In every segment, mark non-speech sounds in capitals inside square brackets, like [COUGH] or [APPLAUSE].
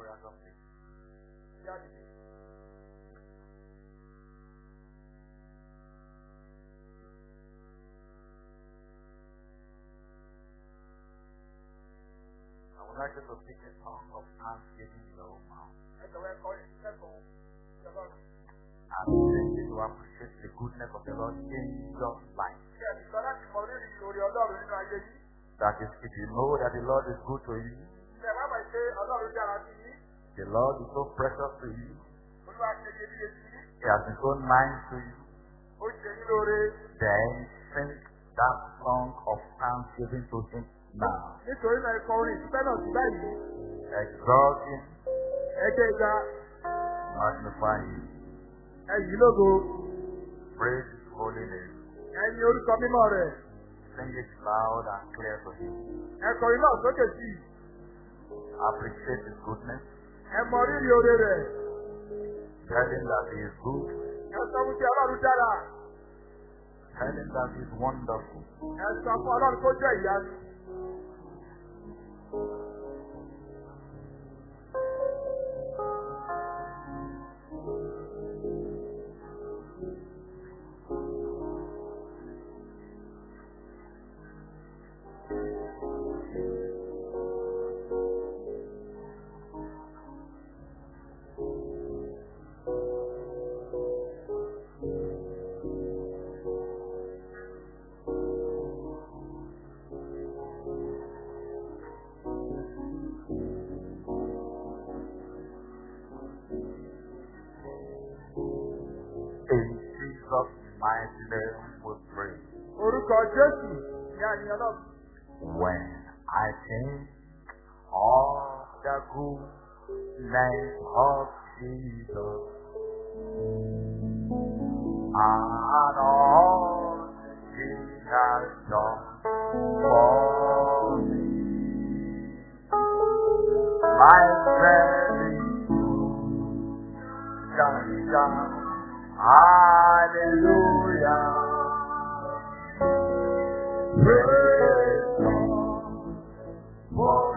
warriors of faith. Jáde. I would like you to speak a song of thanksgiving in your own mouth. Ẹ jọ̀wọ́ ẹ kọ́ ìṣẹ́gun ìjọlọ́run. And begin to appreciate the goodness of the Lord in your life. Ṣé ẹ ti sọ láti mọ rírì orí Ọlọ́run nínú ayé yìí? That is, if you know that the Lord is good to you, Ṣé ẹ má mọ̀ pé Ọlọ́run dára sí yín? The Lord is so precious to you, Olúwa ṣe iyebíye sí yín. He has been so nice to you, Ó ṣe yín lóore. then sing that song of thanksgiving to Him now. Nítorí náà ikọ̀ orin ìdúpẹ́ náà ti báyìí. Exalt Him, Ẹ gbé ga, magnify Him, lógo, praise His holy name, ẹ yin orúkọ mímọ́ rẹ̀. sing it loud and clear to Him. Ẹ kọrin náà sókè sí i. Appreciate His goodness, Ẹ mọ rírì oore rẹ̀. tell Him that He is good, Ẹ sọ fún kí Ọlọ́run dára. tell Him that He is wonderful. Ẹ sọ fún Ọlọ́run kó jẹ́ ìyanu. When I think of the good goodness of Jesus and all He has done for me, my very shall shout, Hallelujah. Praise God. For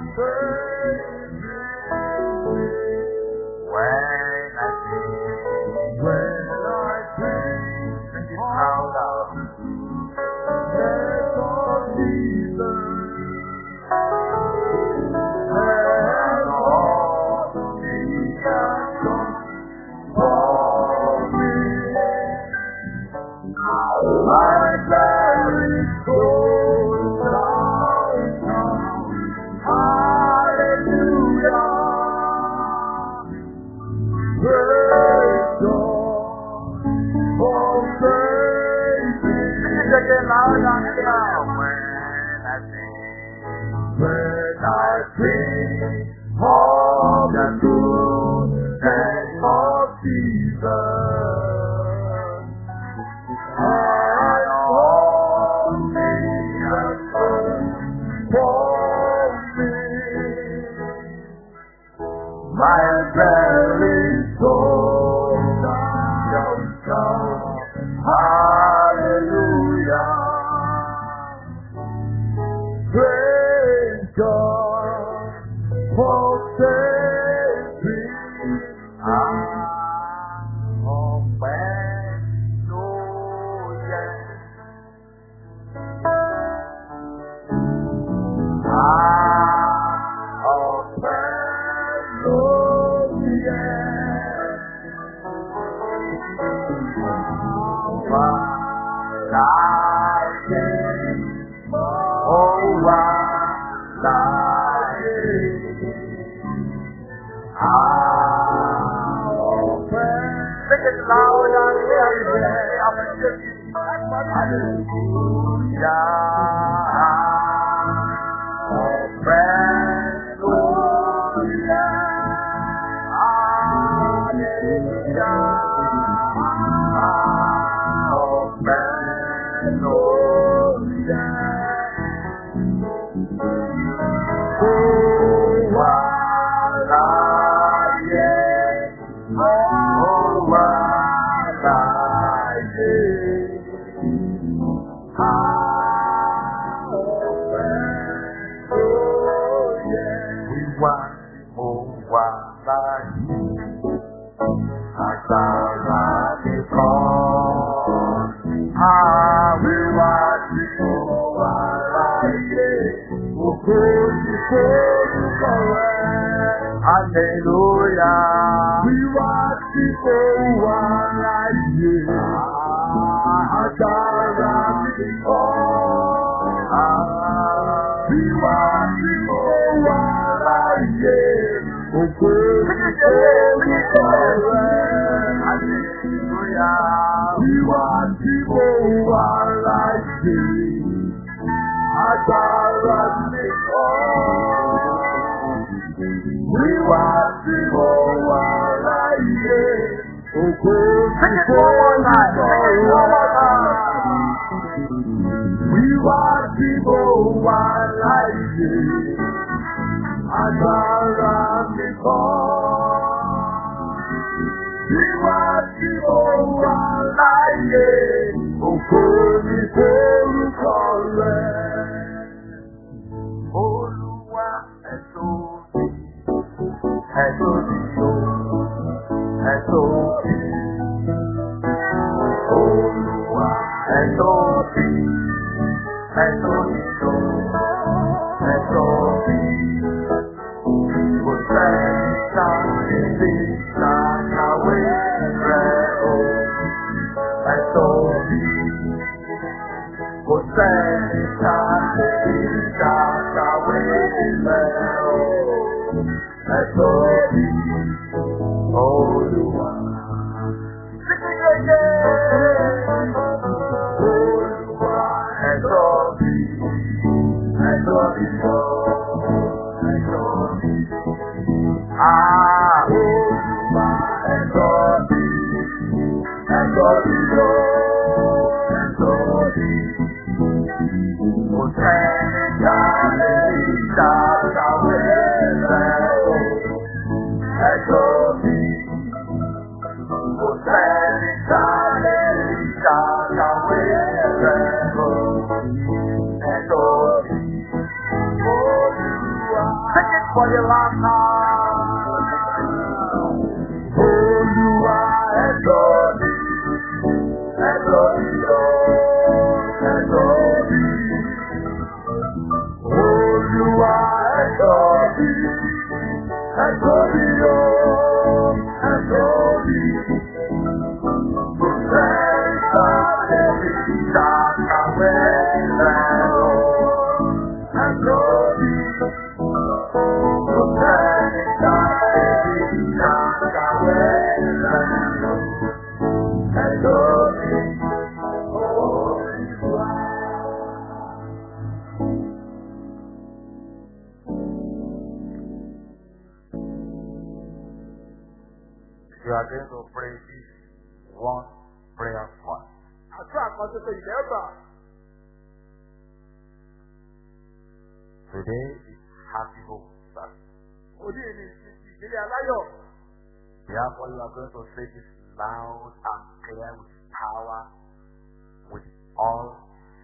My very soul Kò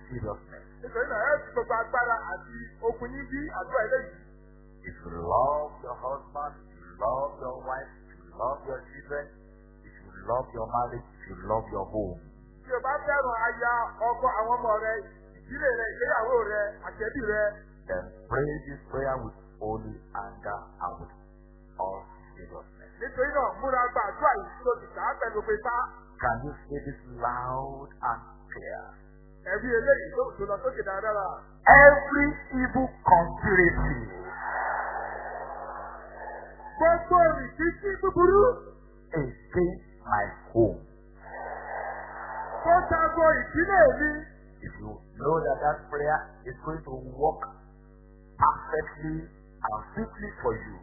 seriousness. Nítorí náà ẹ fi gbogbo agbára àti okun yín bí àdúrà eléyìí. If you love your husband, if you love your wife, if you love your children, if you love your marriage, if you love your home, Tí o bá fẹ́ràn aya ọkọ àwọn ọmọ rẹ, ìdílé rẹ, ìgbéyàwó rẹ, àtẹ̀bí rẹ, then pray this prayer with holy anger and with all seriousness. nítorí náà múra gba àdúrà yìí pẹ̀lú Can you say this loud and clear? Every evil conspiracy against my home. If you know that that prayer is going to work perfectly and quickly for you.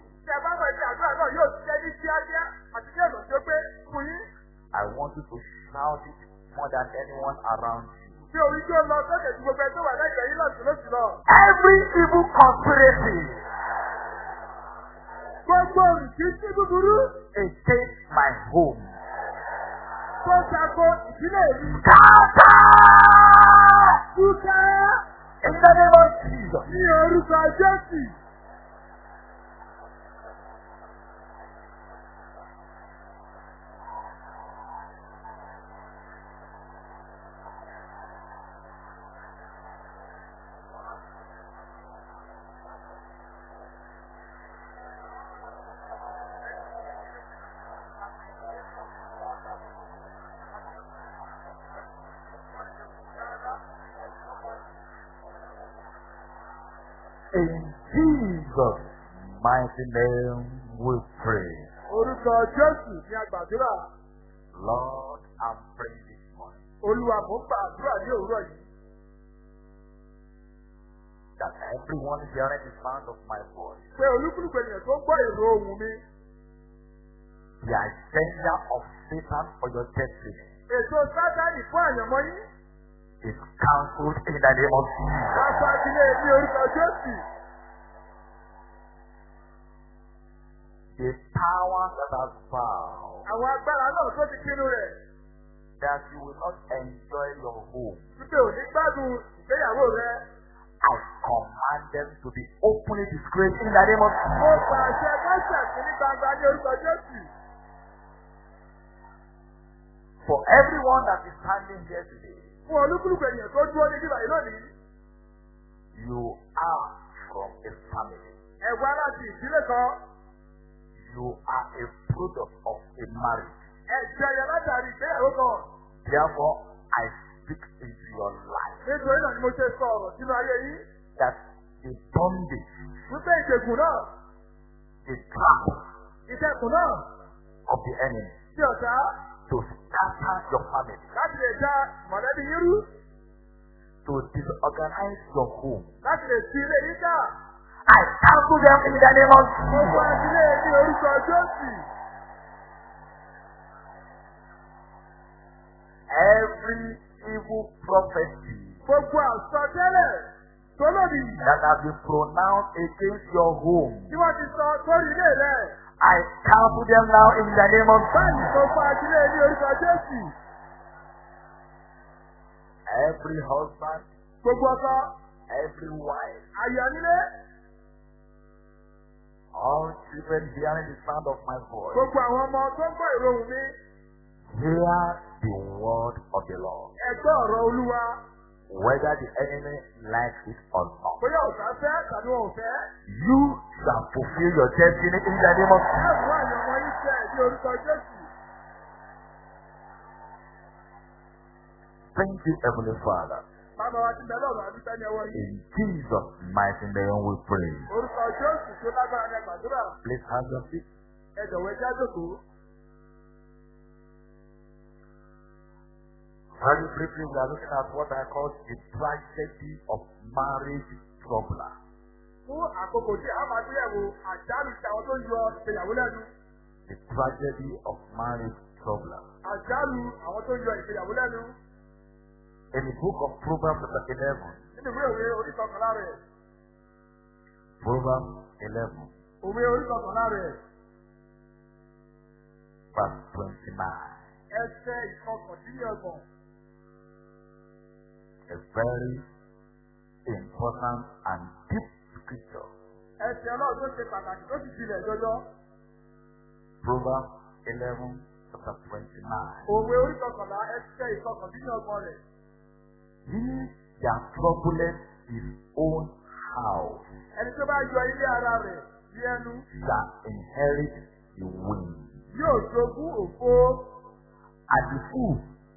I want you to shout it more than anyone around you. Bí orí lọ sókè tí gbogbo ẹ tó wà lẹ́gbẹ̀ẹ́ yín lọ́sùn lóṣù lọ. Every evil conspiracy Gbogbo búburú against my home. tó tako ìdílé mi. Scatter! Túkẹ́ In the name of Jesus. ní orúkọ Jésù. Mighty name we pray. Orúkọ Jésù ní àgbàdúrà. Lord, I'm praying this morning Olúwa ń gba àdúrà ní òwúrọ̀ yìí. that everyone hearing the sound of my voice, Pé olúkúlùkù ènìyàn tó ń gbọ́ èrò ohùn mi. the agenda of Satan for your destiny Ètò Sátánì fún àyànmọ́ yín. is cancelled in the name of Jesus. Afagilé ní orúkọ Jésù. The power that has vowed Àwọn agbára náà tó ti pinnu rẹ̀. that you will not enjoy your home, ò ní gbádùn ìgbéyàwó rẹ̀. I command them to be openly disgraced in the name of Jesus. Mo pàṣẹ kọ́sẹ̀ sí ní gbangba ní orúkọ Jésù. For everyone that is standing here today, Fún olúkúlùkù ènìyàn tó dúró ní bíbá yìí lónìí. you are from a family. Ẹ wá láti ìdílé kan. You are a product of a marriage. Ẹ jẹyẹ látàrí ìgbéyàwó kan. Therefore, I speak into your life Nítorí náà ni mo ṣe sọ ọ̀rọ̀ sínú ayé yín. that the bondage, Wípé ìgbègùn náà, the trap ìṣẹ̀kùn náà, of the enemy tí ọ̀tá to scatter your family, láti lè dá mọ̀lẹ́bí yín rú, to disorganize your home. láti lè fi ilé yín ká. I cancel them in the name of Jesus. Every evil prophecy Gbogbo àsọtẹ́lẹ̀ tó lòdì that has been pronounced against your home, tí wọ́n ti sọ sórí ilé rẹ̀. I cancel them now in the name of Báyìí Jesus. ní orúkọ Jésù. Every husband, Gbogbo ọkọ, every wife, all children hearing the sound of my voice, gbogbo àwọn ọmọ tó gbọ́ ìròhùn mi. hear the word of the Lord, Ẹgbẹ́ ọ̀rọ̀ Olúwa. whether the enemy likes it or not. Bóyá ọ̀tá fẹ́ tàbí wọn ò fẹ́. You shall fulfill your destiny in the name of Jesus. mú àyànmọ́ yín tẹ̀ ní orúkọ Jésù. Thank you, Heavenly Father. Bàbá wa ti bẹ̀ lọ́rùn àdúgbò ní ọwọ́ yìí. In Jesus' mighty name we pray. Orúkọ Jésù tó lágbára ní àgbàdúrà. Please have your seat. Ẹ jọ̀wọ́. Very briefly, we are looking at what I call the tragedy of marriage troubler. Fún àkókò tí a máa gbéyàwó àjálù tí àwọn tó ń yọ ìgbéyàwó lẹ́nu. The tragedy of marriage troubler. Àjálù àwọn tó ń yọ ìgbéyàwó lẹ́nu. In the book of Proverbs chapter 11, Nínú ìwé òwe orí kọkànlá rẹ̀. Proverbs 11, Òwe orí kọkànlá rẹ̀. verse 29, Ẹsẹ̀ ìkọkàndínlọ́gbọ̀n. a very important and deep scripture. Ẹsẹ̀ ọlọ́run tó ṣe pàtàkì tó sì jilẹ̀ jọjọ́. Proverbs 11, chapter 29. Òwe orí kọkànlá ẹsẹ̀ ìkọkàndínlọ́gbọ̀n rẹ̀. He that troubleth his own house Ẹni tó bá yọ ilé ara rẹ̀ ní ẹnu shall inherit the wind, yóò jogún òfo. and the fool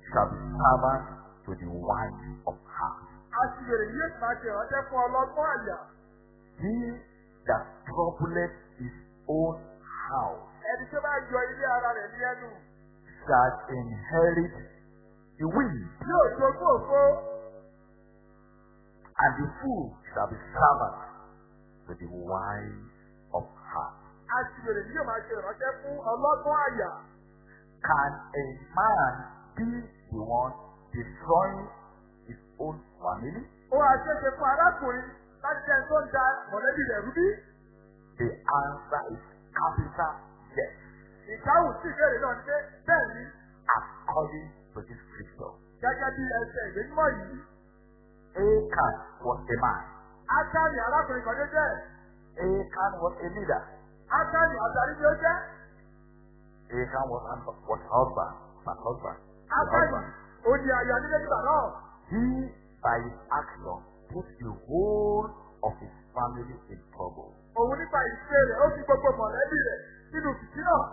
shall be servant to the wife of her. Aṣiwèrè yóò máa ṣe ìránṣẹ́ fún ọlọ́gbọ́n àyà. He that troubleth his own house Ẹni tó bá yọ ilé ara rẹ̀ ní ẹnu shall inherit the wind, yóò jogún òfo. And the fool shall be servant to the wife of her. Aṣiwèrè yóò máa ṣe ìránṣẹ́ fún ọlọ́gbọ́n àyà. Can a man be the one destroying his own family? Ó wá ṣeéṣe fún arákùnrin láti jẹ́ ẹni tó ń da mọ̀lẹ́bí rẹ̀ rú bí. The answer is capital yes, Ìdáhùn sí ìbéèrè náà ni pé bẹ́ẹ̀ ni according to this scripture. gẹ́gẹ́ bí ẹsẹ̀ ìwé mímọ́ yìí. Achan was a man. Ákáni arákùnrin kan ló jẹ́. Achan was a leader. Ákáni adarí ni ó jẹ́. Achan was an was husband. An husband. A Ákáni husband. ó di aya nílé nígbà náà. He, by his action, put the whole of his family in trouble. Òun nípa ìṣe rẹ̀ ó fi gbogbo mọ̀lẹ́bí rẹ̀ sínú fìtí náà.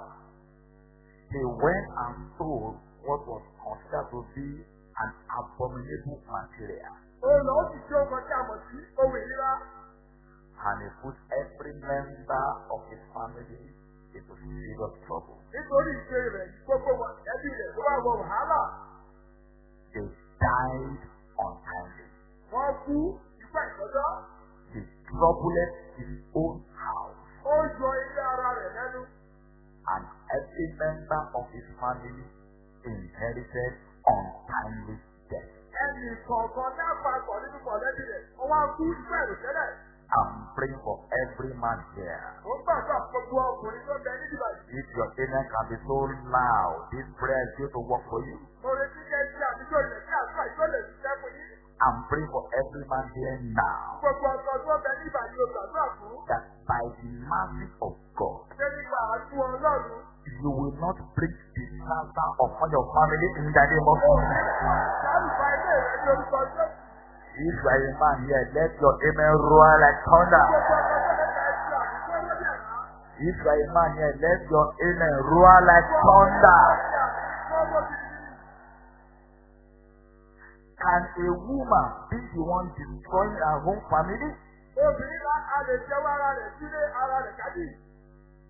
He went and stole what was considered to be an abominable material. Ọkọ̀ tí a mọ̀ sí ohun ìlera. and he put every member of his family into serious trouble. Nítorí ìṣe rẹ̀ gbogbo wa ẹbí rẹ̀ tó bá wọ wàhálà. They died untimely. Wọ́n kú ìgbà ìtọ́jọ́. He troubled his own house, Ó yọ ilé ara rẹ̀ lẹ́nu. and every member of his family inherited untimely. Ẹnì kọ̀ọ̀kan náà papọ̀ nínú mọ̀lẹ́bí rẹ̀. Wọ́n wá kú ìgbà ìrùsẹ́lẹ̀. I'm praying for every man here. If your amen can be so loud, this prayer is going to work for you. I'm praying for every man here now that by the mercy of God, You will not bring disaster upon your family in the name of Jesus. If you are a man here, let your amen roar like thunder. If you are a man here, let your amen roar like thunder. Can a woman be the one destroying her own family? Obìnrin náà a lè jẹ́wọ́ ara rẹ̀ sílé ara rẹ̀ kábí.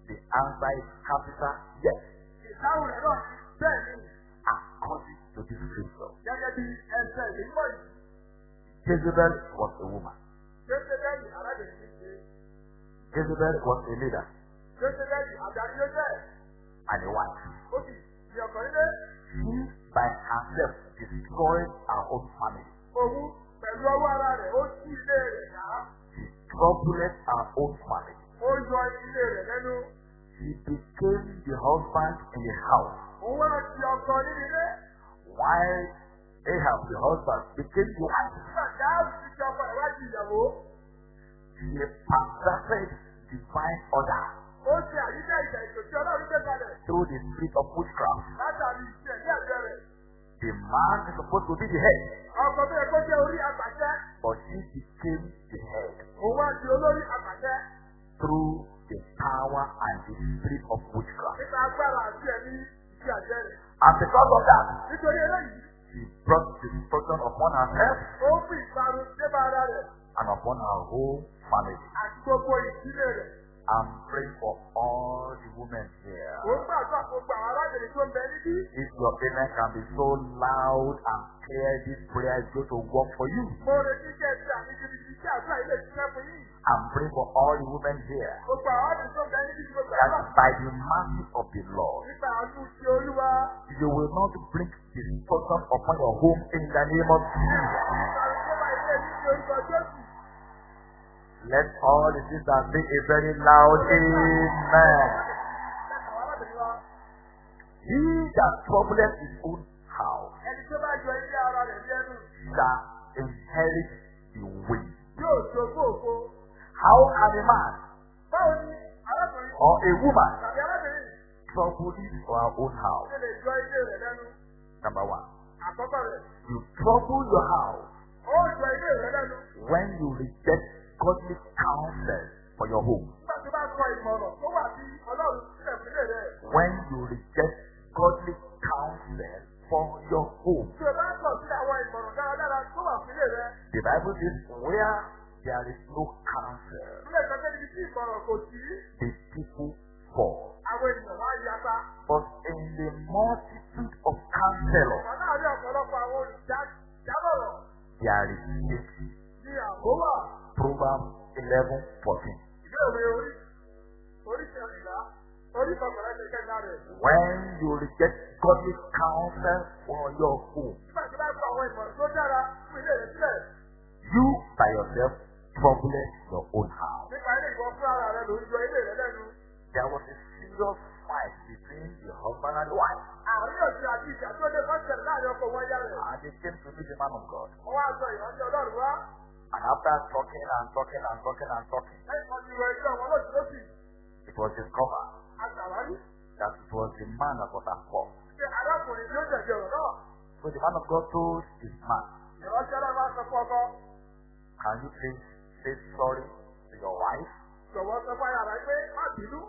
The answer is capital yes, Ìdáhùn rẹ̀ náà bẹ́ẹ̀ ni according to this scripture. gẹ́gẹ́ bí ẹsẹ̀ ìlú yìí. Jezebel was a woman. Jésébẹ́lì arábìnrin ṣe. Jezebel was a leader Jésébẹ́lì àdarí ló jẹ́. and a wife. Ó sì di ọkọ̀ ilé. She by herself destroyed her own family. Òun pẹ̀lú ọwọ́ ara rẹ̀ ó sí ilé rẹ̀ ká. She troubled her own family. Ó yọ ilé rẹ̀ lẹ́nu. She became the husband in the house, Òun wá di ọkọ nínú ilé. while Ahab, the husband, became the wife. Nígbà tí a ti ọkọ ìwádìí ìyàwó. She perverted divine order Ó ṣe àyíká ìjà ìtòsí ọlọ́run gbé kalẹ̀. through the spirit of witchcraft. Látàrí ìṣe ní ẹ̀jẹ̀ rẹ̀. The man is supposed to be the head, Ọkọ̀ tó yẹ jẹ́ orí àgbàṣẹ́. but she became the head Òun wá olórí àgbàṣẹ́. through the power and the spirit of witchcraft. Nípa agbára àti ẹ̀mí ìdí àjẹ́ rẹ̀. And because of that, Nítorí eléyìí, she brought destruction upon herself ó ń fi ìparun débà ara rẹ̀ and upon her whole family. àti gbogbo ìdílé rẹ̀. I'm praying for all the women here. Ó ń gbàgbọ́ gbogbo àwọn arábìnrin tó ń bẹ níbí. If your amen can be so loud and clear, this prayer is going to work for you. Mo retí kẹ́ ẹ ti àmì gidigidi tí àdúrà ilé ìṣiṣẹ́ fún yìí. I'm praying for all the women here that by the mercy of the Lord, you will not bring destruction upon your home in the name of Jesus. Let all the sisters say a very loud amen. He that troubleth his own house shall inherit the wind. How can a man or a woman trouble her own house? Number one, you trouble your house when you reject godly counsel for your home. When you reject godly counsel for your home. The Bible says, where there is no counsel, Sílẹ̀ ìgbàgbé níbi tí ìmọ̀ràn kò sí. the people fall. Àwọn ènìyàn wá yapa. But in the multitude of counselors, ọ̀pọ̀lọpọ̀ àwọn there is safety. ní. Proverbs 11 14. Ìwé òwe orí orí kẹrìnlá orí kọkànlá ṣe kẹta rẹ̀. When you reject godly counsel for your home, Nígbà tí bá gba àwọn ìmọ̀ràn tó dára fún ilé rẹ̀ sílẹ̀. you by yourself trouble your own house. Nípa ilé ìwọ fún ara rẹ̀ ló ń yọ ilé rẹ̀ lẹ́nu. There was a serious fight between the husband and wife. Àti ìjà tó láàárín ọkọ̀ wọn. And they came to meet the man of God. Wọ́n wá sọ ìránṣẹ́ Ọlọ́run wá. And after talking and talking and talking and talking, Lẹ́yìn kan ti rọ ẹjọ́ wọn lọ́sì lọ́sì. it was discovered Àṣàwárí. that it was the man that was at fault. Ṣé arákùnrin ló jẹ̀bi ọ̀rọ̀ náà? So the man of God told his man, Ìránṣẹ́ Ọlọ́run wá sọ fún ọkọ. Can you please say sorry to your wife? Jọ̀wọ́ sọ fún ayàrá pé má bínú.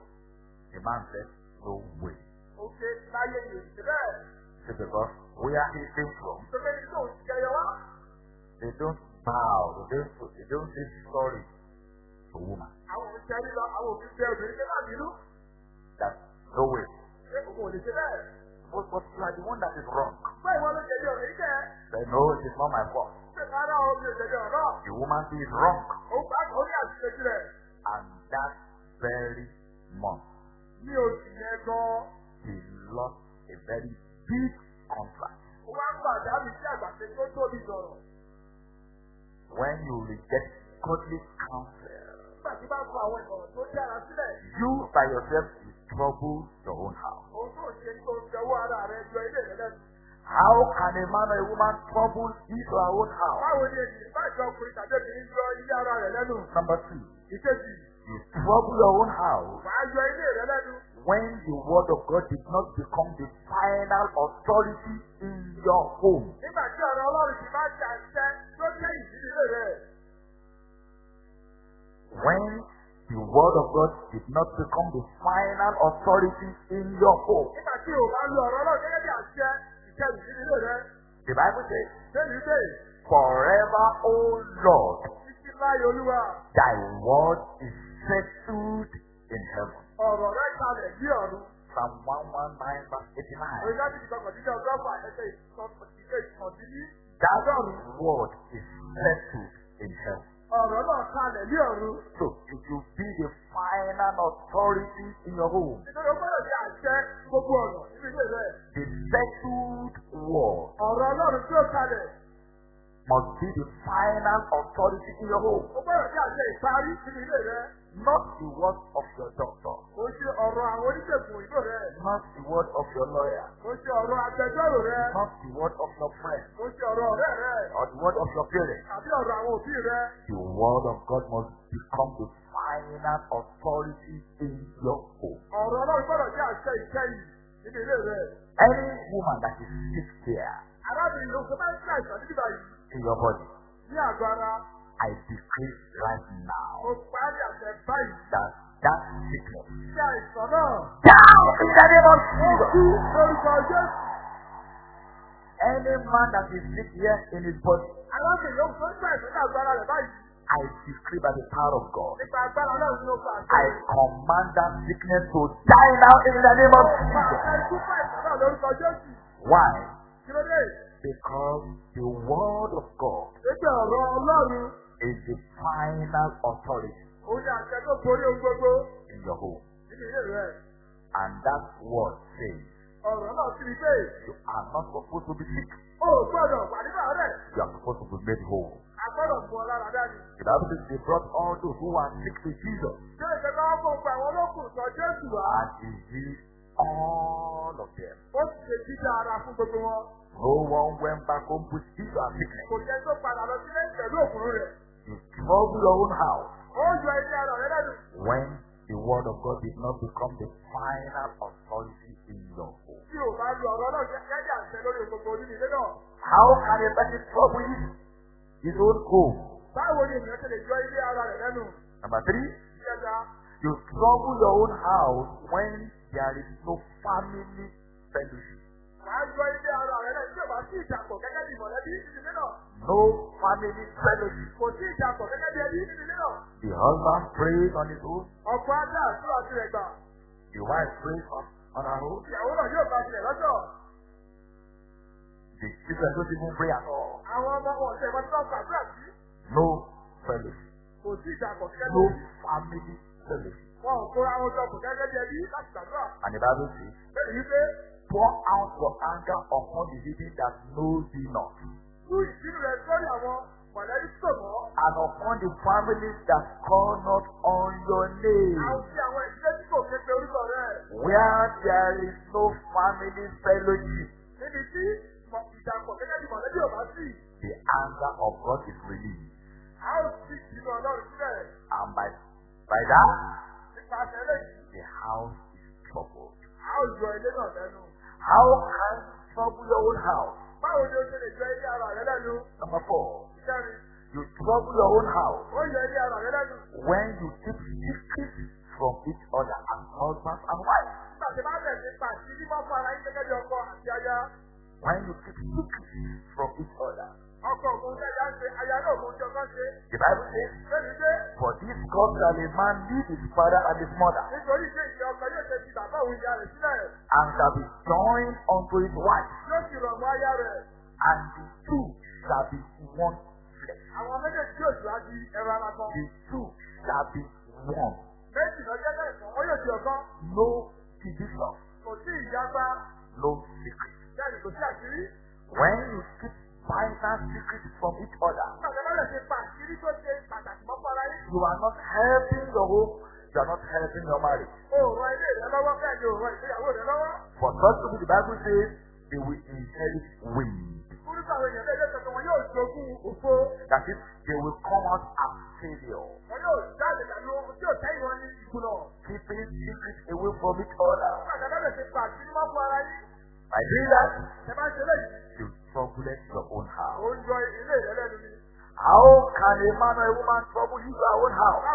The man said, No way. Ó ṣe láyé ìrètí bẹ́ẹ̀. He said, Because where he came from, fẹ́ ní tó ń jẹyọ wá. they don't bow, they don't, they don't say sorry a woman. Àwọn òun tẹ́rí lọ, àwọn tẹ obìnrin pé má bínú. That no way. Ṣé òun ò lè ṣe bẹ́ẹ̀? But, but you are the one that is wrong. Pé ìwọ ló jẹ̀bi ọ̀rọ̀ yìí kẹ́. Say, no, it is not my fault. The woman is wrong. And that very month, he lost a very big contract. When you reject godly counsel, you by yourself will trouble your own house. How can a man or a woman trouble his or her own house? Báwo ni ènìyàn bá ìjọ ọkùnrin tàbí obìnrin yọ ilé ara rẹ̀ lẹ́nu? Number two, Ìkejì, you trouble your own house wàá yọ ilé rẹ̀ lẹ́nu. when the word of God did not become the final authority in your home. Nígbà tí ọ̀rọ̀ Ọlọ́run ti máa jà ṣẹ́ tó jẹ́ ìdílé rẹ̀. When the word of God did not become the final authority in your home. Nígbà tí o bá lo ọ̀rọ̀ Ọlọ́run gẹ́gẹ́ bí àṣẹ. The Bible says, Forever, O Lord, thy word is settled in heaven. Psalm 119, verse 89. Òyìnbá ti di kọkàndínlẹ́ ọgọ́fà ẹsẹ̀ ìkọ̀kàndínlẹ́ ìkọ̀ndínlẹ́. That word is settled in heaven. Ọ̀rọ̀ náà kalẹ̀ bí ọ̀run. So it will be the final authority in your home. O gbọ́dọ̀ di àṣẹ gbogbo ọ̀nà nínú ilé rẹ̀. The settled word Ọ̀rọ̀ Ọlọ́run tí ó kalẹ̀, must be the final authority in your home. o gbọ́dọ̀ di àṣẹ ìparí nínú ilé rẹ̀. Not the word of your doctor, Kò ṣe ọ̀rọ̀ àwọn oníṣègùn òyìnbó rẹ̀. not the word of your lawyer, Kò ṣe ọ̀rọ̀ agbẹjọ́rò rẹ̀. not the word of your friend, Kò ṣe ọ̀rọ̀ ọ̀rẹ́ rẹ̀. or the word of your parents. Tàbí ọ̀rọ̀ àwọn òbí rẹ̀. The word of God must become the final authority in your home. Ọ̀rọ̀ Ọlọ́run gbọ́dọ̀ di àṣẹ ìkẹyìn nínú ilé rẹ̀. Any woman that is sick here Arábìnrin ló sọ máa ń ṣe àìsàn nígbà yìí. in your body, Ní àgọ́ ara, I decree right now mo parí àṣẹ báyìí. that that sickness Ṣé àìsàn náà? down in the name of Jesus. Jésù. Any man that is sick here in his body, rẹ̀ báyìí. I decree by the power of God. Nípa agbára. I command that sickness to die now in the name of Jesus. ṣe ikú fún àìsàn náà lórúkọ Jésù. Why? Kí ló dé? Because the word of God Ṣé ọ̀rọ̀ Ọlọ́run is the final authority òun ni àṣẹ tó borí ohun gbogbo in your home. nínú ilé rẹ̀? And that word says Ọ̀rọ̀ náà ti rí pé you are not supposed to be sick. o gbọ́dọ̀ wà nínú àárẹ̀. You are supposed to be made whole. A gbọ́dọ̀ mú ọ lára dání. The Bible says they brought all those who were sick to Jesus Ṣé ìjọba wọn kò gba àwọn olókùn sọ Jésù wá? and he healed all of them. Ó sì ṣe jíjà ara fún gbogbo wọn. No one went back home with sickness. Kò jẹ́ tó padà lọ sílé pẹ̀lú òkúrú rẹ̀. You trouble your own house when the word of God did not become the final authority in your home. How can a person trouble his, own home? Number three, you trouble your own house when there is no family fellowship. No family fellowship. The husband prays on his own. The wife prays on, on her own. The children don't even pray at all. No fellowship. No family fellowship. And the Bible says, pour out your anger upon the living that knows thee not, tú ìbínú rẹ̀ sórí àwọn mọ̀lẹ́bí sọ̀mọ́. and upon the families that call not on your name. Àwọn tí àwọn ìdílé tí kò képe orúkọ rẹ̀. Where there is no family fellowship, Níbi tí mọ̀- ìjàpọ̀ gẹ́gẹ́ bí mọ̀lẹ́bí ò bá sí. the anger of God is released. A ó sì ìbínú Ọlọ́run sílẹ̀. And by, by that, Nípasẹ̀ the house is troubled. a ó yọ ilé náà lẹ́nu. How can trouble your own house? Number four, you trouble your own house when you keep secrets from each other as husband and wife. When you keep secrets from each other. The Bible says, For this cause shall a man leave his father and his mother. And shall be joined unto his wife, and the two shall be one flesh. The two shall be one. No division, no secret. When you keep vital secrets from each other, you are not helping your home, you are not helping your marriage. Òòrùn ilé rẹ lọ́wọ́ bẹ́ẹ̀ ni òòrùn ìgbéyàwó rẹ lọ́wọ́. For such people, the Bible says they will inherit wind. Orúkọ àwọn èèyàn lẹ́yìn lẹ́sọ̀tọ̀ wọn yóò jogún òfo. That is, they will come out as failure. Wọn yóò jáde pẹ̀lú ohun tí yóò tẹ́yìn wọn ní ìkùnà. Keeping secrets away from each other. Fún ara yín. By doing that, you trouble your own house. Ó ń yọ ilé rẹ lẹ́nu ni. How can a man or a woman trouble his own house?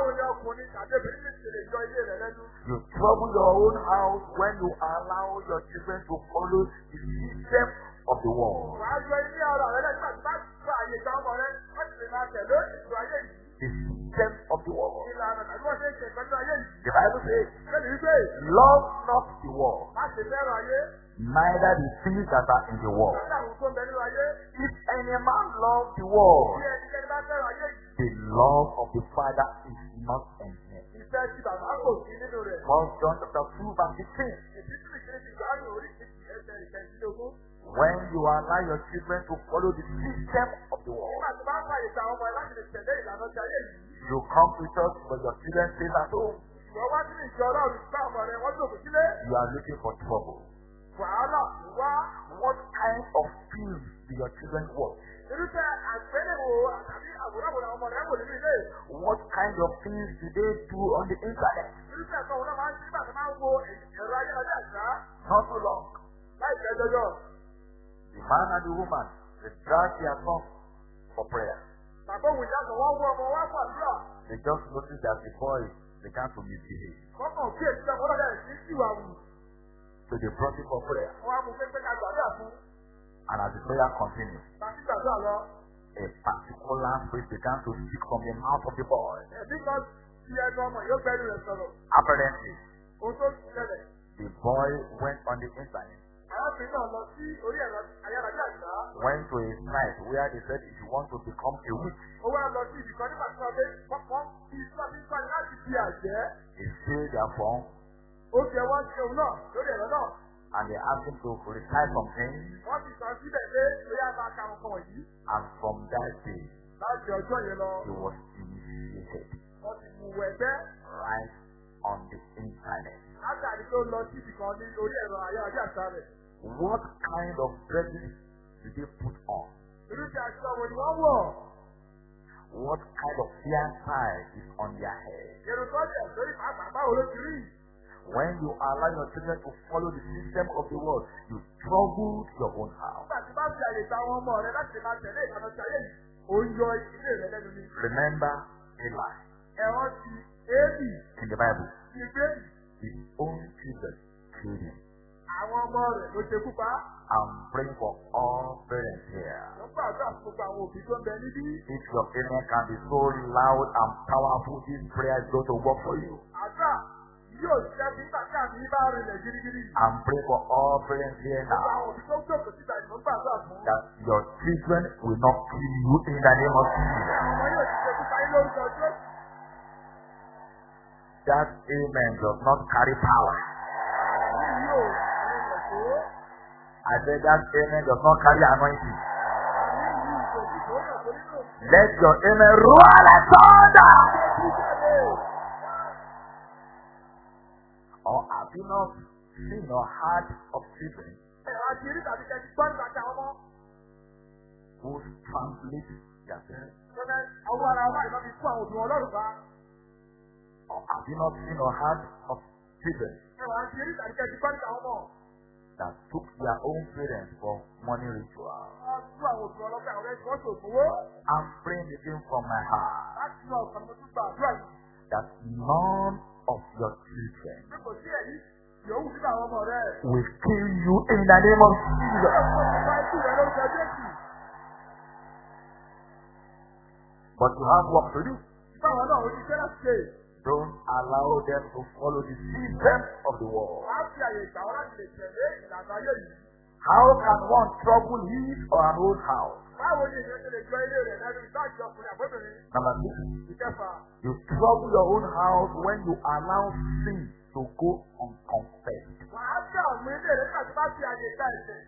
You trouble your own house when you allow your children to follow the system of the world. The system of the world. The Bible says, Love not the world, neither the things that are in the world. If any man love the world, the love of the Father is not in him. Ìfẹ́ tí bàbá kò sí nínú rẹ̀. First John chapter 2 verse 15. Èbí tí ìṣe ti gbàgbé orí kejì ẹsẹ̀ ìkẹ̀sílógún. When you allow your children to follow the system of the world, you come to church but your children stay at home. You are looking for trouble. Wàhálà wá. What kind of films do your children watch? Irúfẹ́ àgbéléwò tàbí àwòrán ọmọ rẹ wò nínú ilé. What kind of things do they do on the internet? Irúfẹ́ ẹ̀kọ́ náà máa ń ṣe nígbà tó máa ń wo ẹ̀rọ ayélujára Not too long. láìpẹ́ jọjọ. The man and the woman, they drag their son for prayer. Bàbá òun ìyá kan wọ́n wú ọmọ wá fún àdúrà. They just notice that the boy began to misbehave. Kọ́kàn kí èsì ọmọ náà bẹ̀rẹ̀ sí sí ìwà wù. They brought him for prayer. Wọ́n á mú pé pé ká gbàdúrà fún. And as the prayer continued, Tàbí gbàdúrà lọ. a particular spirit began to speak from the mouth of the boy. Ẹ̀bí kan ti ẹnu ọmọ yóò gbẹ́nu rẹ̀ sọ̀rọ̀. Apparently, Ohun tó ṣẹlẹ̀. the boy went on the internet, Arábìnrin náà lọ sí orí ẹ̀rọ ayélujára àṣà. went to a site where they said if you want to become a witch, Ó wá lọ sí ibìkan nígbà tí wọ́n dé wọ́n fi sọ́bí sọ́ni láti di àjẹ́. they fill their Ó fi ẹwọ́ sí òun náà lórí ẹ̀rọ náà. and they asked him to recite some things. Wọ́n ti sọ síbẹ̀ pé bóyá máa ka nǹkan wọ̀nyí. And from that day, Láti ọjọ́ yẹn lọ, he was initiated wọ́n ti mú ẹgbẹ́ right on the internet. látàrí tó lọ sí ibìkan ní orí ẹ̀rọ ayélujára rẹ̀. What kind of dresses did they put on? Irúfẹ́ aṣọ wo ni wọ́n wọ̀? What kind of hairstyle is on their head? Èrò tó jẹ̀ lórí pàápàá báwo ló ti rí? When you allow your children to follow the system of the world, you troubled your own house. Remember Eli in the Bible. His own children killed him. àwọn ọmọ rẹ̀ ló ṣekú pa. I'm praying for all parents here. Wọ́n gbàdúrà fún gbogbo àwọn òbí tó ń bẹ níbí. If your amen can be so loud and powerful, this prayer is going to work for you. Àdúrà ṣiṣẹ́ tí àmì bá rinlẹ̀ gidigidi. I'm praying for all parents here now àwọn òbí tó ń jókòó síta ìmọ̀ gbàdúrà fún. that your children will not kill you in the name of Jesus. Àwọn yóò ti. That amen does not carry power. I said that amen does not carry anointing. Let your amen roar like thunder. You not seen or heard of children Ẹ̀rọ àti eré tàbí kẹ́kí gbọ́ nígbà tí àwọn ọmọ. who translate their parents? Àwọn ará wa àwọn òbí bá. Or have you not seen or heard of children Ẹ̀rọ àti eré tàbí kẹ́kí gbọ́ nígbà àwọn ọmọ. that took their own parents for money ritual? Àwọn òbí àwọn ẹ̀sìn wọ́n. I'm praying again from my heart Láti inú ọ̀sán mo tún gba àdúrà yìí. that none of your children will kill you in the name of Jesus. But you have work to do. Don't allow them to follow the system of the world. How can one trouble his or an old house? Báwo ni èèyàn ṣe lè jọ ilé rẹ̀ lẹ́nu ìbáàjì ọkùnrin àbọ̀bìnrin? Number six, Ìkẹfà. you trouble your own house when you allow sin to go unconfessed. Wàá bí àwọn ilé rẹ̀ nígbà tó bá fi àyè ìgbà ẹ̀sẹ̀.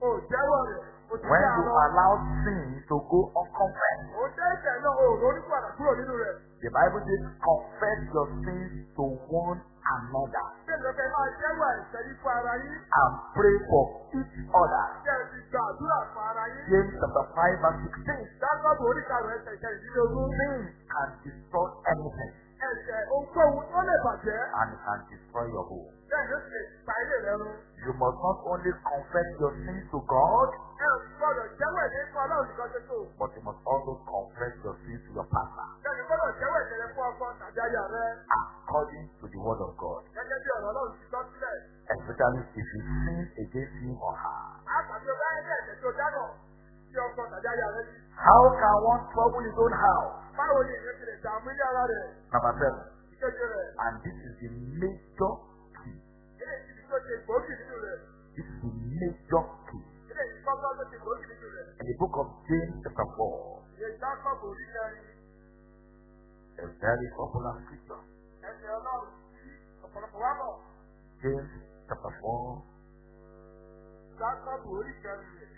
O jẹ́wọ́ rẹ̀. O ti When you allow sin to go unconfessed. O jẹ́ ìṣẹ̀ náà o ò ní padà kúrò nínú rẹ̀. The Bible says, confess your sins to one another Bẹ́ẹ̀ni ọ̀fẹ́ máa jẹ́wọ́ ẹ̀ṣẹ̀ yìí fún ara yín. and pray for each other. Kí ẹ ti gba àdúrà fún ara yín. James chapter 5 verse 16. Dákọ́bù oríkàrọ̀ ẹsẹ̀ ìkẹrìndínlógún. Sin can destroy anything Ẹ̀ṣẹ̀ ohunkóhun tó lè bàjẹ́. and can destroy your home. Bẹ́ẹ̀ ló ṣe pa ilé rẹ̀ run. You must not only confess your sins to God, Ẹ ò gbọ́dọ̀ jẹ́wọ́ ẹ̀ṣẹ̀ fún ọlọ́run nìkan ṣoṣo. but you must also confess your sins to your partner Bẹ́ẹ̀ni gbọ́dọ̀ jẹ́wọ́ ẹ̀ṣẹ̀ rẹ fún ọkọ tàbí aya rẹ. according to the word of God, Gẹ́gẹ́ bí ọ̀rọ̀ ọlọ́run ti sọ sílẹ̀. especially if you sin against him or her. Àtàbí ọba ẹgbẹ́ ẹ̀ṣẹ̀ tó dáná sí ọkọ tàbí aya rẹ ní. How can one trouble his own house? Báwo ni ìyẹn ti lè dààmú ilé ara rẹ̀? Number seven. Ìkejì rẹ̀. And this is the major key. Ilé ìtìbí tó ṣe gbòógì nínú rẹ̀. This is the major key. In the book of James chapter 4, Ìyẹn Jákọ́bù orí kẹrin. a very popular scripture. James chapter 4, Jákọ́bù orí kẹrin rẹ̀.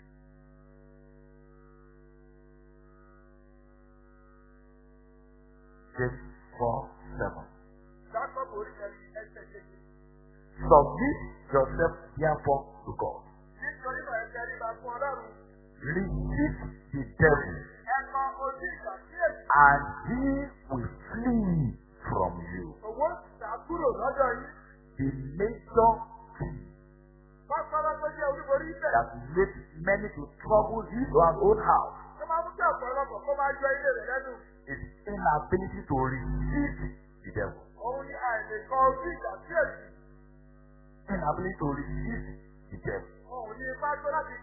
James 4, 7. Jákọ́bù orí kẹrin ẹsẹ̀ kejì. Submit yourself therefore to God. Resist the devil and he will flee from you. The major key that makes many to trouble his or her own house is inability to resist the devil. Inability to resist the devil. Òun ni ipá tó láti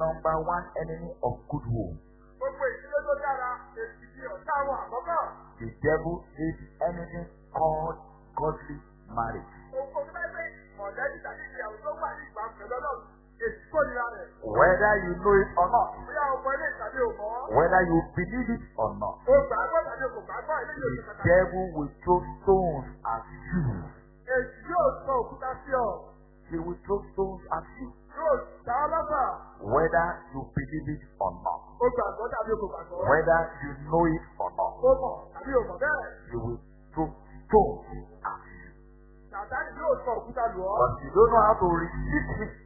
number one enemy of good home. Gbogbo ìdílé tó dára èsì ni ọ̀tá àwọn àkọ́kọ́. The devil hates anything called godly marriage. Òun kò tó bá gbé mọ̀lẹ́bí tàbí ìyàwó tó wà ní ìgbà pẹ̀lú ọlọ́run. Èsì kórìíra rẹ̀. Whether you know it or not, Bóyá ọmọ ilé ìtàbí òmọ́. whether you believe it or not, O gbàgbọ́ tàbí o kò gbàgbọ́ ilé yóò ṣe the devil will throw stones at you. Èsì yóò sọ òkúta sí ọ. He will throw stones know it or not, he will throw stones at you. But you don't know how to resist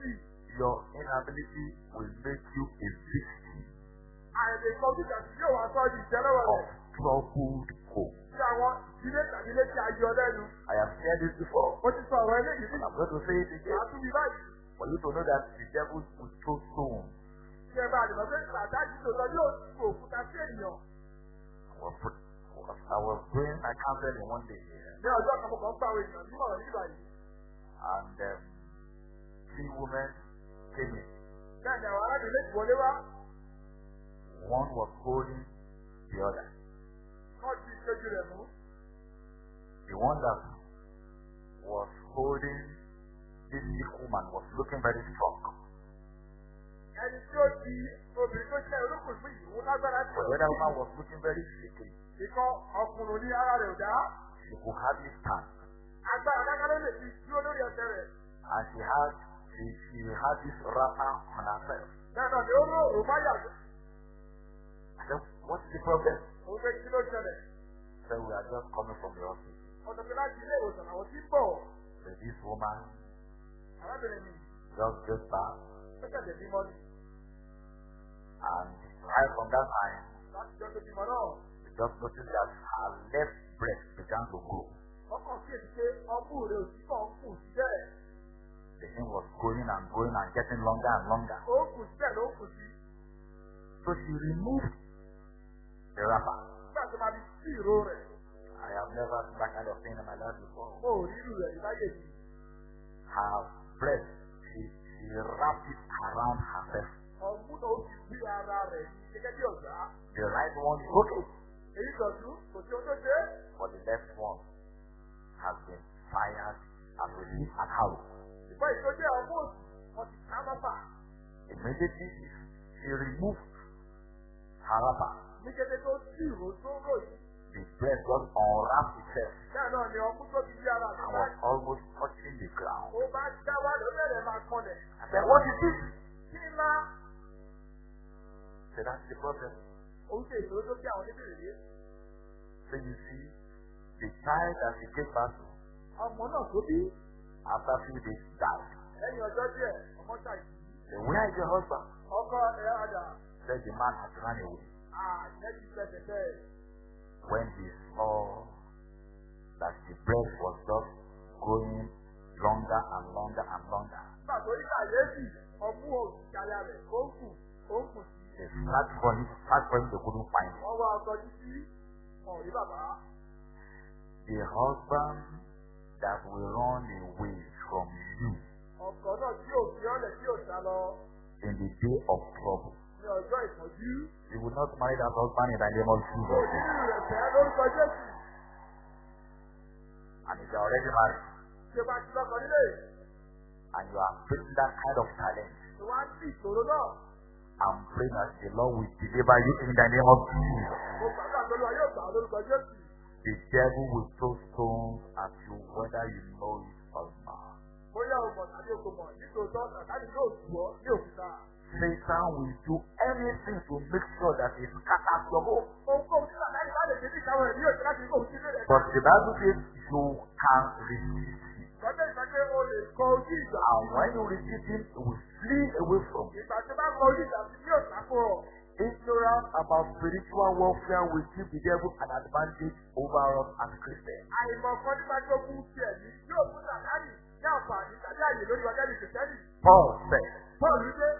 sí. Your inability will make you a victim of troubled home. Sí àwọn ìdílé tàbí ilé tí a yọ. I have said this before, Mo ti. I'm going to say it again for you to know that the devil. Ṣé ẹ bá a lè mọ̀ pé Sàtánì tó lọ yóò tu òkúta sí ènìyàn. I was doing my counseling one day here, Ní ọjọ́ kan mo kàn ń gbà àwọn èèyàn nímọ̀ràn nígbà yìí. and um, three women came in. Bẹ́ẹ̀ ni àwọn arábìnrin méjì wọlé wá. One was holding the other. Wọ́n ti ìkejì rẹ̀ mú. The one that was holding this sick woman was looking very strong. Ẹni tí ó di obìnrin tó fún ìwò lágbára tí other woman was looking very sickly. Ìkan ọkùnrin ní ara rẹ̀ ò dá. She could hardly stand. Agbára dáká ló lè fi dúró lórí ẹsẹ̀ rẹ̀. And she had she, she had this wrapper on herself. Bẹ́ẹ̀ náà ni ó ró òmáyà I said, What is the problem? òun fẹ́ kí ló ṣẹlẹ̀. She said, We are just coming from the hospital. Ọ̀dọ̀ pé láti ilé ìwòsàn àwọn tí ń bọ̀. So this woman Arábìnrin mi just gave back ó ṣẹ̀ṣẹ̀ bímọ ni. And right from that time we just noticed that her left breast began to grow. The thing was growing and growing and getting longer and longer. So she removed the wrapper. I have never seen that kind of thing in my life before. Her breast, she, she wrapped it around herself. Ọmú náà ó fi gbé ara rẹ̀ gẹ́gẹ́ bí ọ̀gá. The right one is okay, Èyí dọ̀tún kò sí tó ṣe but the left one has been fired and received an arrow. Tó jẹ́ ọmọ òsì wọn ti ká mọ́fà. Immediately she removed her wrapper. Ní kété tó sí ìró tó rò yìí. The breast just unwrapped itself náà ni tó ti ara bá was almost touching the ground. ó bá já wá ló bẹ̀rẹ̀ máa kọlẹ̀. I said, What is this? Kí I said, That's the problem. yé. So you see, the child that she gave birth to after a few days died. Said, Where is your husband? Said the man had run away. When he saw that the breast was just growing longer and longer and longer, They searched for him, searched for him, they couldn't find him. The husband that will run away from you. In the day of trouble. You will not marry that husband in the name of Jesus. And if you are already married and you are facing that kind of challenge, I'm praying that the Lord will deliver you in the name of Jesus. The devil will throw stones at you whether you know it or not. Satan will do anything to make sure that he scatters your rẹ̀. But the Bible says you can resist. Lọ́jọ́ ìgbà pé o lè kọ ojú ìgbà. And when you resist him, he will flee away from you. Ìgbà tó bá kọ ojú ìgbà sí ní òṣàkó ọ̀. Ignorance about spiritual warfare will give the devil an advantage over us as Christians. Àìmọ̀ kan nípa tó kú sí ẹ̀mí yóò fún Sàtáì ní àǹfààní tàbí àyè lórí ọjọ́ ìṣẹ̀ṣẹ́lì. Paul said, Bọ́ọ̀lù dé.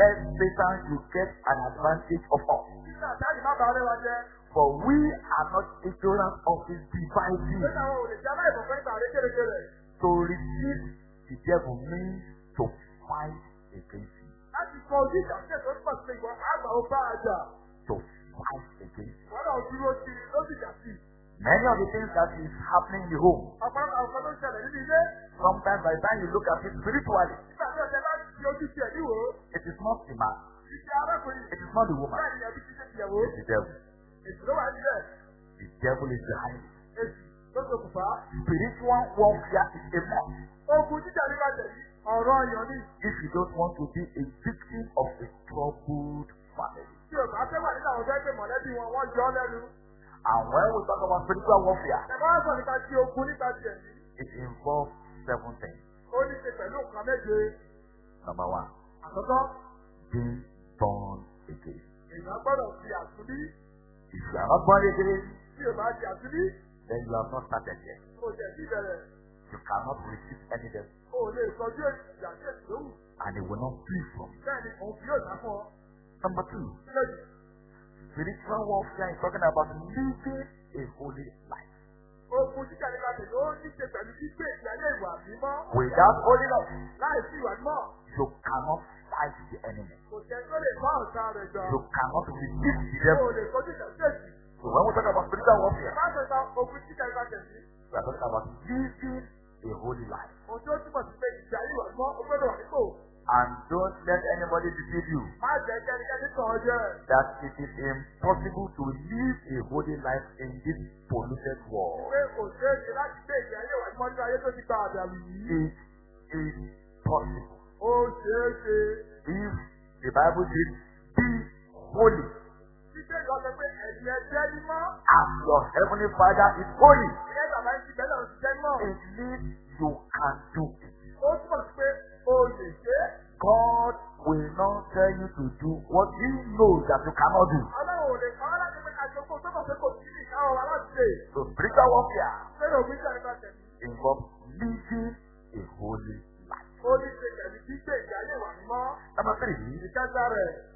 Let Satan you get an advantage of us. Kí Sàtáì má bàa rẹwà jẹ́. For we are not ignorant of his devices. Pé àwọn ò lè jẹ́ aláìmọ̀ fẹ́ ìgbà rẹ̀ rẹ̀. To resist the devil means to fight against him. Láti kọ ojú ìjà sí ètò ìpọ̀ sí ìwọ àgbà ó bá a jà. To fight against him. Wọ́n náà dúró sí i lójú ìjà sí. Many of the things that is happening in the home, Ọ̀pọ̀lọpọ̀ àwọn tó ń ṣẹlẹ̀ nínú ilé. sometimes by the time you look at it spiritually, Nígbà tí ọ̀sẹ̀ bá fi ojú ti ẹ̀ níwò. it is not the man, Ìṣe arákùnrin. it is not the woman, ẹbí ti ṣe it is the devil. Èsì ló wà. The devil is behind it. Èsì ló ṣokùnfà. Spiritual warfare is a must. Ogun jíjà nípa tẹ̀lé. Ọ̀rọ̀ ọyàn ni. If you don't want to be a victim of a troubled family. Tí o bá fẹ́ wà nínú àwọn fẹ́ pé mọ̀lẹ́bí wọn, wọ́n yọ ọ́ lẹ́nu. And when we talk about spiritual warfare, Ẹ̀fọ́ sọ nípa ti ogun nípa ti ẹ̀mí. it involves seven things. Ó ní ṣe pẹ̀lú nǹkan méje. Number one, Àkọ́kọ́, being born again. èèyàn gbọ́dọ̀ fi àtúndí. If you are not born again, Tí o bá di àtúndí, then you have not started yet. jẹ̀. You cannot resist any devil, O ò lè sọjú ìjà sí èsì lówù. and it will not flee from you. Òun fi yóò. Number two, Lẹ́yìn, spiritual warfare is talking about living a holy life. ogun jíjà nípa tẹ̀lé ó ní ṣe pẹ̀lú gbígbé ìgbé ayé ìwà mímọ́. Without holiness, Láì sí ìwà mímọ́, you cannot fight the enemy. kò jẹ́ tó lè bá ọ̀tá rẹ̀ jà. You cannot resist the devil. ò lè sọjú ìjà sí èsì. So when we talk about spiritual warfare, we are talking about living a holy life. And don't let anybody deceive you that it is impossible to live a holy life in this polluted world. It is possible. Ṣe. If the Bible says, be holy Pé ẹ̀jẹ̀ as your heavenly Father is holy, bàbá ti bẹ́ẹ̀ mọ́. it means you can do it. Ó túmọ̀ sí pé o lè ṣe é. God will not tell you to do what He knows that you cannot do. Ọlọ́run ò lè kọ́ láti pé àjọ kó tó mọ̀ pé kò sí ní ìkáwọ́ wa láti ṣe. So spiritual warfare tẹ̀lé. involves living a holy life. Ó ní ṣe pẹ̀lú gbígbé ìgbé ayé ìwà mímọ́. Number three, Ìkẹta rẹ̀.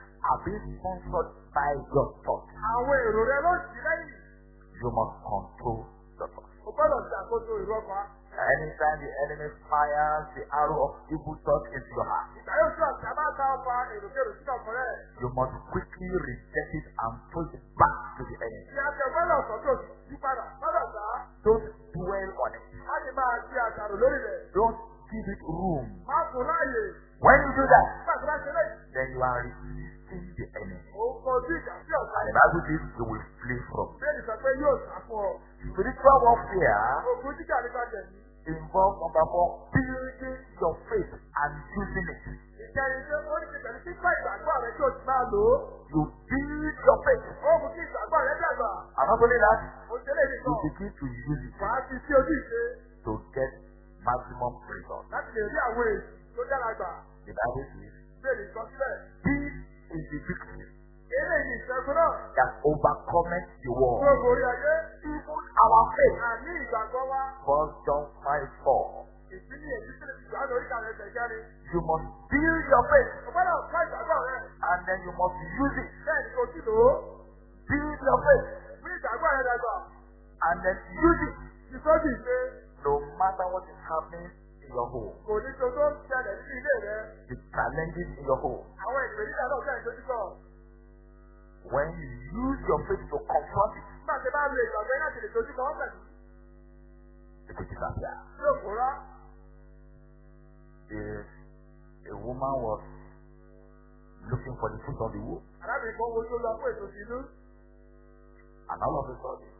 are being sponsored by your thoughts. Àwọn èrò rẹ ló sì lẹ́yìn. You must control your thoughts. O gbọ́dọ̀ ṣàkóso èrò ọkàn. Anytime the enemy fires the arrow of evil thoughts into your heart, Ìgbà yóò tún àti àbá ta ọba èròkèrò sínú ọkàn rẹ̀. you must quickly reject it and throw it back to the enemy. Ìyá tẹ gbọ́dọ̀ sọ tó yí padà. Gbọ́dọ̀ gbà á. Don't dwell on it. Má ṣe máa ṣe àṣàrò lórí rẹ̀. Don't give it room. Má fún láàyè. When you do that, then you are resisting the enemy. The Bible says you will flee from. Spiritual warfare involves number four, building your faith and using it. You build your faith. And not only that, you begin to use it to get maximum result. láti lè rí àwọn èsì tó dára gbà. The Bible says, this is the victory that overcometh the world. Even our faith. Àní ìgbàgbọ́ wa. First John 5 4. Ìpínlẹ̀ èyí sílẹ̀ ti gbà lórí ìkàlẹ̀ ẹ̀sẹ̀ kẹrin. You must build your faith and then you must use it. Build your faith and then use it. No matter what is happening in your home, Kò ní tó tó ń ṣẹlẹ̀ nínú ilé rẹ. the challenges in your home. Àwọn ìpèníjà náà fẹ́ ìdójúkọ. When you use your faith to confront it, Nígbà tí bá lo ìgbàgbọ́ láti lè dojúkọ wọ́n pẹ̀lú. it will disappear. Yóò kóra. If a woman was looking for the fruit of the womb, Arábìnrin kan wo tó lọ fún ètò ìlú. and all of a sudden.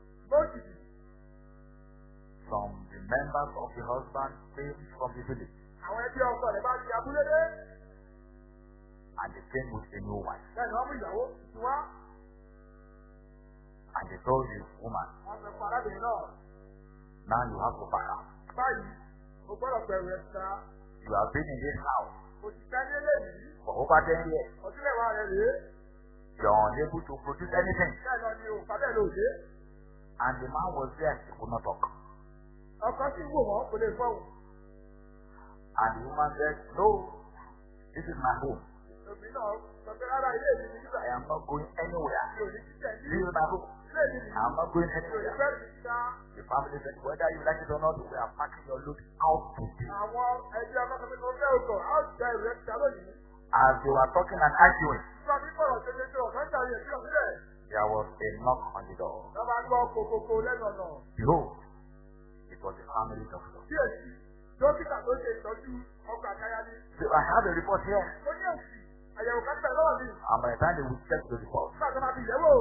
Some the members of the husband came from the village Àwọn ẹbí ọkọ rẹ̀ bá ti abúlé dé. and they came with a new wife. Bẹ́ẹ̀ni wọ́n mú ìyàwó tuntun wá. And they told the woman, Wọ́n fún arábìnrin náà. now you have to back out. Báyìí, o gbọ́dọ̀ bẹ̀rù ẹ̀. You have been in this house Òṣìṣẹ́ ní eléyìí. for over 10 years. Ọdún mẹ́wàá rẹ̀ rèé. You are unable to produce anything. Bẹ́ẹ̀ náà ni òǹkà bẹ́ẹ̀ ló dé. And the man was there, he could not talk. Ọkọ ń wò wọ́n kò lè fọ́hùn. And the woman said, no, this is my home. Òbí náà sọ pé rárá ilé mi ní nígbà I am not going anywhere. tí. This is my home. I am not going anywhere. The family said, whether you like it or not, we are packing your load out today. Àwọn ẹbí ọkọ pé mo fẹ́ òkò, ó jẹ síta lónìí. As they were talking and arguing, Nígbà tí kọ̀rọ̀ ṣe ṣe ṣe ọ̀sán jà yẹn sí ọ̀sílẹ̀. there was a knock on the door. Behold, was the family doctor. Bí èsì, dókítà tó ṣe ìtọ́jú ọkọ̀ àkáyá ní. So I have a report here. Mo ní èsì, àyẹ̀wò kan bẹ̀ lọ́wọ́ mi. And by the time they would check the report, Nígbà tó máa fi ìyẹ̀wò,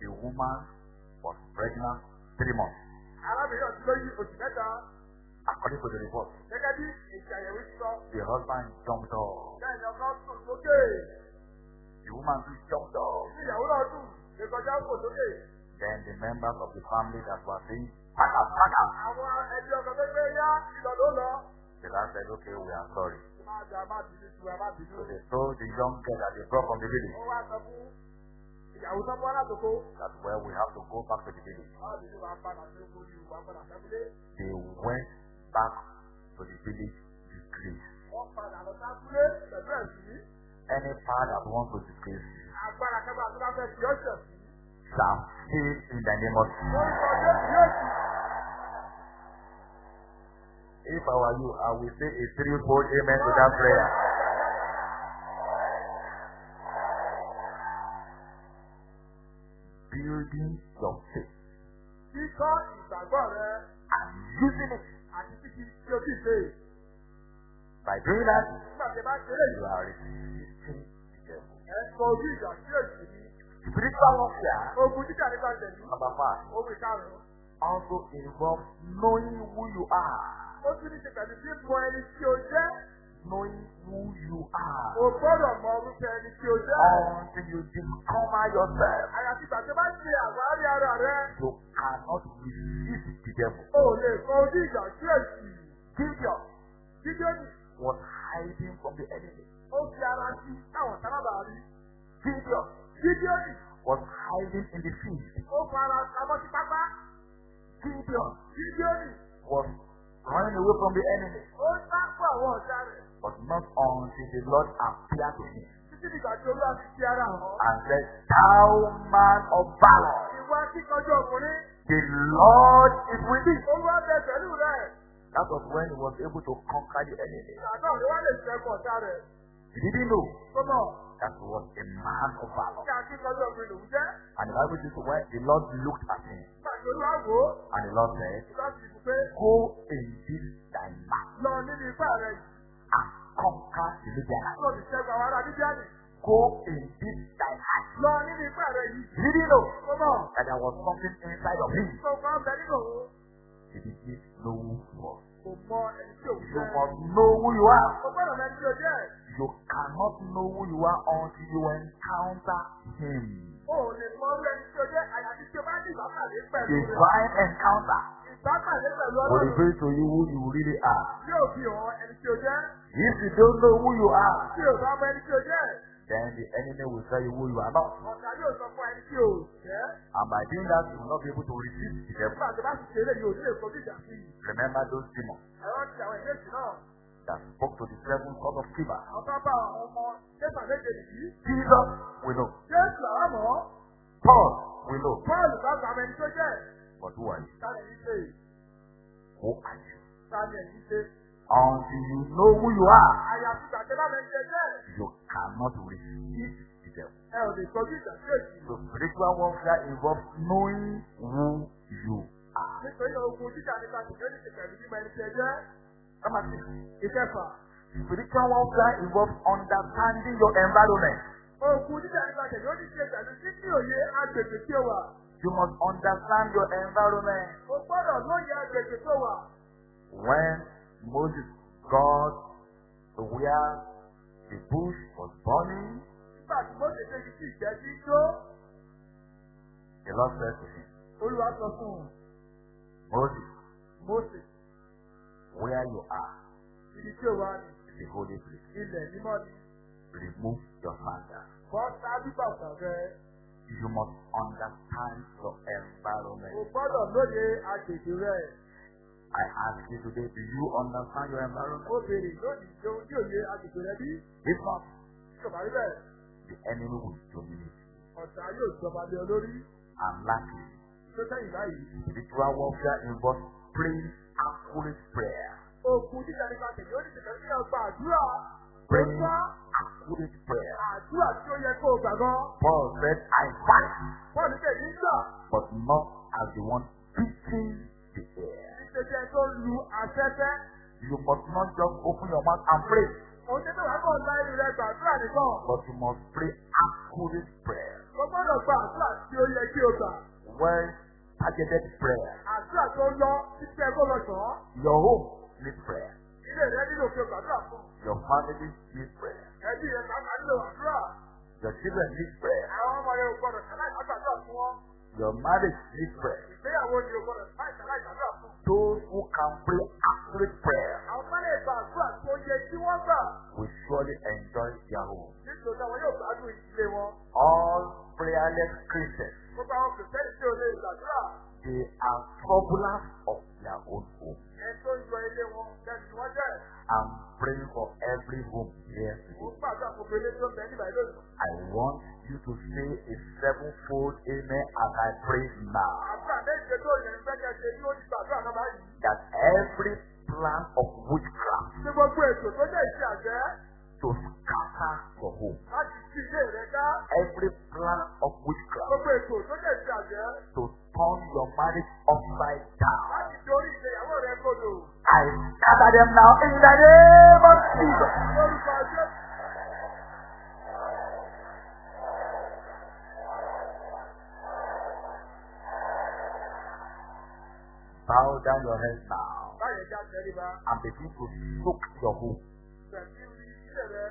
the woman was pregnant three months. arábìnrin náà ti lóyún oṣù mẹ́ta. According to the report, Gẹ́gẹ́ bí èsì àyẹ̀wò ti sọ. the husband jumped off. Bẹ́ẹ̀ ni ọkọ sùn sókè. The woman too jumped off. Ní ìyàwó náà dùn, lè kọjá kò sókè. Then the members of the family that were saying, up. Àwọn ẹbí ọkọ̀ tó gbé yá ìlọ ló lọ. The last said, okay, we are sorry. So they told the young girl that they brought from the village ìyàwó tó bọ́ látòkó. that, well, we have to go back to the village. They went back to the village disgraced. Wọ́n padà lọ sábúlé pẹ̀lú ẹ̀sìn. Any power that wants to disgrace you Agbára kẹ́gbà tó bá fẹ́ fi ọ̀ṣẹ̀ sí. Shall fail in the name of Jesus. If I were you, I will say a threefold amen to that prayer. Building your faith Kíkọ́ ìgbàgbọ́ rẹ and using it. àti títí tí o ti ṣe. By doing that, you are resisting the devil. ẹ sọ ojú ìjà sí èsì. Spiritual warfare, Ogun jíjà nípa tẹ̀lé. number five, Ogun ìkarùn-ún. also involves knowing who you are. Ó tún ní ṣe pẹ̀lú bí mọ ẹni tí o jẹ́. Knowing who you are. O gbọ́dọ̀ mọ orúkọ ẹni tí o jẹ́. Until you discover yourself, Àyàfi ìgbà tí o bá ṣe àwárí ara rẹ. you cannot resist the devil. O lè kọ ojú ìjà sí èsì. Gideon Gídíọ́nì was hiding from the enemy. ó fi ara sí táwọn sábà rí. Gideon hiding in the field. Gideon Gídíọ́nì. was running away from the enemy, but not until the Lord appeared to him and said, Thou man of valor, the Lord is with thee. That was when he was able to conquer the enemy. He didn't know Tó mọ̀. That was a man of valor. And the Bible says when the Lord looked at him and the Lord said, Go in this thy mouth and conquer the Bíbíánì. Go in this thy heart. Yìí. He know that there was something inside of him. He didn't know who was. You must know who you are. You cannot know who you are until you encounter him. O ò lè mọ irú ẹni tí ó jẹ́ àyàfi tí o bá ní ìbápàdé pẹ̀lú rẹ̀. Divine encounter Ìbápàdé pẹ̀lú will reveal to you who you really are. yóò fi hàn ẹni tí ó jẹ́. If you don't know who you are, Tí o bá mọ ẹni tí ó jẹ́. then the enemy will tell you who you are not. Ọ̀tá yóò sọ fún ẹni tí o jẹ́. And by doing that, you will not be able to resist the devil. Nígbà tó bá sì ṣe eléyìí, o ní lè kojú ìjà sí i. Remember those demons Ẹ̀rọ ti àwọn ìmẹ̀sì náà. That spoke to the seven sons of Kiba. Jesus, we know. Paul, we know. But who are you? Who are you? Until you know who you are, you cannot resist the devil. So spiritual warfare involves knowing who you are. Number six. Ìkẹfà. Spiritual warfare involves understanding your environment. Ogun jíjà nípa tìjọ́ ní ṣe pẹ̀lú títí òye agbègbè tí ó wà. You must understand your environment. O gbọ́dọ̀ lóye agbègbè tó wà. When Moses got to where the bush was burning, Nígbà tí tí ìgbẹ́ ti ń jó, the Lord said to him, Olúwa sọ fún un, Moses, Mósè, where you are ibi tí ó wà ní is a holy place. ilẹ̀ mímọ́ ni. Remove your sandals. Bọ́ sáájú bàtà rẹ. You must understand your environment. O gbọ́dọ̀ lóye agbègbè rẹ. I ask you today, do you understand your environment? O béèrè lónìí jẹ́ ojú òye agbègbè rẹ bí? If not, o rí bẹ́ẹ̀, the enemy will dominate you. ọ̀tá yóò jọba lé ọ lórí. And lastly, spiritual warfare involves praying accurate prayer. Ogun jíjà nípa tẹ̀lé ó ní tẹ̀lé ní ọgbà àdúrà. Praying Ó accurate prayer. àdúrà tí ó yẹ kó o gbàgbọ́. Paul said, I fight, tẹ̀ ní gbà. but not as the one beating the air. Ìṣèjẹ́ tó lu afẹ́fẹ́. You must not just open your mouth and pray, Òun ṣe tó wà kọ́ ọ̀la ẹnu rẹ gbàdúrà nìkan. but you must pray accurate prayer. O gbọ́dọ̀ gba àdúrà tí ó yẹ kí o gbà. Well targeted prayer. Àdúrà tó lọ títí ẹ kó lọ sàn án. Your home needs prayer. Ilé rẹ nílò kí o gbàdúrà fún. Your family needs prayer. Ẹbí rẹ kàkà nílò àdúrà. Your children need prayer. Àwọn ọmọ rẹ ò gbọ́dọ̀ ṣaláì gbàdúrà fún wọn. Your marriage needs prayer. Those who can pray accurate prayer will surely enjoy their home. All prayerless Christians, They are troublers of their own home. I'm praying for every home here today. I want you to say a sevenfold amen as I pray now. That every plan of witchcraft to scatter your home, every plan of witchcraft to turn your marriage upside down. láti dorí ìgbéyàwó rẹ kodò. I scatter them now in the name of Jesus. Lórúkọ Jésù. Bow down your head now Báyọ̀ já tẹríba. and begin to soak your home, Bẹ̀rẹ̀ sí ilé rẹ,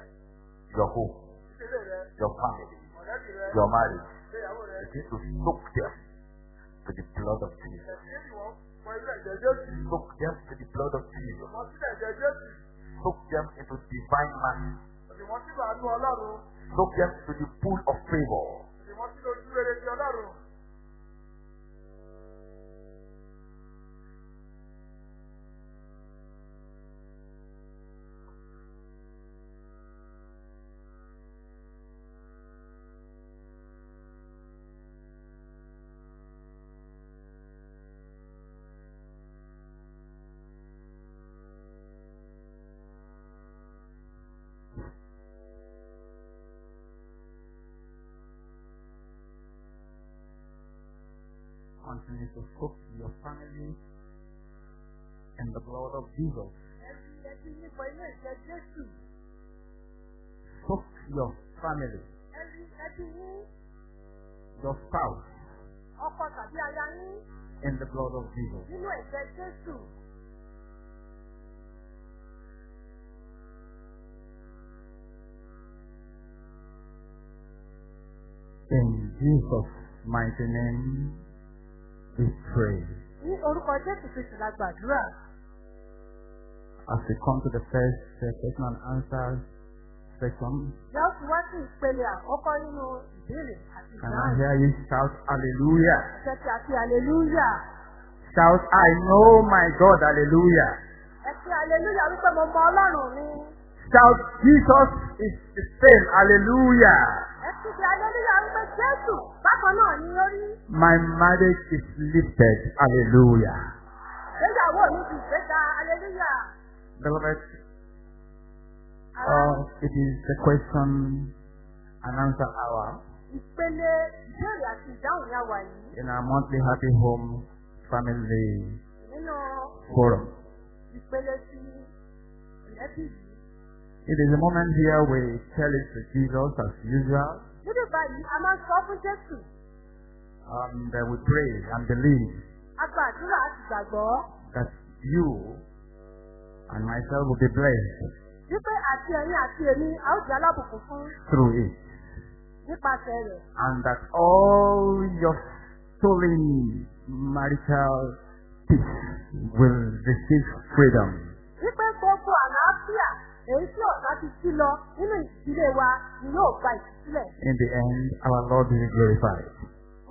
your home, ilé rẹ, your family, your marriage. Begin to soak them to the blood of Jesus. Soak them to the blood of Jesus. Soak them into divine mercy. Soak them into the pool of favor. Continue to soak your family in the blood of Jesus. Soak your family, your spouse, in the blood of Jesus. In Jesus' mighty name, we pray. Ní orúkọ Jésù Kristu la gbàdúrà. As we come to the first uh, question and answer section, Ìyá ó fi wá sí ìpele àkọ́kọ́ nínú ìbéèrè àti can I hear you shout hallelujah? A fi hallelujah. Shout, I know my God, hallelujah. Ẹ fi hallelujah wípé mo mọ Ọlọ́run mi. Shout, Jesus is the same, hallelujah. Ẹ fi fi hallelujah wípé Jésù bákan náà ni ó rí. My marriage is lifted, hallelujah. Ìgbéyàwó mi ti ìgbéga hallelujah. Beloved, uh, it is the question and answer hour ìpele ìbéèrè àti ìdáhùn ni a wà yìí in our monthly happy home family nínú forum. ìpele ti. It is a moment here we tell it to Jesus as usual, Níbi báyìí, a máa sọ fún Jésù. and uh, we pray and believe A gba àdúrà àti gbàgbọ́. that you and myself will be blessed Wípé àti ẹ̀yin àti èmi, a ó jẹ́ alábùkún fún through it, nípasẹ̀ rẹ̀. and that all your stolen marital peace will receive freedom. Wípé gbogbo àlàáfíà èyí tí ọ̀tá ti sí lọ nínú ìdílé wa ni yóò gba ìtúsílẹ̀. In the end, our Lord will be glorified.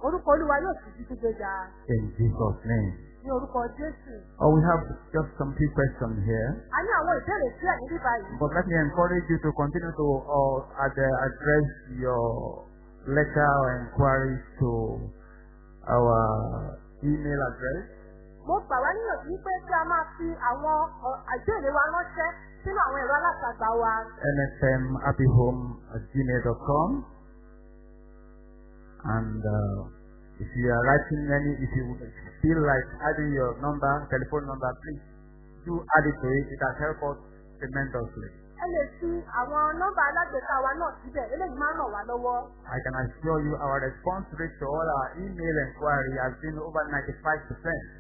Orúkọ Olúwa yóò sì di gbígbéga In Jesus' name. ní orúkọ Jésù. Oh, we have just some few questions here. A ní àwọn ìbéèrè díẹ̀ níbí báyìí. But let me encourage you to continue to uh, uh, address your letter or inquiries to our email address, Mo gbà wá níyànjú wípé kí a máa fi àwọn ìbéèrè wa ránṣẹ́ sínú àwọn ẹ̀rọ alátagbà wa. nsmhappyhome at gmail.com. And uh, if you are writing any, if you feel like adding your number, telephone number, please do add it to it. It has helped us tremendously. Ẹ lè fi àwọn nọ́mbà alágbèéká wa náà síbẹ̀, eléyìí máa ń ràn wá lọ́wọ́. I can assure you our response rate to all our email inquiry has been over 95%. Mo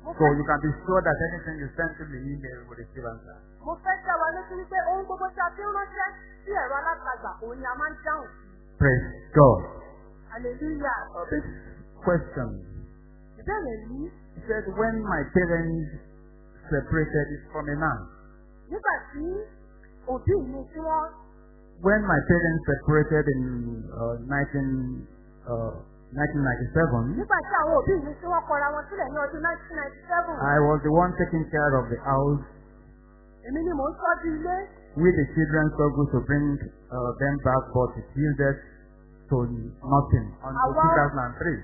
So you can be sure that anything you send to the email will receive answer. mo fẹ́ dá wa lójú wípé ohun gbogbo tí a fi ń ránṣẹ́ sí ẹ̀rọ alátagbà òun ni a máa ń dáhùn. Praise God. Hallelujah. This question, Ìbéèrè yìí, he said, when my parents separated from a man, nígbà tí òbí mi tí wọ́n when my parents separated in uh, 19, uh, 1997, nígbà tí àwọn òbí mi tí wọ́n kọra wọn sílẹ̀ ní ọdún 1997, I was the one taking care of the house. èmi ni mò ń tọ́jú ilé. We, the children, struggled to bring uh, them back, but it yielded to nothing until Our- 2003.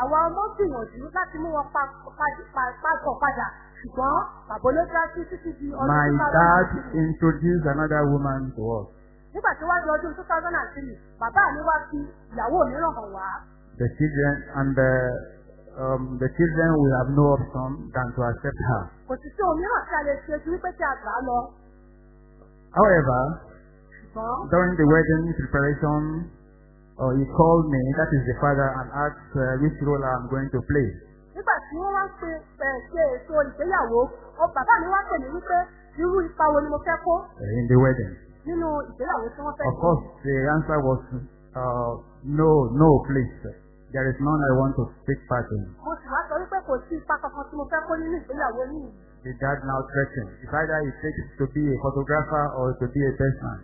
Àwa ọmọ gbìyànjú láti mú wọn pa- pa- pa- papọ̀ padà, ṣùgbọ́n bàbá ló já sí títí di ọdún My 2003. dad introduced another woman to us. Nígbà tí wá di ọdún 2003, bàbá mi wá fi ìyàwó mìíràn hàn wá. The children and the, um, the children will have no option than to accept her. Kò sì sí ohun mìíràn tí a lè ṣe ju wípé kí a gbà á lọ. However, during the wedding preparation, uh, he called me, that is the father, and asked uh, which role I'm going to play. nígbà tí wọ́n wá ń pe ẹ̀ ṣe ètò ìgbéyàwó, ó bàbá mi wá pè mí wípé irú ipa wo ni mo fẹ́ kó uh, in the wedding. nínú ìgbéyàwó tí wọ́n fẹ́ Of course, the answer was uh, no, no, please. There is none I want to take part in. Mo sì wá sọ wípé kò sí ipa kankan tí mo fẹ́ kó nínú ìgbéyàwó yìí. The dad now threatened. If either he takes to be a photographer or to be a best man.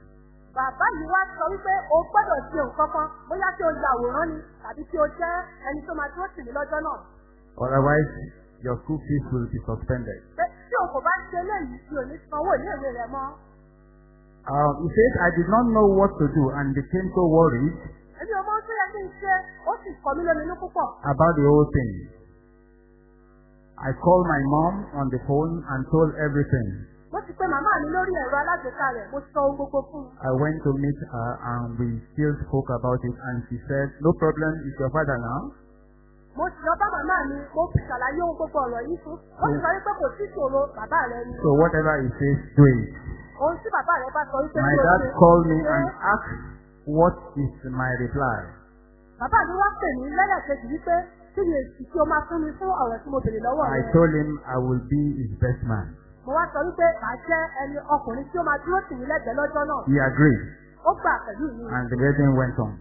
Bàbá yìí wá sọ wípé o gbọ́dọ̀ ṣe nǹkan kan bóyá kí o ya àwòrán ni tàbí kí o jẹ́ ẹni tó máa dúró tì mí lọ́jọ́ náà. Otherwise, your school fees will be suspended. Tí o kò bá ṣe eléyìí, mi ò ní sanwó iléèwé rẹ mọ́. Uh, he said, I did not know what to do and became so worried Èmi ò mọ ohun tó yẹ kí n ṣe, ó sì kọ mí lóminú púpọ̀. about the whole thing. I called my mom on the phone and told everything. Mo ti pe màmá mi lórí ẹ̀rọ alágbèéká rẹ̀, mo sọ ohun gbogbo fún un. I went to meet her and we still spoke about it and she said, no problem, it's your father now. Mo sì lọ bá màmá mi mo fi ṣàlàyé ohun gbogbo ọ̀rọ̀ yìí fún ó sì sọ wípé kò sí ìṣòro bàbá rẹ ni So whatever he says, do it. ohun tí bàbá rẹ bá sọ wípé My dad called me and asked, what is my reply? bàbá mi wá pè mí lẹ́lẹ́kejì wípé kí ni èsì tí o máa fún mi fún ọ̀rọ̀ tí mo bèrè lọ́wọ́ I rẹ told him I will be his best man. mo wá sọ wípé màá jẹ́ ẹni ọkùnrin tí ó máa dúró tì mí lẹ́gbẹ̀ẹ́ lọ́jọ́ náà He agreed ó gbà pẹ̀lú mi and the wedding went on.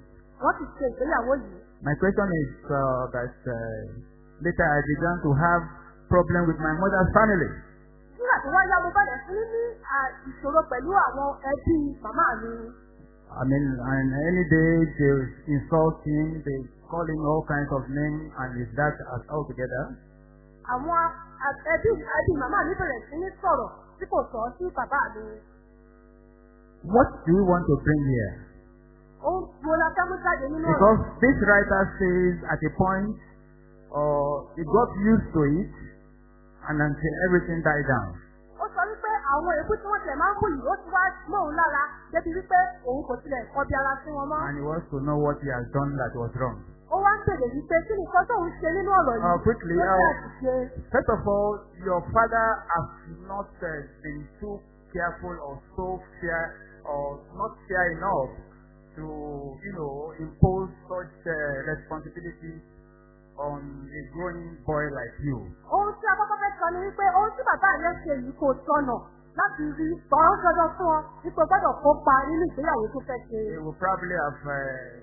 wọ́n ti ṣe ìgbéyàwó yìí My question is uh, that uh, later I began to have problem with my mother's family. nígbà tó wá yá mo bẹ̀rẹ̀ sí ní à, ìṣòro pẹ̀lú àwọn ẹbí màmá mi I mean, and any day they insult him, they call him all kinds of names, and his dad as altogether. àwọn a- ẹbí ẹbí màmá mi bẹ̀rẹ̀ sí ní sọ̀rọ̀ tí kò sọ sí bàbá mi What do you want to bring here? ohun tí mo lọ fẹ́ mú jáde nínú ọ̀rọ̀ Because this writer says at a point, uh, he got used to it, and until everything died down. ó sọ wípé àwọn èébú tí wọ́n tilẹ̀ máa ń bù yìí ó ti wá mọ́ òun lára débi wípé òun kò tilẹ̀ kọbi ara sí wọn mọ́ And he wants to know what he has done that was wrong. ó wá ń bèrè wípé kí nìkan tóun ṣe nínú ọ̀rọ̀ Uh, yìí quickly, uh, fẹ́ àṣìṣe First of all, your father has not uh, been too careful or so fair or not fair enough to, you know, impose such uh, responsibility on a growing boy like you. ohun tí akọ́kọ́ fẹ́ sọ ni wípé ohun tí bàbá rẹ̀ ṣe yìí kò tọ̀nà láti rí tọ̀rọ̀ dandan fún ọ o gbọ́dọ̀ kópa nínú ìgbéyàwó tó fẹ́ ṣe. He will probably have, uh,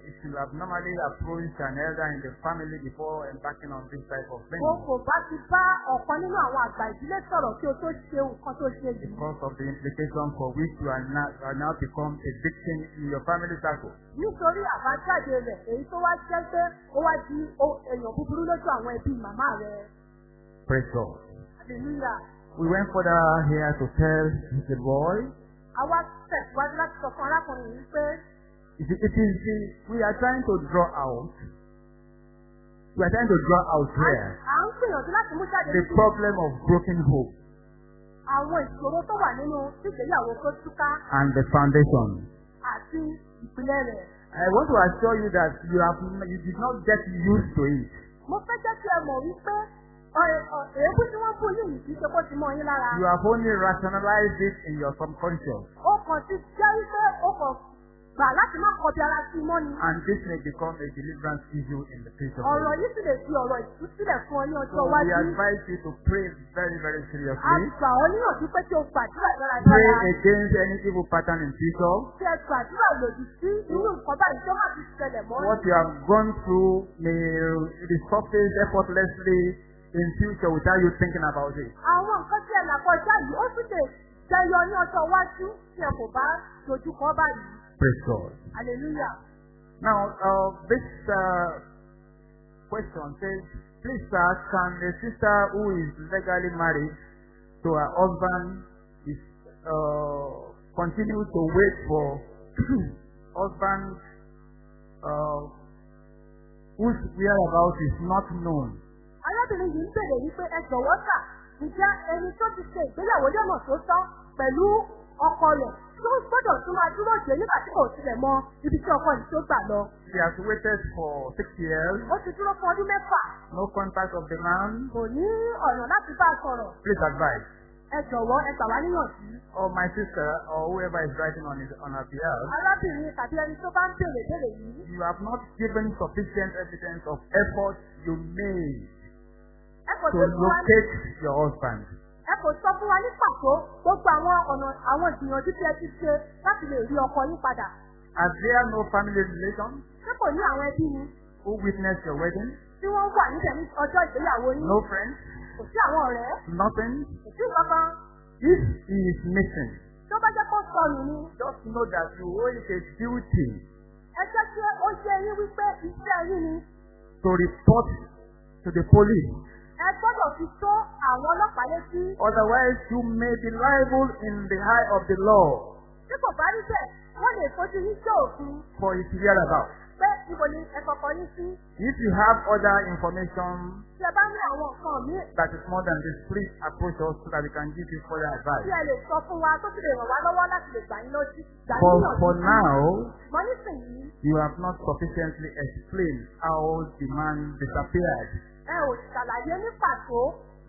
he should have normally approached an elder in the family before embarking on this type of thing. o kò bá ti bá ọ̀kan nínú àwọn àgbà ìdílé sọ̀rọ̀ kí o tó ṣe nǹkan tó ṣe yìí. Because of the implication for which you are now, are now become a victim in your family circle. nítorí àbájáde rẹ̀ èyí tó wá jẹ́ pé ó wá di èèyàn búburú lójú àwọn ẹbí màmá rẹ̀. Praise God. hallelujah. We went further here to tell the boy àwa tẹ̀síwájú láti sọ fún arákùnrin yìí pé It is, it is the, we are trying to draw out, we are trying to draw out here à ń gbìyànjú láti mú jáde the problem of broken hope àwọn ìṣòro tó wà nínú ìgbéyàwó tó túká and the foundation. àti ìpìlẹ̀ rẹ̀. I want to assure you that you have you did not get used to it. mo fẹ́ jẹ́ kí ẹ mọ̀ wípé ọ̀- ọ̀- èébú tí wọ́n bù yìí kì í ṣe kó ti mọ yín lára. You have only rationalized it in your subconscious, ó kàn ti jẹ́ wípé ó kàn gbà láti má kọbi ara sí i mọ́ ni. and this may become a deliverance issue in the future. ọ̀rọ̀ yìí sì lè di ọ̀rọ̀ ìtúsílẹ̀ fún ọ ní ọjọ́ So we advise you to pray very, very a seriously. gbà ọ́ níyànjú pé kí o gbàdúrà Pray against any evil pattern in future. kí ẹ gbàdúrà lòdì sí irú nǹkan báyìí tó má ti ṣẹlẹ̀ mọ́. What you have gone through may resurface effortlessly in future without you thinking about it. àwọn nǹkan tí ẹ là kọjá yìí ó tún lè jẹyọ ní ọjọ́ iwájú tí ẹ kò bá dojú kọ báyìí. Praise God. hallelujah. Now, uh, this uh, question says, please sir, can a sister who is legally married to her husband is uh, continue to wait for [CLEARS THROAT] husband uh, whose whereabouts is not known? Arábìnrin yìí ń bèrè wípé ẹ jọ̀wọ́ kà ǹjẹ́ ẹni tó ti ṣe ìgbéyàwó lọ́nà tó tọ́ pẹ̀lú ọkọ rẹ̀ tó gbọ́dọ̀ tún máa dúró dé nígbà tí kò tilẹ̀ mọ ibi tí ọkọ yìí tó gbà lọ. She has waited for six years, ó ti dúró fún ọdún mẹ́fà no contact of the man. kò ní ọ̀nà láti bá a sọ̀rọ̀ Please advise. ẹ jọ̀wọ́ ẹ gbà wá níyànjú. Or my sister, or whoever is writing on, his, on her behalf, arábìnrin tàbí ẹni tó bá ń bèrè bèrè yìí you have not given sufficient evidence of effort you made to locate your husband. ẹ kò sọ fún wa ní pàtó gbogbo àwọn ọ̀nà àwọn ìgbìyànjú tí ẹ ti ṣe láti lè rí ọkọ yín padà. Are there no family relations ṣé kò ní àwọn ẹbí ni who witnessed your wedding? tí wọ́n wà níbẹ̀ ní ọjọ́ ìgbéyàwó yín? No friends? kò sí àwọn ọ̀rẹ́ Nothing? kò sí kankan If he is missing, tó bá jẹ́ kó sọnù ni just know that you owe it a duty ẹ jẹ́ kí ó yé yín wípé iṣẹ́ yín ni to report to the police. Ẹ gbọ́dọ̀ fi tó àwọn ọlọ́pàá létí Otherwise, you may be liable in the eye of the law tí kò bá rí bẹ́ẹ̀ wọ́n lè fojú yín sí òfin for pé ni ẹ kọ́kọ́ yín sí. If you have other information Tí ẹ bá ní àwọn nǹkan míì that is more than this, please approach us so that we can give you further advice. ẹ lè sọ fún wa tó sì lè ràn wá lọ́wọ́ láti lè gbà yín lójú. gbà yín For, now, nísìnyí, you have not sufficiently explained how the man disappeared. Ẹ ò ṣàlàyé ní pàtó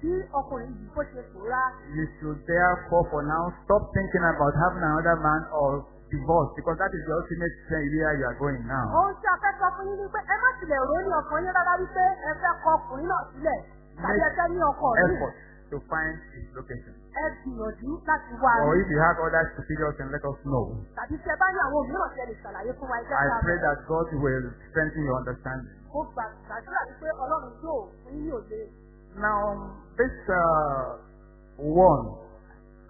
bí ọkùnrin yìí bó ṣe pòórá. You should therefore, for now, stop thinking about having another man or divorce because that is the ultimate area you are going now. Ohun tí a fẹ́ sọ fún yín ni pé ẹ má tilẹ̀ rò ní ọkàn yín rárá wípé ẹ fẹ́ kọ ọkùnrin náà sílẹ̀ tàbí ẹ fẹ́ ní ọkọ rí. To find his location. Ẹ gbìyànjú láti wá Or if you have other superiors, then let us know. Tàbí tí ẹ bá ní àwọn òmíràn tí ẹ lè ṣàlàyé fún wa ẹjẹ́ I pray that God will strengthen your understanding. Mo gbà gbàdúrà wípé Ọlọ́run yóò fún yín ní òye. Now, this uh, one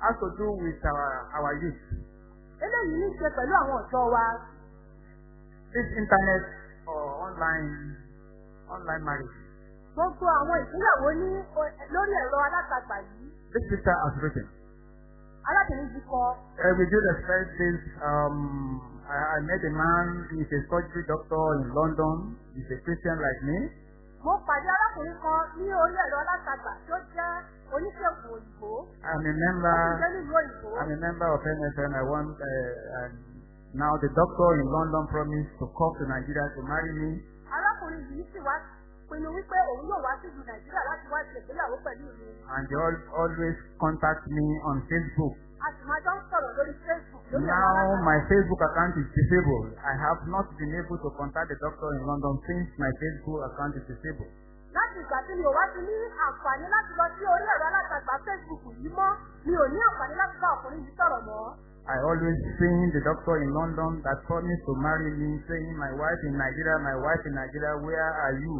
has to do with our, our youth. Eléyìí ní í ṣe pẹ̀lú àwọn ọ̀dọ́ wa. This internet or online online marriage. Gbogbo àwọn ìgbéyàwó ní o- lórí ẹ̀rọ alátagbà yìí. This sister has written. Arábìnrin yìí kọ Uh, with due respect, this um, I, I met a man. He's a surgery doctor in London. He's a Christian like me. Mo pàdé arákùnrin kan ní orí ẹ̀rọ alátagbà tó jẹ́ oníṣègùn òyìnbó. I'm a member. jẹ́ nílùú òyìnbó. I'm a member of MSN. I want. Uh, and now the doctor in London promised to come to Nigeria to marry me. Arákùnrin yìí sì wá pinnu wípé òun yóò wá sí ìlú Nàìjíríà láti wá ṣe ìgbéyàwó pẹ̀lú mi. and they all, always contact me on Facebook. A sì máa jọ ń sọ̀rọ̀ lórí Facebook Now my Facebook account is disabled. I have not been able to contact the doctor in London since my Facebook account is disabled. Láti ìgbà tí mi ò wá ti ní àǹfààní láti lọ sí orí ẹ̀rọ alátagbà Facebook yìí mọ́, mi ò ní àǹfààní láti bá ọkùnrin yìí sọ̀rọ̀ mọ́. I always seen the doctor in London that promised to marry me, saying, "My wife in Nigeria, my wife in Nigeria, where are you?"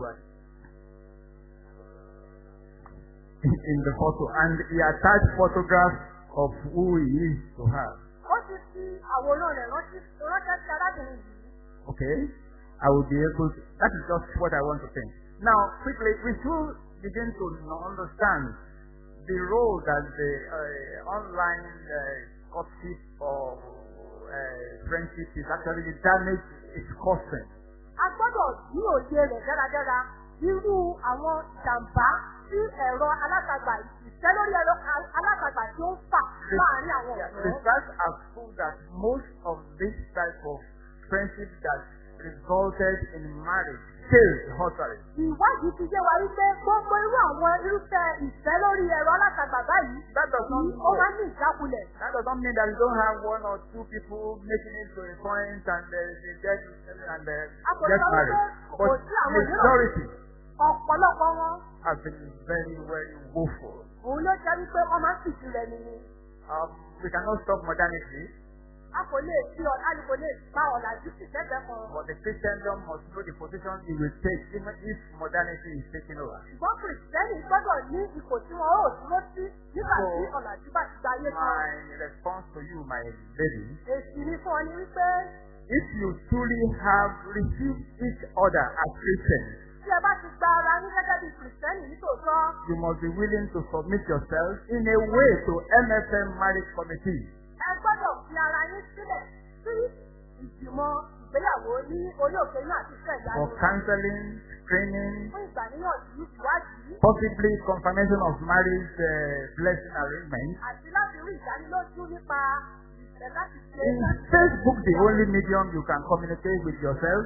In the photo, and he attached photographs of who he is to her. Ó ti fi àwòrán rẹ̀ ránṣẹ́ ránṣẹ́ sí arábìnrin yìí. Okay? I will be able to, that is just what I want to think. Now, quickly, we should begin to understand the role that the uh, online uh, courtship or uh, friendship is actually the damage it's causing. A gbọ́dọ̀ ní òye rẹ̀ dáradára irú àwọn ìjàmbá tí ẹ̀rọ alátagbà ìfẹ́ lórí ẹ̀rọ a- alátagbà tí ó ń fà láàárín àwọn ọ̀dọ́. Research has proved that most of this type of friendship that resulted in marriage killed utterly. Ìwádìí ti yé wa wípé gbogbo irú àwọn irúfẹ́ ìfẹ́ lórí ẹ̀rọ alátagbà báyìí That does not tí ó máa ń ní ìjákulẹ̀. That does not mean that you don't have one or two people making it to a point and uh, they get and uh, A kò get sọ wípé married. kò But sí àwọn mìíràn majority ọ̀pọ̀lọpọ̀ wọn have been very, very woeful. òun ló jẹ́ wípé wọ́n máa ń fìdí rẹ̀ nìyí. We cannot stop modernity, A kò lè fi ọ̀la ni kò lè pa ọ̀làjú sí sẹ́gbẹ̀ẹ́ kan. but the Christendom must know the position it will take even if modernity is taking over. Ṣùgbọ́n Kìrìsìtẹ́nì gbọ́dọ̀ ní ipò tí wọ́n ó dúró sí nígbà tí ọ̀làjú bá ti gbayé kan. My response to you, my lady, Èsì ni fún ọ ni wípé if you truly have received each other as Christians, tí ẹ bá ti gba ara yín gẹ́gẹ́ bí Kìrìsìtẹ́nì nítòótọ́, you must be willing to submit yourself in a way to MFM marriage committee. ẹ gbọ́dọ̀ fi ara yín sílẹ̀ sí ìgbìmọ̀ ìgbéyàwó ní orí òkè náà àti iṣẹ́ for counseling, training, Fún ìgbàníyànjú ìwádìí possibly confirmation of marriage uh, blessing arrangement. àti láti rí ìdánilójú nípa ìfẹ́ láti ṣe Is Facebook the only medium you can communicate with yourself?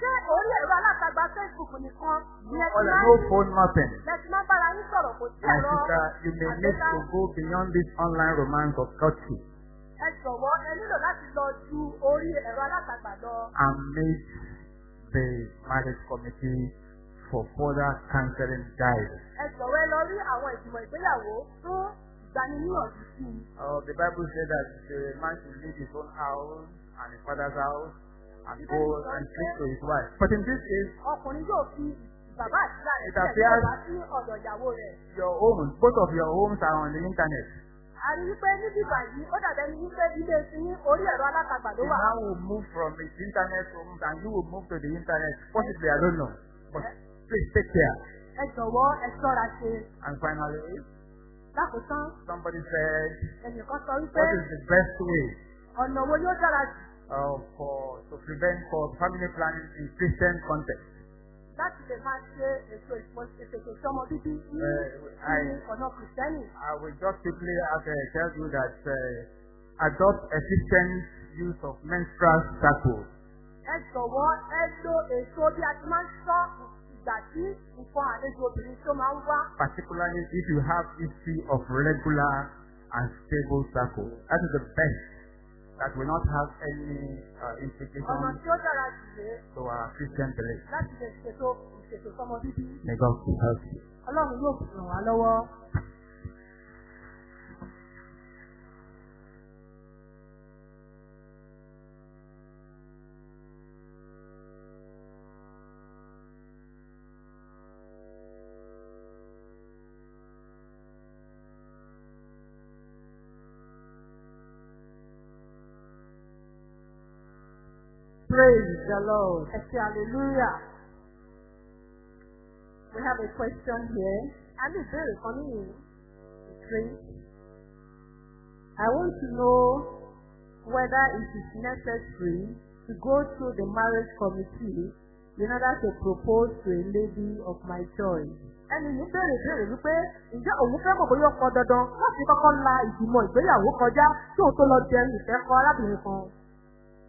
Ṣé orí ẹ̀rọ alátagbà Facebook nìkan ni ẹ ti máa no ń phone, nothing. lẹ́tí máa ń bára yín sọ̀rọ̀ kò sí ẹ̀rọ sister, you may need to go beyond this online romance of courtship Ẹ jọ̀wọ́ ẹ nílò láti lọ ju orí ẹ̀rọ alátagbà lọ. and meet the marriage committee for further counseling guidance. Ẹ jọ̀wọ́ ẹ lọ rí àwọn ìgbìmọ̀ ìgbéyàwó fún ìgbaniníyànjú sí i. Uh, the Bible says that the man should leave his own house and his father's house go and speak to his wife. But in this case, Ọkùnrin yóò fi bàbá àti ìyá rẹ̀ It appears- nígbà sí ọ̀dọ̀ ìyàwó rẹ̀. your homes, both of your homes are on the internet. A rí wípé níbí báyìí ó dàbẹ́ ni wípé ilé ti ní orí ẹ̀rọ alátagbà ló The wà. man will move from his internet homes and you will move to the internet. Possibly, I don't know. But please take care. Ẹ jọ̀wọ́ ẹ ṣọ́ra ṣe. And finally, Lákòótán, somebody said, ẹnìkan sọ wípé what is the best way ọ̀nà wo ni ó dára jù uh, for to prevent for family planning in Christian context. láti lè máa ṣe ètò ìfètò ìṣọmọ bíbí ní ọ̀nà kìrìsìtẹ́nì. I will just quickly uh, tell you that uh, adopt efficient use of menstrual cycle. ẹ jọ̀wọ́ ẹ lo èso bí a ti máa ń sọ ìgbà tí nǹkan àlejò obìnrin tó máa ń wá. particularly if you have history of regular and stable cycle. That is the best that will not have any uh, ọ̀nà implication tí ó dára jù rèé to our Christian belief. May God help you. Praise the Lord. Hallelujah. We have a question here. A ní ìbéèrè kan nìyí. Three. I want to know whether it is necessary to go through the marriage committee in order to propose to a lady of my choice. Ẹni yìí béèrè béèrè wípé ǹjẹ́ òun fẹ́ mọ̀ bóyá pọn dandan láti kọ́kọ́ la ìgbìmọ̀ ìgbéyàwó kọjá kí òun tó lọ jẹ ìfẹ́ kọ arábìnrin kan.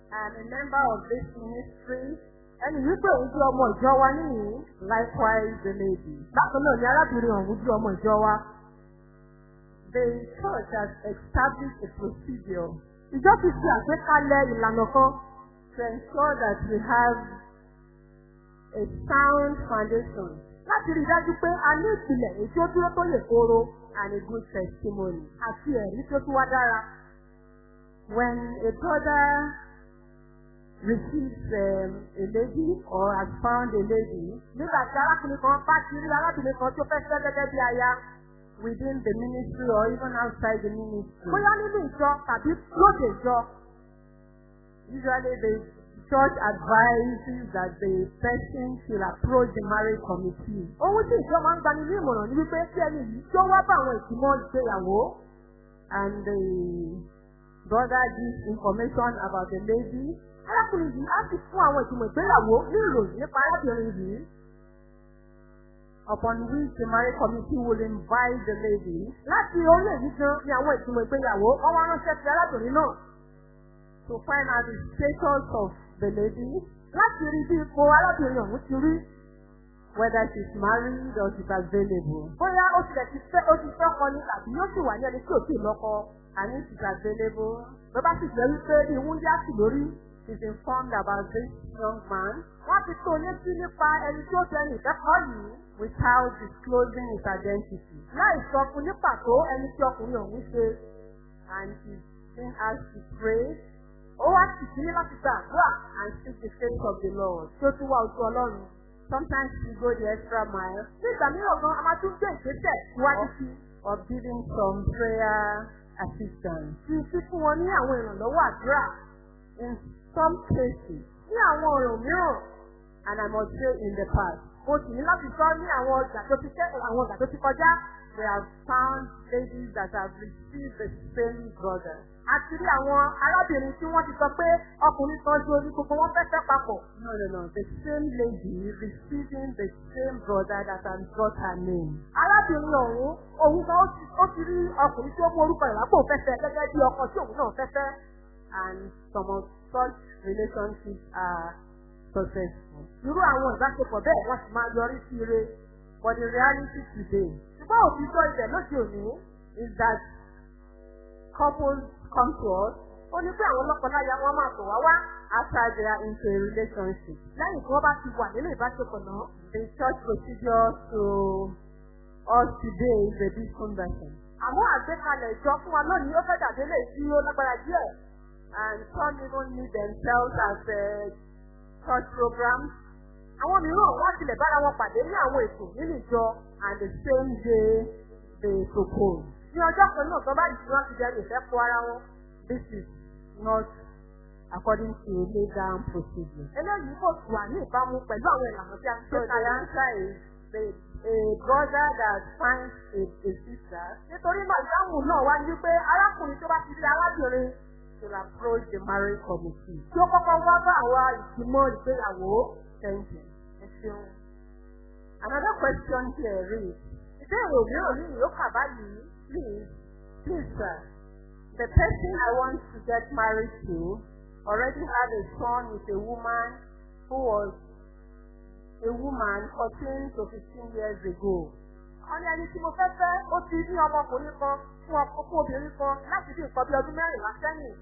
I a member of this ministry. Ẹni yìí pé òun jẹ́ ọmọ ìjọ wa nìyí. Likewise the lady. Bákan náà ni arábìnrin ọ̀hún jẹ́ ọmọ ìjọ wa. The church has established a procedure. Ìjọ ti ṣe àgbékalẹ̀ ìlànà kan to ensure that we have a sound foundation. Láti rí i dájú pé a ní ìpìlẹ̀ èyí tí ó dúró tó yè kóró and a good testimony. Àti ẹ̀rí tó tún wá dára. When a brother receives um, a lady or has found a lady. Within the ministry or even outside the ministry. Bóyá nínú ìjọ tàbí lóde ìjọ. Usually the church advises that the person should approach the marriage committee. Ohun tí ìjọ máa ń gbani ní ìmọ̀ràn ní wípé kí ẹni yìí tó wá bá àwọn ìgbìmọ̀ ìgbéyàwó and the brother gives information about the lady arákùnrin yìí á sì fún àwọn ìgbìmọ̀ ìgbéyàwó ní ìròyìn nípa arábìnrin yìí. Upon which the marriage committee will invite the lady. Láti orí èyí gan ni àwọn ìgbìmọ̀ ìgbéyàwó wọ́n wá ránṣẹ́ sí arábìnrin náà. To find out the status of the lady. Láti rí bí ipò arábìnrin ọ̀hún ti rí. Whether she is married or she is available. Bóyá ó tilẹ̀ ti fẹ́ ó ti fẹ́ kọ ní tàbí yóò sì wà ní ẹni tí ò tí ì lọ́kọ. If she is available. Bàbá sì jẹ́ wípé ìwúndí á sì lórí is informed about this young man. Wọ́n ti tó létí nípa ẹni tí ó jẹ́ ìkẹ́kọ̀ọ́ yìí without disclosing his identity. Láì sọ fún ní pàtó ẹni tí ọkùnrin ọ̀hún ṣe and he is being asked to pray. Ó wá sì sí ní láti gba àdúrà and seek the face of the Lord. Tí ó tún wá ojú Ọlọ́run. Sometimes we go the extra mile. Ní ìgbà mìíràn gan, a máa tún gbé ìgbésẹ̀ síwájú sí of giving some prayer assistance. Fi fífún wọn ní àwọn ìrànlọ́wọ́ àdúrà some cases ní àwọn ọ̀rọ̀ mìíràn and I must say in the past. Mo sì ní láti sọ ní àwọn ọjà tó ti àwọn ọjà tó ti kọjá. We have found ladies that have received the same brother. A ti rí àwọn arábìnrin tí wọ́n ti sọ pé ọkùnrin kan ju orí gbogbo wọn fẹ́ fẹ́ papọ̀. No no no the same lady receiving the same brother that has got her name. Arábìnrin ọ̀hún òun kan ó ti rí ọkùnrin tí ó mú orúkọ ìlápò fẹ́fẹ́ gẹ́gẹ́ bí ọkọ tí òun náà fẹ́fẹ́. And some of such relationships are successful. Irú àwọn ìbáṣepọ̀ bẹ́ẹ̀ wọ́n sì máa yọrí sí ire. But the reality today. Ṣùgbọ́n òtítọ́ ibẹ̀ lóde òní is that couples come to us. Ó ní pé àwọn lọ́kọláya wọn máa tọ̀ wá wá after they are into a relationship. Lẹ́yìn tí wọ́n bá ti wà nínú ìbáṣepọ̀ náà, the church procedure to us today is a bit cumbersome. Àmọ́ àgbékalẹ̀ ìjọ fún wa lónìí ó fẹ́ dàbí lè tí ó lágbára díẹ̀. And some even need themselves as a church programs. Àwọn mìíràn wọ́n tilẹ̀ bára wọn pàdé ní àwọn ètò nínú ìjọ and the same day they propose. Ní ọjọ́ kan náà tó bá yìí wọ́n ti jẹ́ ìfẹ́ fún ara wọn. This is not according to down procedure. Eléyìí kò wà ní ìbámu pẹ̀lú àwọn ìlànà tí a ń So gbé the answer is the, a brother that finds a, a sister Nítorí náà ìdáhùn náà wá ní pé arákùnrin tó bá ti rí arábìnrin should approach the marriage committee. Tí ó kọ́kọ́ wá bá àwa ìgbìmọ̀ ìgbéyàwó. Thank you. Ẹ ṣeun. Another question here reads, ìbéèrè òmíràn ní ìlú kà báyìí, please, please sir, the person I want to get married to already had a son with a woman who was a woman 14 to 15 years ago. Wọ́n ní ẹni tí mo fẹ́ fẹ́, ó ti ní ọmọkùnrin kan fún fún obìnrin kan láti bí nǹkan bí ọdún mẹ́rìnlá sẹ́yìn.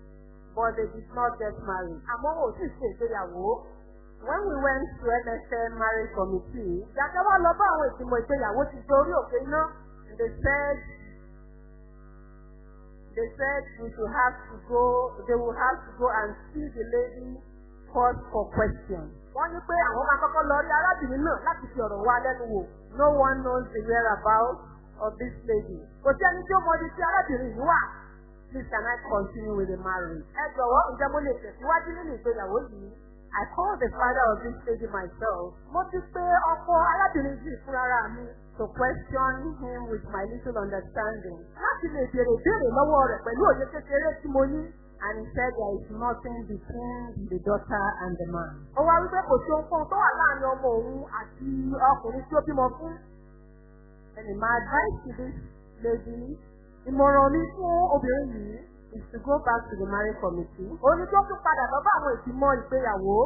But they did not get married. Àmọ́ wọn ò sì ṣe ìgbéyàwó. When we went to MSN marriage committee, Ìyàtọ̀ wá lọ bá àwọn ìgbìmọ̀ ìgbéyàwó ti jẹ orí òkè iná. they said they said we should have to go they will have to go and see the lady first for questions. Wọ́n ní pé àwọn máa kọ́kọ́ lọ rí arábìnrin náà láti fi ọ̀rọ̀ wá lẹ́nu wò. No one knows the whereabouts of this lady. Kò sí ẹni tí ó mọ ibi tí arábìnrin yìí wà. Please can I continue with the marriage? Ẹ jọ̀wọ́ ǹjẹ́ mo lè tẹ̀síwájú nínú ìgbéyàwó yìí? I called the father of this lady myself Mo ti pe ọkọ arábìnrin yìí fúnra mi to question him with my little understanding. láti lè béèrè ìbéèrè lọ́wọ́ rẹ̀ pẹ̀lú òye kékeré tí mo ní. And he said there is nothing between the daughter and the man. Ó wá wípé kò sí ohunkóhun tó wà láàárín ọmọ òun àti ọkùnrin tí ó bímọ fún. And my advice to this lady Ìmọ̀ràn mi fún obìnrin yìí. is to go back to the marriage committee. Òun ni tó tún padà lọ bá àwọn ìgbìmọ̀ ìgbéyàwó.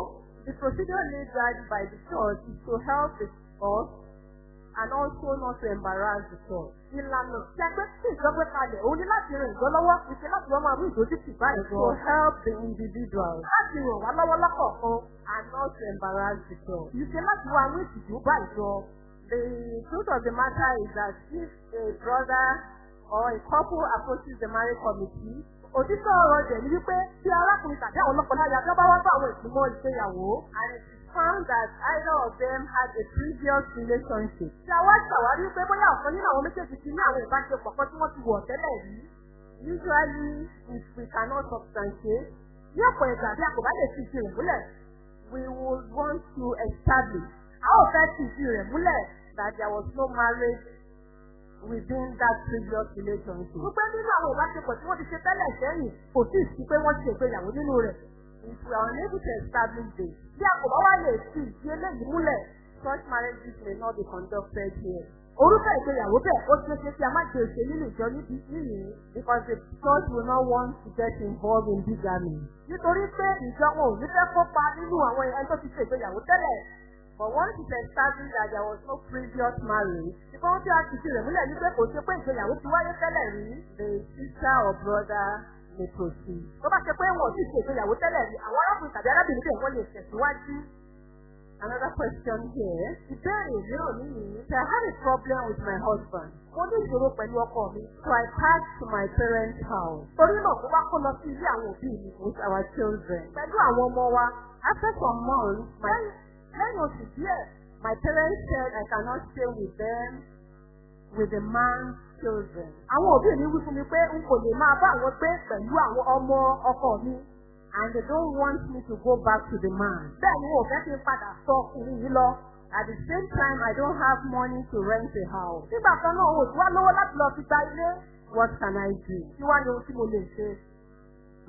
The procedure laid down by the church is to help the us and also not to embarrass the church. Ìlànà tí ẹgbẹ́ tí ìjọba kalẹ̀ òun ni láti ràn ìjọ lọ́wọ́ ìṣe láti wọ́n máa mú ìdójútì báyìí To help the individual Láti ràn wá lọ́wọ́ lọ́kọ̀ọ̀kan. and not to embarrass the church. Ìṣe láti wá mú ìtìjú báyìí gan. The truth of the matter is that if a brother or a couple approaches the marriage committee, Òtítọ́ ọ̀rọ̀ rẹ̀ ni wípé tí arákùnrin tàbí àwọn ọlọ́pàá tó bá wá bá àwọn ìgbìmọ̀ ìgbéyàwó. and found that either of them had a previous relationship, a wá ṣàwárí pé bóyá ọ̀kan nínú àwọn méjèèjì ti ní àwọn ìbáṣepọ̀ kan tí wọ́n ti wọ̀ tẹ́lẹ̀ rí. usually if we cannot substantiate, Ní ọ̀pọ̀ ìgbà bí a kò bá lè fi ìdí rẹ̀ múlẹ̀, we would want to establish a ó fẹ́ fi ìdí rẹ̀ múlẹ̀. that there was no marriage within that previous relationship. Wípé nínú àwọn ìbáṣepọ̀ tí wọ́n ti ṣe tẹ́lẹ̀ sẹ́yìn kò sí sí pé wọ́n ti ṣègbéyàwó nínú rẹ̀. If we are unable to establish this, Bí a kò bá wá lè fi ìdí eléyìí múlẹ̀, such marriages may not be conducted here orúkọ ìgbéyàwó bẹ́ẹ̀ ó ṣeé ṣe kí a má ṣe èṣe nínú ìjọ níbi yìí. because the church will not want to get involved in bigamy. Nítorí pé ìjọ wọn ò ní fẹ́ kópa nínú àwọn ẹni ti ṣe ìgbéyàwó tẹ́lẹ̀. But once it's established that there was no previous marriage, Ìfọwọ́n tí a ti fi rẹ̀ múlẹ̀ ní pé kò ṣe pé ìgbéyàwó ti wáyé tẹ́lẹ̀ rí. the sister or brother proceed. Tó bá ṣe pé wọn ò sì ṣe ìgbéyàwó tẹ́lẹ̀ rí, àwọn arákùnrin tàbí arábìnrin bẹ́ẹ̀ wọ́n lè tẹ̀síwájú. Another question here. Ìbéèrè mìíràn nìyí. So I had a problem with my husband. Mo ní ìṣòro pẹ̀lú ọkọ mi. So I passed to my parents' house Torí náà mo wá kó lọ sí ilé àwọn òbí mi. with our children. Pẹ̀lú àwọn ọmọ wa. After some months, my, Lẹ́yìn oṣù díẹ̀, my parents said I cannot stay with them with the man's children. àwọn òbí mi wí fún mi pé n kò lè máa bá àwọn gbé pẹ̀lú àwọn ọmọ ọkọ mi. And they don't want me to go back to the man. Bẹ́ẹ̀ ni wọn ò fẹ́ kí n padà sọ ọkùnrin yìí lọ. At the same time, I don't have money to rent a house. Nígbà kan náà, òun ò tún wá lówó láti lọ fi gba ilé. What can I do? Kí wá ní ohun tí mo lè ṣe?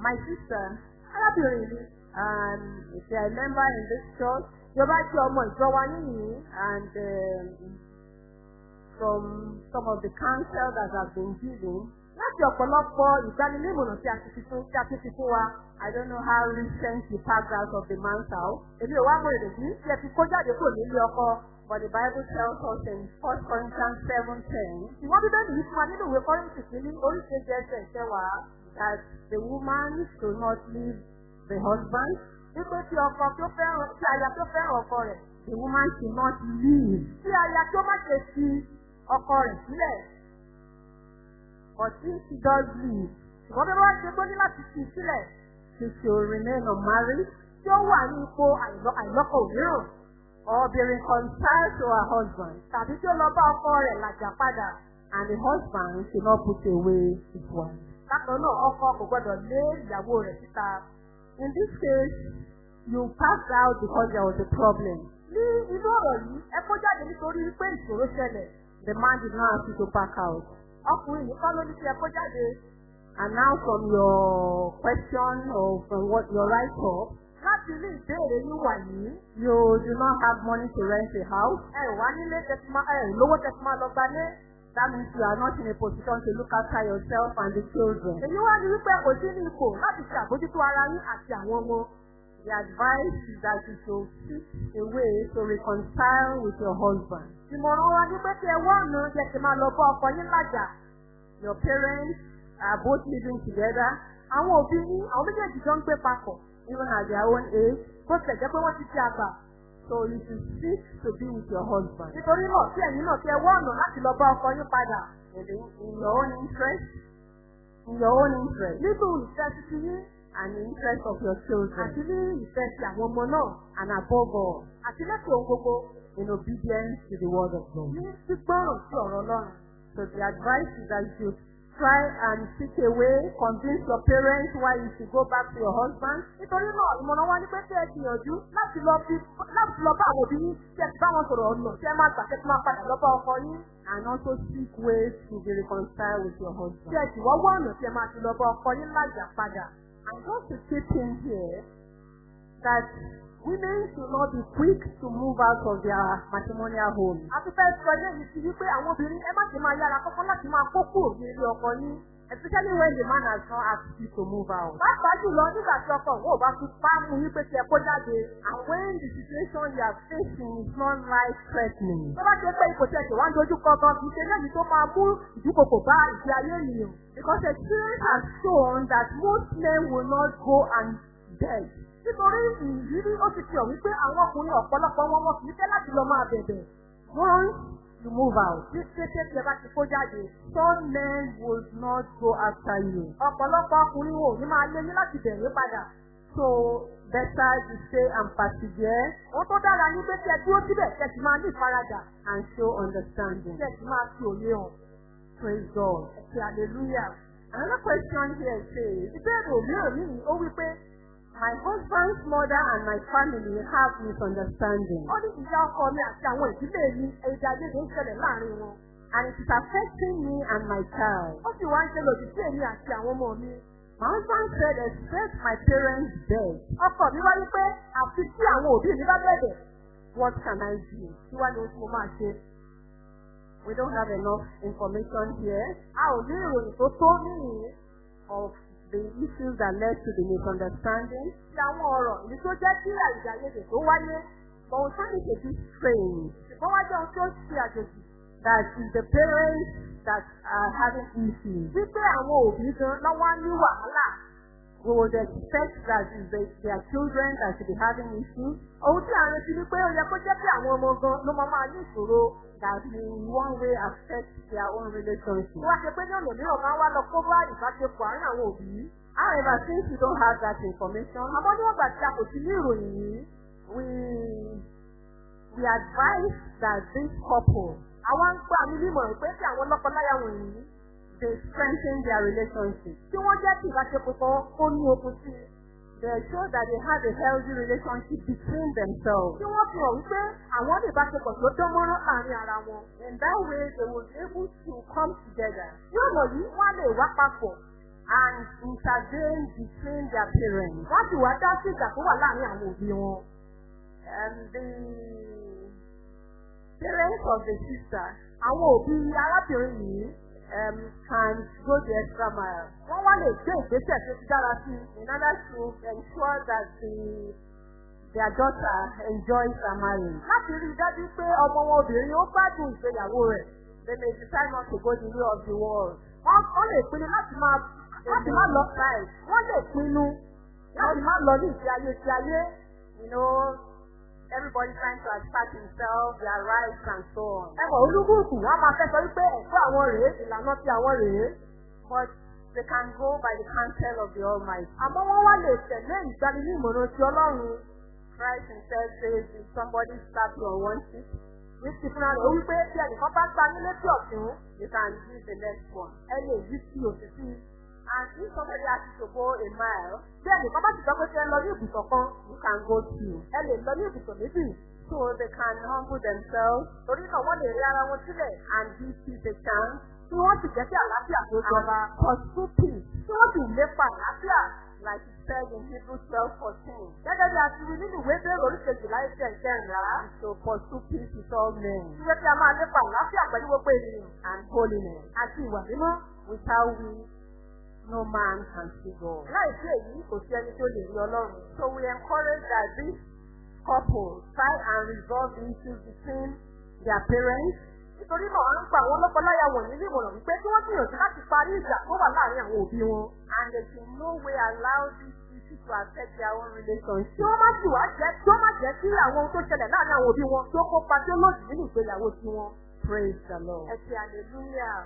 My sister, Arábìnrin mi, um, is a member in this church, ìjọba jẹ́ ọmọ ìjọ wa níyìí. and um, from some of the counsel that have been given, Láti ọ̀pọ̀lọpọ̀ ìgbaninímọ̀ràn tí a ti fi fún tí a ti fi fún wa. I don't know how recent passed out of the man's house, Èmi ò wá mọ èrè bí tí ẹ fi kó jáde kúrò nílé ọkọ. but the Bible tells us in 1 Corinthians 7:10 Ìwọ́n bíbélì yìí fún wa nínú ìwé Kọ́ríńtì kìíní oríṣiríṣi ẹsẹ̀ ìṣẹ́wàá. that the woman should not leave the husband, Wípé tí ọkọ tí ó fẹ́ràn tí aya tí ó fẹ́ràn ọkọ rẹ̀. the woman should not leave. Tí aya tí ó má ṣe fi ọkọ rẹ̀ sílẹ̀. Wọ́n ṣe tó ní láti fi sílẹ̀. she should remain unmarried Tí ó wà ní ipò àìlọ́- àìlọ́kọ òmíràn. or be reconciled to her husband, Tàbí tí ó lọ bá ọkọ rẹ̀ làjà padà. and the husband should not put away his wife. Bákan náà, ọkọ kò gbọdọ̀ lé ìyàwó rẹ̀ síta. In this case, you passed out because there was a problem. Ní inú ọ̀rọ̀ yìí, ẹ kó jáde nítorí wípé ìṣòro ṣẹlẹ̀. The man did not ask you to back out. Ọkùnrin yìí kọ́ ló ní kí ẹ kó jáde. And now from your question or from what your write up, Láti ilé ìbéèrè yín wà yìí. you do not have money to rent a house. Ẹ wá nílé tẹ̀sí máa ẹ lówó tẹ̀sí máa lọ gbalé. That means you are not in a position to look after yourself and the children. Èyí wá ní wípé kò sí ní ipò láti ṣe àbójútó ara yín àti àwọn ọmọ. The advice is that you should seek a way to reconcile with your husband. Ní. Your parents are both living together, Àwọn òbí yín, àwọn méjèèjì jọ ń gbé papọ̀. even at their own age. Bó tilẹ̀ jẹ́ pé wọ́n ti di àgbà. So you should seek to be with your husband. Nítorí náà kí ẹ̀yin náà kí ẹ ọ̀nà láti lọ bá ọkọ yín padà. In your own interest, in your own interest, Nínú ìfẹ́ titi yín and the interest of your children, àti ní ìfẹ́ ti àwọn ọmọ náà. and above all, Àti lẹ́kọ̀ọ́ gbogbo in obedience to the word of God. ní gbígbọ́ràn sí ọ̀rọ̀ Ọlọ́run. So the advice is that you try and seek a way, convince your parents why you should go back to your husband, Nítorí náà ìmọ̀ràn wa ní pé kí ẹ gbìyànjú láti lọ fi láti lọ bá àwọn òbí yín kí ẹ ti bá wọn sọ̀rọ̀ ọ̀nà kí ẹ máa gbà kí ẹ ti máa padà lọ bá ọkọ yín. and also seek ways to be reconciled with your husband. ẹ sì wọ́ wọ́ ọ̀nà tí ẹ máa ti lọ bá ọkọ yín lájà padà. And just to keep in here that women should not be quick to move out of their matrimonial home. A ti fẹ́ sọ eléyìí sí wípé àwọn obìnrin ẹ má ṣe máa yára kọ́kọ́ láti máa kó kúrò ní ilé ọkọ yín. Especially when the man has not asked you to move out. Pàápàá jùlọ nígbà tí ọkọ òun ò bá fi pa mú yín pé kí ẹ kó jáde. And when the situation you are facing is not life threatening. Tó bá ṣe pé ipò tí ẹ ṣe wá ń dojú kọ gan kì í ṣe léyìí tó máa mú ìdúkokò bá ìgbé ayé ènìyàn. Because experience has shown that most men will not go and beg. Nítorí ìrírí ó ti fi hàn wípé àwọn ọkùnrin ọ̀pọ̀lọpọ̀ wọn wọn kì í fẹ́ láti lọ máa bẹ̀bẹ̀. Once you move out, Ní kété tí ẹ bá ti kó jáde. some men will not go after you. Ọ̀pọ̀lọpọ̀ ọkùnrin wo ní máa lé yín láti bẹ̀rẹ̀ padà. So better you stay and persevere Ohun tó dára ní pé kí ẹ dúró síbẹ̀ kí ẹ sì máa ní ìfaradà. and show understanding. Kí ẹ sì máa fi òye hàn. Praise God. Ẹ ṣe hallelujah. Another question here says, Ìbéèrè òmíràn nìyí ó wí pé My husband's mother and my family have misunderstanding. ó ní ìyá ọkọ mi àti àwọn ìdílé mi èdè àìyedè ń ṣẹlẹ̀ láàárín wọn. And it is affecting me and my child. Ó sì wá ń ṣe lòdì sí èmi àti àwọn ọmọ mi. My husband said, except my parents beg, Ọkọ mi wá wípé àfi tí àwọn òbí mi bá bẹ̀bẹ̀. what can I do? Kí wá ohun tí mo máa ṣe? We don't have enough information here A ò ní ìròyìn tó tó níyìn of the issues that led to the misunderstanding. ti àwọn ọ̀rọ̀ èyí tó jẹ́ kí àìyedè tó wáyé. But we find it a bit strange Ṣùgbọ́n wá jẹ́ ohun tí ó that it's the parents that are having issues. Wípé àwọn òbí gan lọ́wọ́ ní wàhálà. We would expect that it's the, their children that should be having issues. Ohun tí ń retí ni pé ó yẹ kó jẹ́ pé àwọn ọmọ gan ló máa máa ní ìṣòro. that in one way affect their own relationship. Wá ṣe pé ní ọ̀nà mìíràn máa wá lọ kó bá ìbáṣepọ̀ àárín àwọn òbí. However, since we don't have that information, Àmọ́ níwọ̀n gbà tí a kò sí ní ìròyìn yìí, we we advise that this couple àwa ń gbà mí nímọ̀ràn pé kí àwọn lọ́kọláya wọ̀nyí they strengthen their relationship. tí wọ́n jẹ́ kí ìbáṣepọ̀ kan ó ní okun sí. They show that they have a healthy relationship between themselves. Tí wọ́n fi hàn wípé àwọn ní ìbáṣepọ̀ tó dán mọ́rán láàárín ara wọn. In that way, they be able to come together Ní ọ̀nà yìí, wọ́n á lè wá papọ̀. and intervene between their parents. Wọ́n sì wá dá sí ìjà tó wà láàárín àwọn òbí wọn. And the parents of the sister Àwọn òbí arábìnrin yìí, um, can go the extra mile wọ́n wá lè gbé ìgbésẹ̀ tó dára sí in order to ensure that the their daughter enjoys her marriage. Láti rí i dájú pé ọmọ wọn obìnrin ó gbádùn ìgbéyàwó rẹ̀. They may decide not to go the way of the world. Wọ́n lè pinnu láti máa láti má lọ Right. wọ́n lè pinnu láti má lọ ní ìgbé ayé ti ayé. You know, everybody trying to assert himself, their rights and so on. Ẹ̀wọ̀n olúkúlùkù wọ́n máa fẹ́ sọ wípé ẹ̀kọ́ àwọn rèé ìlànà ti àwọn rèé. But they can go by the counsel of the Almighty. Àmọ́ wọ́n wá lè tẹ̀lé ìgbani ní ìmọ̀ràn ti Ọlọ́run. Christ himself says, if somebody you on one cheek, Ní ti fúnra rẹ̀ wípé bí ẹnìkan bá gba ní létí ọ̀tún, you can give the next one. ẹ lè yí sí i. And if somebody asks you to go a mile, Bí ẹnìkan bá sì sọ pé ẹ lọ ní ibùsọ̀ kan, you can go two. ẹ lè lọ ní ibùsọ̀ méjì. So they can humble themselves Torí náà wọ́n lè rí ara wọn sílẹ̀ and give peace a chance tí wọ́n sì jẹ́ kí àlàáfíà tó jọba. pursue peace. Tí wọ́n sì lépa àlàáfíà. Like it said in Hebrews 12 14. Gẹ́gẹ́ bí a ti rí nínú ìwé bẹ́ẹ̀rẹ̀ oríṣiríṣi ẹsẹ̀ ìkẹrìnlá. To pursue peace with all men Ṣé kí a máa lépa àlàáfíà pẹ̀lú gbogbo ènìyàn and holiness. àti ìwà mímọ́? Without which no man can see God. Láìsí èyí, kò sí ẹni tó lè rí Ọlọ́run. So we encourage that this couple try and resolve the issues between their parents Nítorí náà, à ń gba àwọn lọ́kọláya wọ̀nyí ní ìmọ̀ràn wípé kí wọ́n gbìyànjú láti parí ìjà tó wà láàárín àwọn òbí wọn. and they should no way allow this issue to affect their own relationship. Kí wọ́n má sì wá jẹ́ kí wọ́n má jẹ́ kí àwọn ohun tó ṣẹlẹ̀ láàárín àwọn òbí wọn tó kópa tí ó lòdì nínú ìgbéyàwó tiwọn. Praise the Lord. Ẹ ṣe hallelujah.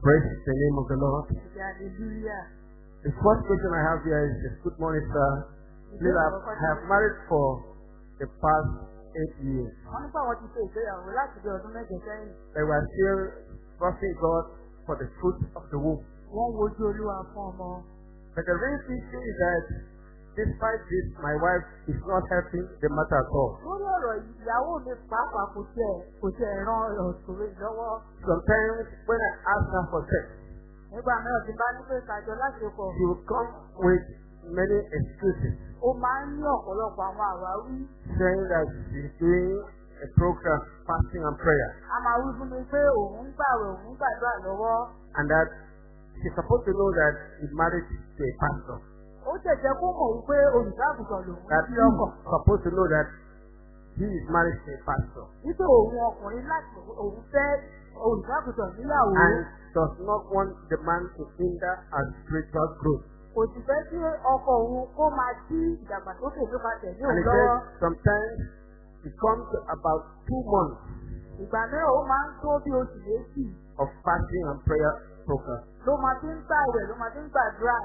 Praise the name of the Lord. Hallelujah. The first question I have here is, good morning, sir. Please, I have married for the past eight years. Wọ́n nípa àwọn ti ṣe ìgbéyàwó láti bí ọdún mẹ́jọ sẹ́yìn. But we are still trusting God for the fruit of the womb. Wọ́n wojú Olúwa fún ọmọ. But the real issue is that despite this, my wife is not helping the matter at all. Lórí ọ̀rọ̀ yìí, ìyàwó mi pàápàá kò tiẹ̀ kò tiẹ̀ ran ọ̀sọ̀rọ̀ yìí lọ́wọ́. Sometimes when I ask her for sex, Nígbà mìíràn ti bá nílò ìtajọ láti ọkọ̀. she will come with many excuses, Ó máa ń ní ọ̀pọ̀lọpọ̀ àwọn àwáwí. saying that she's doing a program, fasting and prayer, A máa wí fún mi pé òun gbàwẹ̀ òun gbàdúrà lọ́wọ́. and that she's supposed to know that he's married to a pastor. Ó jẹ̀jẹ̀ kó mọ̀ wípé olùdáàbòsàn lòun That he ọkọ̀. is supposed to know that he is married to a pastor Wípé òun ọkùnrin láti òun fẹ́ olùdáàbòsàn níyàwó. and does not want the man to hinder her spiritual growth. Kò sì fẹ́ kí ọkọ òun kó máa dí ìdàgbàsókè tó bá tẹ̀lé And he says sometimes it comes to about two months Ìgbà mìíràn ó máa ń tó bí oṣù méjì. of fasting and prayer program. Ló máa fi ń gbàwẹ̀ ló máa fi ń gbàdúrà.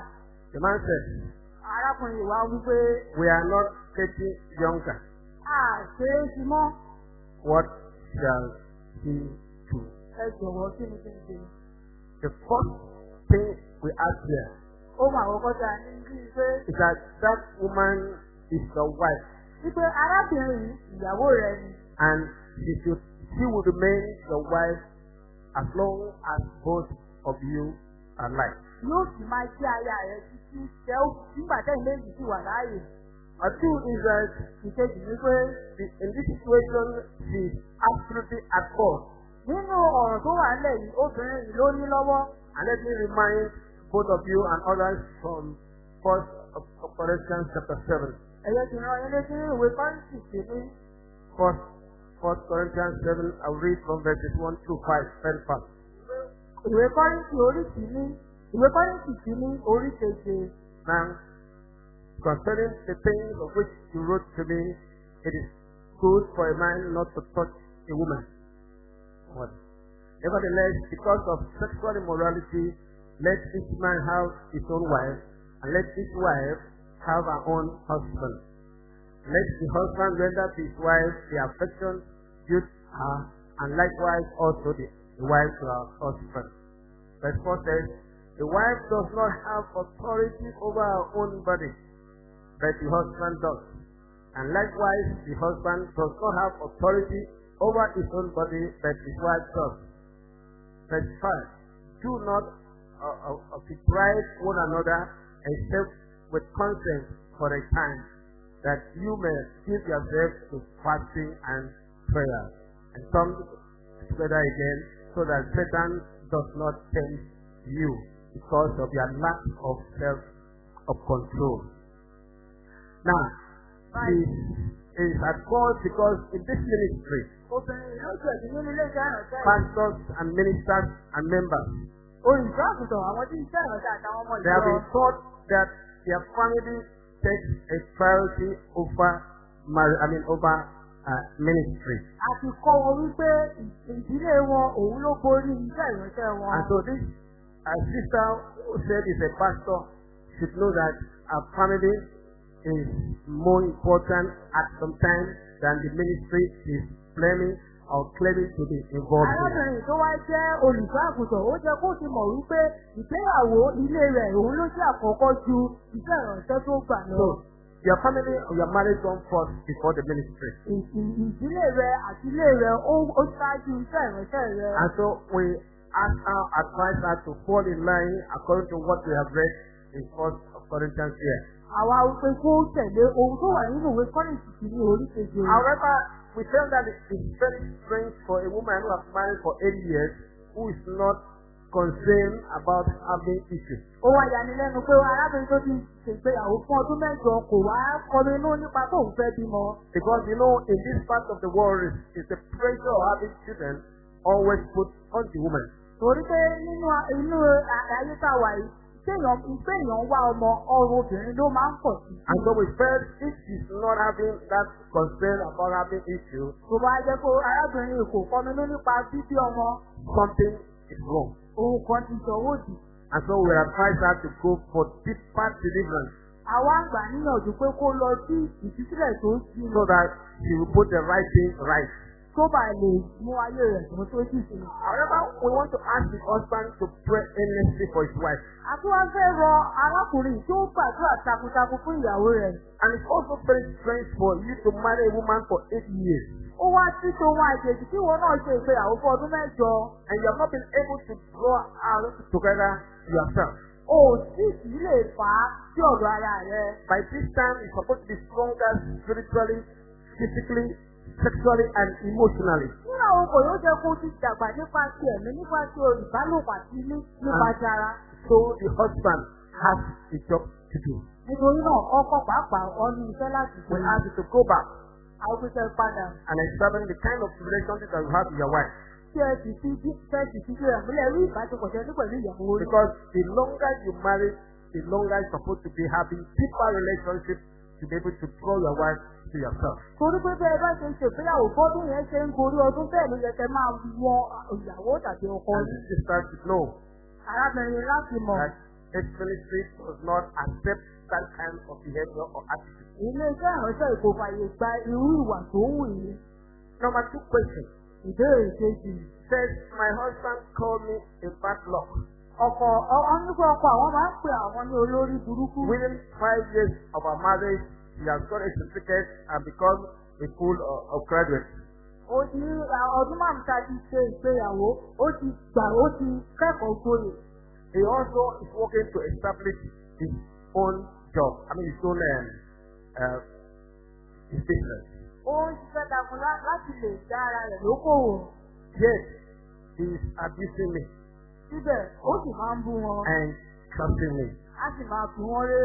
The man says, Arákùnrin wípé We are not getting younger. a ṣe é mọ́. What shall he do? Ẹ jọ̀wọ́ kí ni kí n ṣe? The first thing we ask here Ó máa kọ́kọ́ ta ní bí pé is that that woman is your wife wípé arábìnrin yìí ìyàwó rẹ̀ ni. and she should she will remain your wife as long as both of you are alive. Yóò sì máa jẹ́ aya rẹ̀ títí tẹ́ ó nígbà tẹ́yìn méjì sì wà láàyè. A two is that Ìkejì ni pé the, in this situation she is absolutely at fault. nínú ọ̀rọ̀ tó wà nílẹ̀ yìí obìnrin yìí ló ní lọ́wọ́. And let me remind both of you and others from First Corinthians chapter seven. Ẹ̀yẹ́ ti rán ilé sí ìwé Kọ́ńtì sí ní First, First Corinthians seven. I'll read from verses one to five. Very fast. ìwé Kọ́ńtì orí kìíní ìwé Kọ́ńtì kìíní orí keje. Now, concerning the things of which you wrote to me, it is good for a man not to touch a woman. What? Nevertheless, because of sexual immorality, let each man have his own wife, and let each wife have her own husband. Let the husband render to his wife the affection due to her, and likewise also the, the wife to her husband. Verse 4 says, The wife does not have authority over her own body, but the husband does. And likewise, the husband does not have authority over his own body, but his wife does. Verse 5. Do not deprive one another except with consent for a time, that you may give yourselves to fasting and prayer, and come together again, so that Satan does not tempt you because of your lack of self of control. Now, this is at fault because in this ministry, obìnrin yìí ló jẹ̀bi nínú ilé iṣẹ́ ìrànṣẹ́ yìí. pastors and ministers and members, Àwọn tí àtàwọn ọmọ they have been taught that their family takes a priority over, mar- I mean, over uh, ministry. A ti kọ́ wọn wípé ìdílé wọn òun ló borí iṣẹ́ ìrànṣẹ́ wọn. And so this uh, sister who said is a pastor should know that our family is more important at some time than the ministry is claiming or claiming to be involved in. Arábìnrin tó wá jẹ́ olùṣọ́ àgùntàn, ó jẹ́ kó ti mọ̀ wípé ìgbéyàwó ilé rẹ̀ òun ló jẹ́ àkọ́kọ́ ju iṣẹ́ ìrànṣẹ́ tó gbà lọ. So, your family or your marriage come first before the ministry. Ìdílé rẹ̀ àti ilé rẹ̀ ó ṣáájú iṣẹ́ ìrànṣẹ́ rẹ̀. And so we ask our advise her to fall in line according to what we have read in First Corinthians here. Àwa wípé kó tẹ̀lé ohun tó wà nínú ìwé Kọ́rìntì sí ní orí keje. However, we tell that it is very strange for a woman who has married for eight years who is not concerned about having issues. Ó wá yanilẹ́nu pé arábìnrin tó ti ṣègbéyàwó fún ọdún mẹ́jọ kò wá kọminú nípa tó ń fẹ́ bímọ. Because you know, in this part of the world, is, is the pressure of having children always put on the woman. Torí pé nínú inú ayé tá a wà yìí, téèyàn ìgbé èèyàn wá ọmọ ọrùn obìnrin ló máa ń pọ̀ sí. And so we felt if she's not having that concern about having issues, Tó bá jẹ́ pé arábìnrin kò kọminú nípa bíbí ọmọ, something is wrong. òun kan ti sọ̀wọ́ òdì. And so we advise her to go for deeper deliverance Àwa ń gbà níyànjú pé kó lọ sí ìtúsílẹ̀ tó jí so that she will put the right thing right. Tó rẹ̀ tó tó jì sí. However, we want to ask the husband to pray earnestly for his wife. Àti wá fẹ́ rọ arákùnrin tó gbàdúrà takuntakun fún ìyàwó rẹ̀. And it's also very strange for you to marry a woman for eight years Ó wá sí tòun àjèjì tí ìwọ náà ṣe ìgbéyàwó fún ọdún mẹ́jọ. and you have not been able to draw out together yourself. O sì sí lè fà á sí ọ̀dọ̀ ara rẹ̀. By this time, you're supposed to be stronger spiritually, physically, sexually, and emotionally. Nínú àwọn ọkọ̀ yóò jẹ́ kó ti dàgbà nípa ti ẹ̀mí nípa ti olùbálòpọ̀ àti ní nípa ti ara. So the husband has a job to do. Nítorí náà, ọkọ pàápàá ọní iṣẹ́ láti We ṣe. ask you to go back Àwọn padà. and examine the kind of relationship that you have with your wife. Tí ẹ sì fi bí fẹ́ sì fi bí rẹ̀ múlẹ̀ rí ìbáṣepọ̀ tẹ́ ní pẹ̀lú ìyàwó orí. Because the longer you marry, the longer you're supposed to be having deeper relationships to be able to draw your wife to yourself. Torí pé bẹ́ẹ̀ bá ṣe ṣègbéyàwó fọ́dún yẹn ṣe ń gorí ọdún bẹ́ẹ̀ ló yẹ kẹ́ máa wọ ìyàwó tàbí ọkọ And this sisters should know Arábìnrin láti mọ̀. that this ministry does not accept that kind of behavior or attitude. Ilé iṣẹ́ ìránṣẹ́ ìkó fàyè gba irú ìwà tó wù yìí. Number two question Ìbéèrè kejì. says, My husband called me a bad luck. Ọkọ̀ ọ nígbà ọkọ̀ àwọn máa ń pè àwọn ní olórí burúkú. Within five years of our marriage, he has got a certificate and become a full uh, of graduate. Ó ní ọdún márùn-ún tá a ti ṣe ìgbéyàwó, ó ti gbà ó ti kẹ́kọ̀ọ́ gboyè. He also is working to establish his own job. I mean, his own um, uh, his business. Ó ń ṣiṣẹ́ takun lá- láti lè dá ara rẹ̀ lókòwò. Yet, he is abusing me Síbẹ̀, ó sì máa ń bú wọn. and trusting me. Á sì máa fi wọ́n ré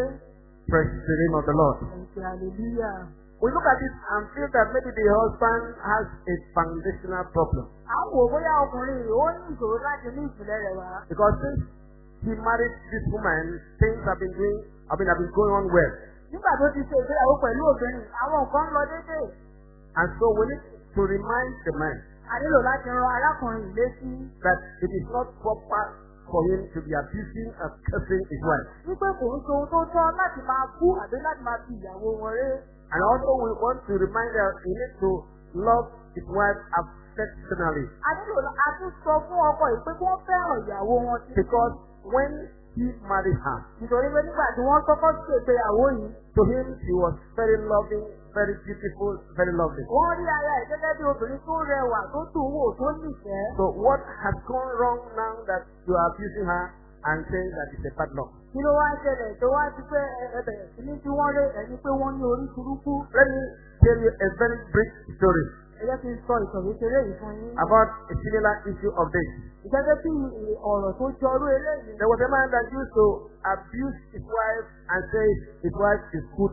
Praise the name of the Lord. ẹ̀sìn àlèlúyà. We look at it and feel that maybe the husband has a foundational problem. À ń wò bóyá ọkùnrin ó ní ìṣòro láti ní ìpìlẹ̀ rẹ̀ wá. Because since he married this woman, things have been doing, I mean, have been going on well. Nígbà tó ti ṣe ìgbéyàwó pẹ̀lú obìnrin, àwọn nǹkan ń lọ déédéé. And so we need to remind the man A nílò láti ran arákùnrin yìí létí that it is not proper for him to be abusing and cursing his wife. wípé kò ń ṣe ohun tó tọ́ láti máa bú àbí láti máa fi ìyàwó wọn ré. And also we want to remind her he needs to love his wife affectionately. A nílò a tún sọ fún ọkọ yìí pé kí wọ́n fẹ́ràn ìyàwó wọn sí. Because when he married her, Nítorí pé nígbà tí wọ́n kọ́kọ́ ṣe ìgbéyàwó yìí, to him she was very loving, very beautiful, very lovely. wọ́n rí aya ẹ̀ gẹ́gẹ́ bí obìnrin tó rẹwà tó dùn wò tó nífẹ̀ẹ́. So what has gone wrong now that you are abusing her and saying that it's a bad? Kí ló wá ṣẹlẹ̀ tó wá ti pé ẹ- ẹ bẹ̀rẹ̀ sí ní tí wọ́n ré ẹni pé wọ́n ní orí burúkú. Let me tell you a very brief story Ẹ jẹ́ kí n sọ ìtàn kékeré yìí fún yín. about a similar issue of this. Gẹ́gẹ́ bí ọ̀rọ̀ tó jọrú eléyìí. There was a man that used to abuse his wife and say his wife is good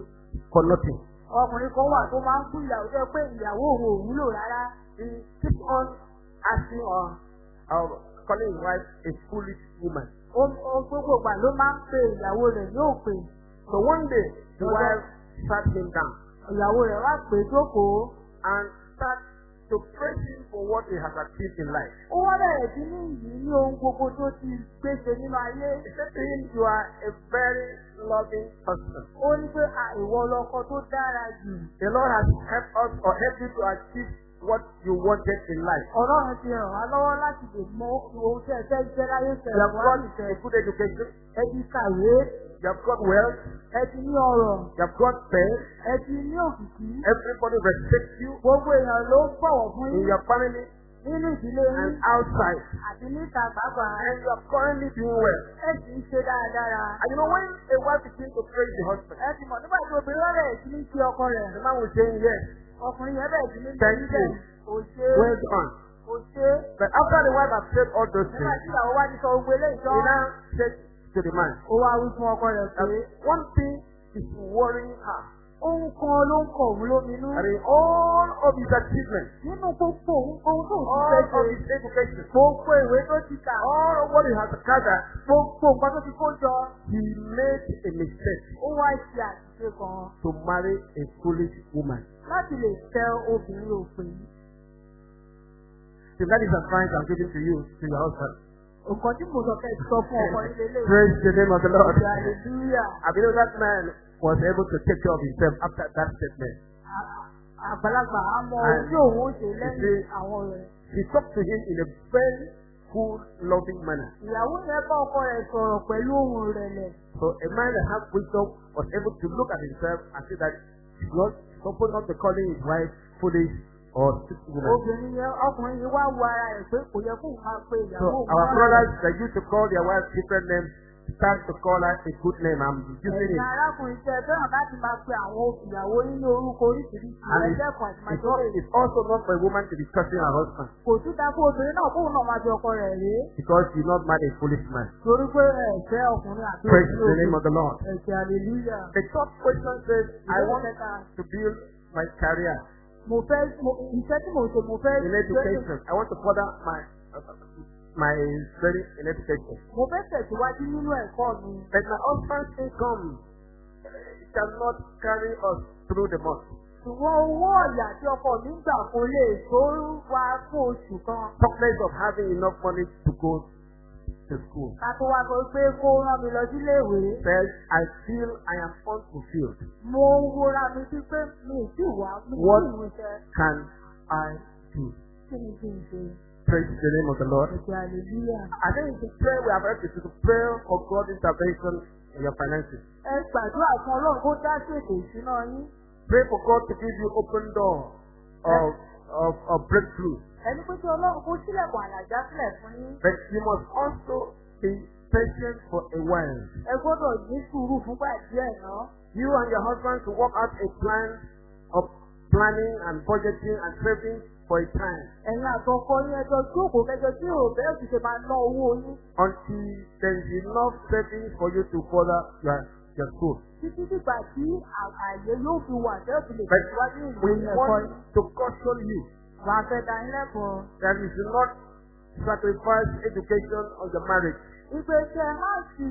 for nothing. Ọkùnrin kan wà tó máa ń kú ìyàwó jẹ́ pé ìyàwó òun ò wúlò rárá. He keeps on asking or uh, calling his wife a foolish woman. Ó ó gbogbo ìgbà ló máa ń pe ìyàwó rẹ̀ yóò pè. So one day the wife sat him down Ìyàwó rẹ̀ wá pè é jókòó. and start to praise him for what he has achieved in life. Ó wá bẹ̀rẹ̀ sí ní yìí ní ohun gbogbo tó ti gbéṣe nínú ayé. He said to him, You are a very loving person. Ó ní pé ìwọ lọkọ tó dára jù. The Lord has helped us or helped you to achieve what you wanted in life. Ọlọ́run ti ràn wá lọ́wọ́ láti lè mọ ohun tí ẹ fẹ́ jẹ́ láyé You tẹ̀lé have wá got nìfẹ́. a good education. Ẹ ti kàwé, You have got wealth. ẹ ti ní ọrọ̀, You have got fame. ẹ ti ní òkìkí. Everybody respects you Gbogbo èèyàn ló bọ̀wọ̀ fún in yín your family nínú ìdílé and yín outside. àti níta pàápàá. And you are currently doing well. Ẹ sì ń ṣe dáradára. And you know, when a wife begins to praise the husband, Ẹ ti mọ̀ nígbà tí obìnrin bẹ̀rẹ̀ sí ní kí ọkọ rẹ̀. the man will say, Yes, Ọkùnrin yẹn bẹ̀rẹ̀ sí ní kí you. Kò ṣe well done. kò ṣe. But after the wife has said all those Nígbà things, tí ìyàwó wá ti sọ gbogbo eléyìí he now said to the man, Ó wá wí fún ọkọ rẹ̀ pé one thing is worrying her. ohun kan ló ń kọ̀ òun lóminú. And in all of his achievements, Nínú gbogbo ohun tó ti all fẹ́ of ṣe. his education, Gbogbo ìwé tó ti kà. all of what he has gathered, Gbogbo nǹkan tó ti kó jọ. he made a mistake Ó wá ṣe àṣìṣe kan to marry a foolish woman. láti lè fẹ́ obìnrin òpin. So that is advice I'm giving to you, to your husband. Nǹkan tí mo sọ fẹ́ sọ fún ọkọ nílé lè. Praise the name of the Lord. Hallelujah. I believe that man was able to take care of himself after that statement. Àgbàlagbà á mọ ohun tí òun ó ṣe lẹ́yìn see- àwọn rẹ̀. He talked to him in a very cool, loving manner. Ìyàwó yẹn bá ọkọ rẹ̀ sọ̀rọ̀ pẹ̀lú ohun rẹ̀lẹ̀. So a man that has wisdom was able to look at himself and see that he's not supposed not to be calling his wife foolish. Obìnrin yẹn ọkùnrin yìí wá wo ara rẹ̀ pé kò yẹ kó máa pe So ìyàwó òun our brothers that used to call their wives different names start to call her a good name. I'm using Ẹ̀yin it. arákùnrin tẹ fẹ́ràn láti máa pe àwọn ìyàwó yín ní orúkọ oríṣiríṣi. And àti it's, máa also not for a woman to be cursing her husband Kò tún dá fún obìnrin náà kóun náà máa fi ọkọ rẹ̀ rèé. because she's not married a foolish man. Torí pé ẹ̀fẹ́ ọkùnrin àti Praise the name of the Lord. Ẹ̀sẹ̀ hallelujah. The third question says, I want to build my career mo fẹ́ mo iṣẹ́ tí mo ṣe mo fẹ́ in education. I want to further my my study in education. mo fẹ́ tẹ̀síwájú nínú ẹ̀kọ́ mi. But my husband's income cannot carry us through the month. Ṣùgbọ́n owó ọ̀yà tí ọkọ mi gbà kò lè tó wá fún oṣù kan. Talk less of having enough money to go to school. Ká tó wá sọ pé kó rán mi lọ sílé ìwé. Says, I feel I am unfulfilled. Mo wúra mi sí pé mi ì tí wá mi ì What? tí ìwé ṣe. Can I do? Kí ni kí n ṣe? Praise the name of the Lord. Ẹ̀sẹ̀ hallelujah. I think it's a prayer we have heard is to pray for God's intervention in your finances. Ẹ gbàdúrà fún Ọlọ́run kó dá sí ètò ìṣúná yín. Pray for God to give you open door of, of, of breakthrough. Ẹni pé kí Ọlọ́run kó sílẹ̀kùn àlàjá sílẹ̀ fún yín. But you must also be patient for a while. Ẹ gbọ́dọ̀ ní sùúrù fúngbà díẹ̀ náà. You and your husband to work out a plan of planning and budgeting and saving for a time Ẹ̀yin àtọkọ yín ẹjọ́ jókòó kẹjọ tí ò bẹ́ẹ̀ sì ṣe máa ná owó yín. until there is enough savings for you to further your, your school. Títí dìgbà tí àyè yóò fi wà tẹ́ẹ̀fì lè But tẹ̀síwájú ìlú we want to caution you Wà á fẹ́ dá yín lẹ́kọ̀ọ́. that you should not sacrifice education on your marriage. Ìpè tí ẹ máa fi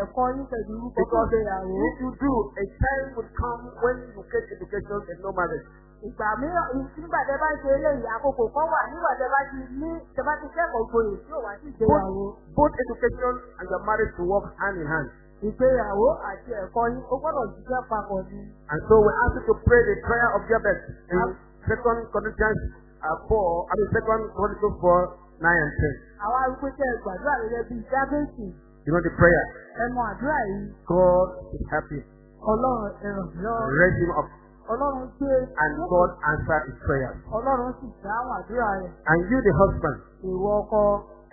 ẹ̀kọ́ yín pẹ̀lú Because ìgbéyàwó. if you do, a time will come when you get education and no marriage. Ìgbà mìíràn nígbà tẹ bá ṣe eléyìí àkókò kan wà nígbà tẹ bá ti ní tẹ bá ti kẹ́kọ̀ọ́ gboyè tí ò wá sí ìgbéyàwó. Both, education and your marriage to work hand in hand. Ìgbéyàwó àti ẹ̀kọ́ yín ó gbọ́dọ̀ ṣiṣẹ́ papọ̀ ni. And so we ask you to pray the prayer of Jabez in Second Corinthians uh, 4, I mean Second Chronicles 4, 9 and 10. Àwa arúgbó tẹ gbàdúrà gẹ́gẹ́ bíi Jábẹ́sì. You know the prayer. Àdúrà yìí. God is happy. Ọlọ́run ẹ̀ràn lọ́wọ́. Raise him up. Ọlọ́run gbé And God answer his prayers. Ọlọ́run sì dáhùn àdúrà rẹ̀. And you, the husband, Ìwọ ọkọ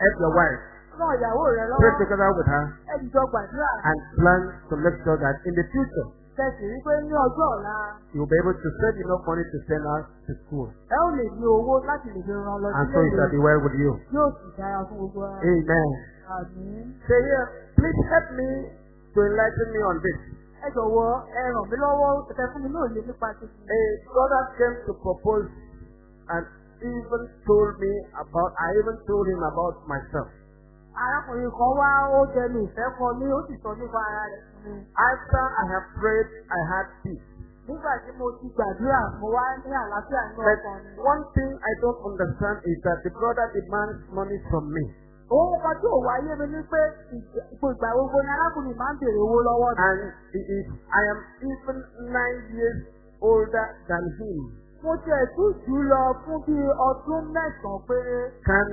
help your wife. náà ìyàwó rẹ̀ Pray lọ́wọ́. together with her Ẹ jìjọ gbàdúrà. and plan to make sure that in the future Tẹ̀sí rí ní ọjọ́ ọ̀la you'll be able to save enough money to send her to school. ẹ ó lè ní owó láti lè fi ran lọ And so it shall be well with you. Yóò sì dára fún gbogbo ara. Amen. Àmín. Say here, please help me to enlighten me on this. Ẹ jọ̀wọ́ ẹ ràn mí lọ́wọ́ ẹ fún mi náà lè nípa títí. A brother came to propose and even told me about, I even told him about myself. Arákùnrin kan wá ó jẹnu ìfẹ́ kan ní ó sì sọ nípa ara rẹ̀ fún mi. After I have prayed, I had peace. Nígbà tí mo ti gbàdúrà, mo wá ní àlàáfíà nínú But ọkàn mi. one thing I don't understand is that the brother demands money from me. Òun kan tí ò wáyé mi ní pé ipò ìgbà gbogbo ni arákùnrin máa ń bèrè owó lọ́wọ́ mi. And is, I am even nine years older than him. Mo tiẹ̀ tún jù ú lọ fún bí ọdún mẹ́sàn-án péré. Can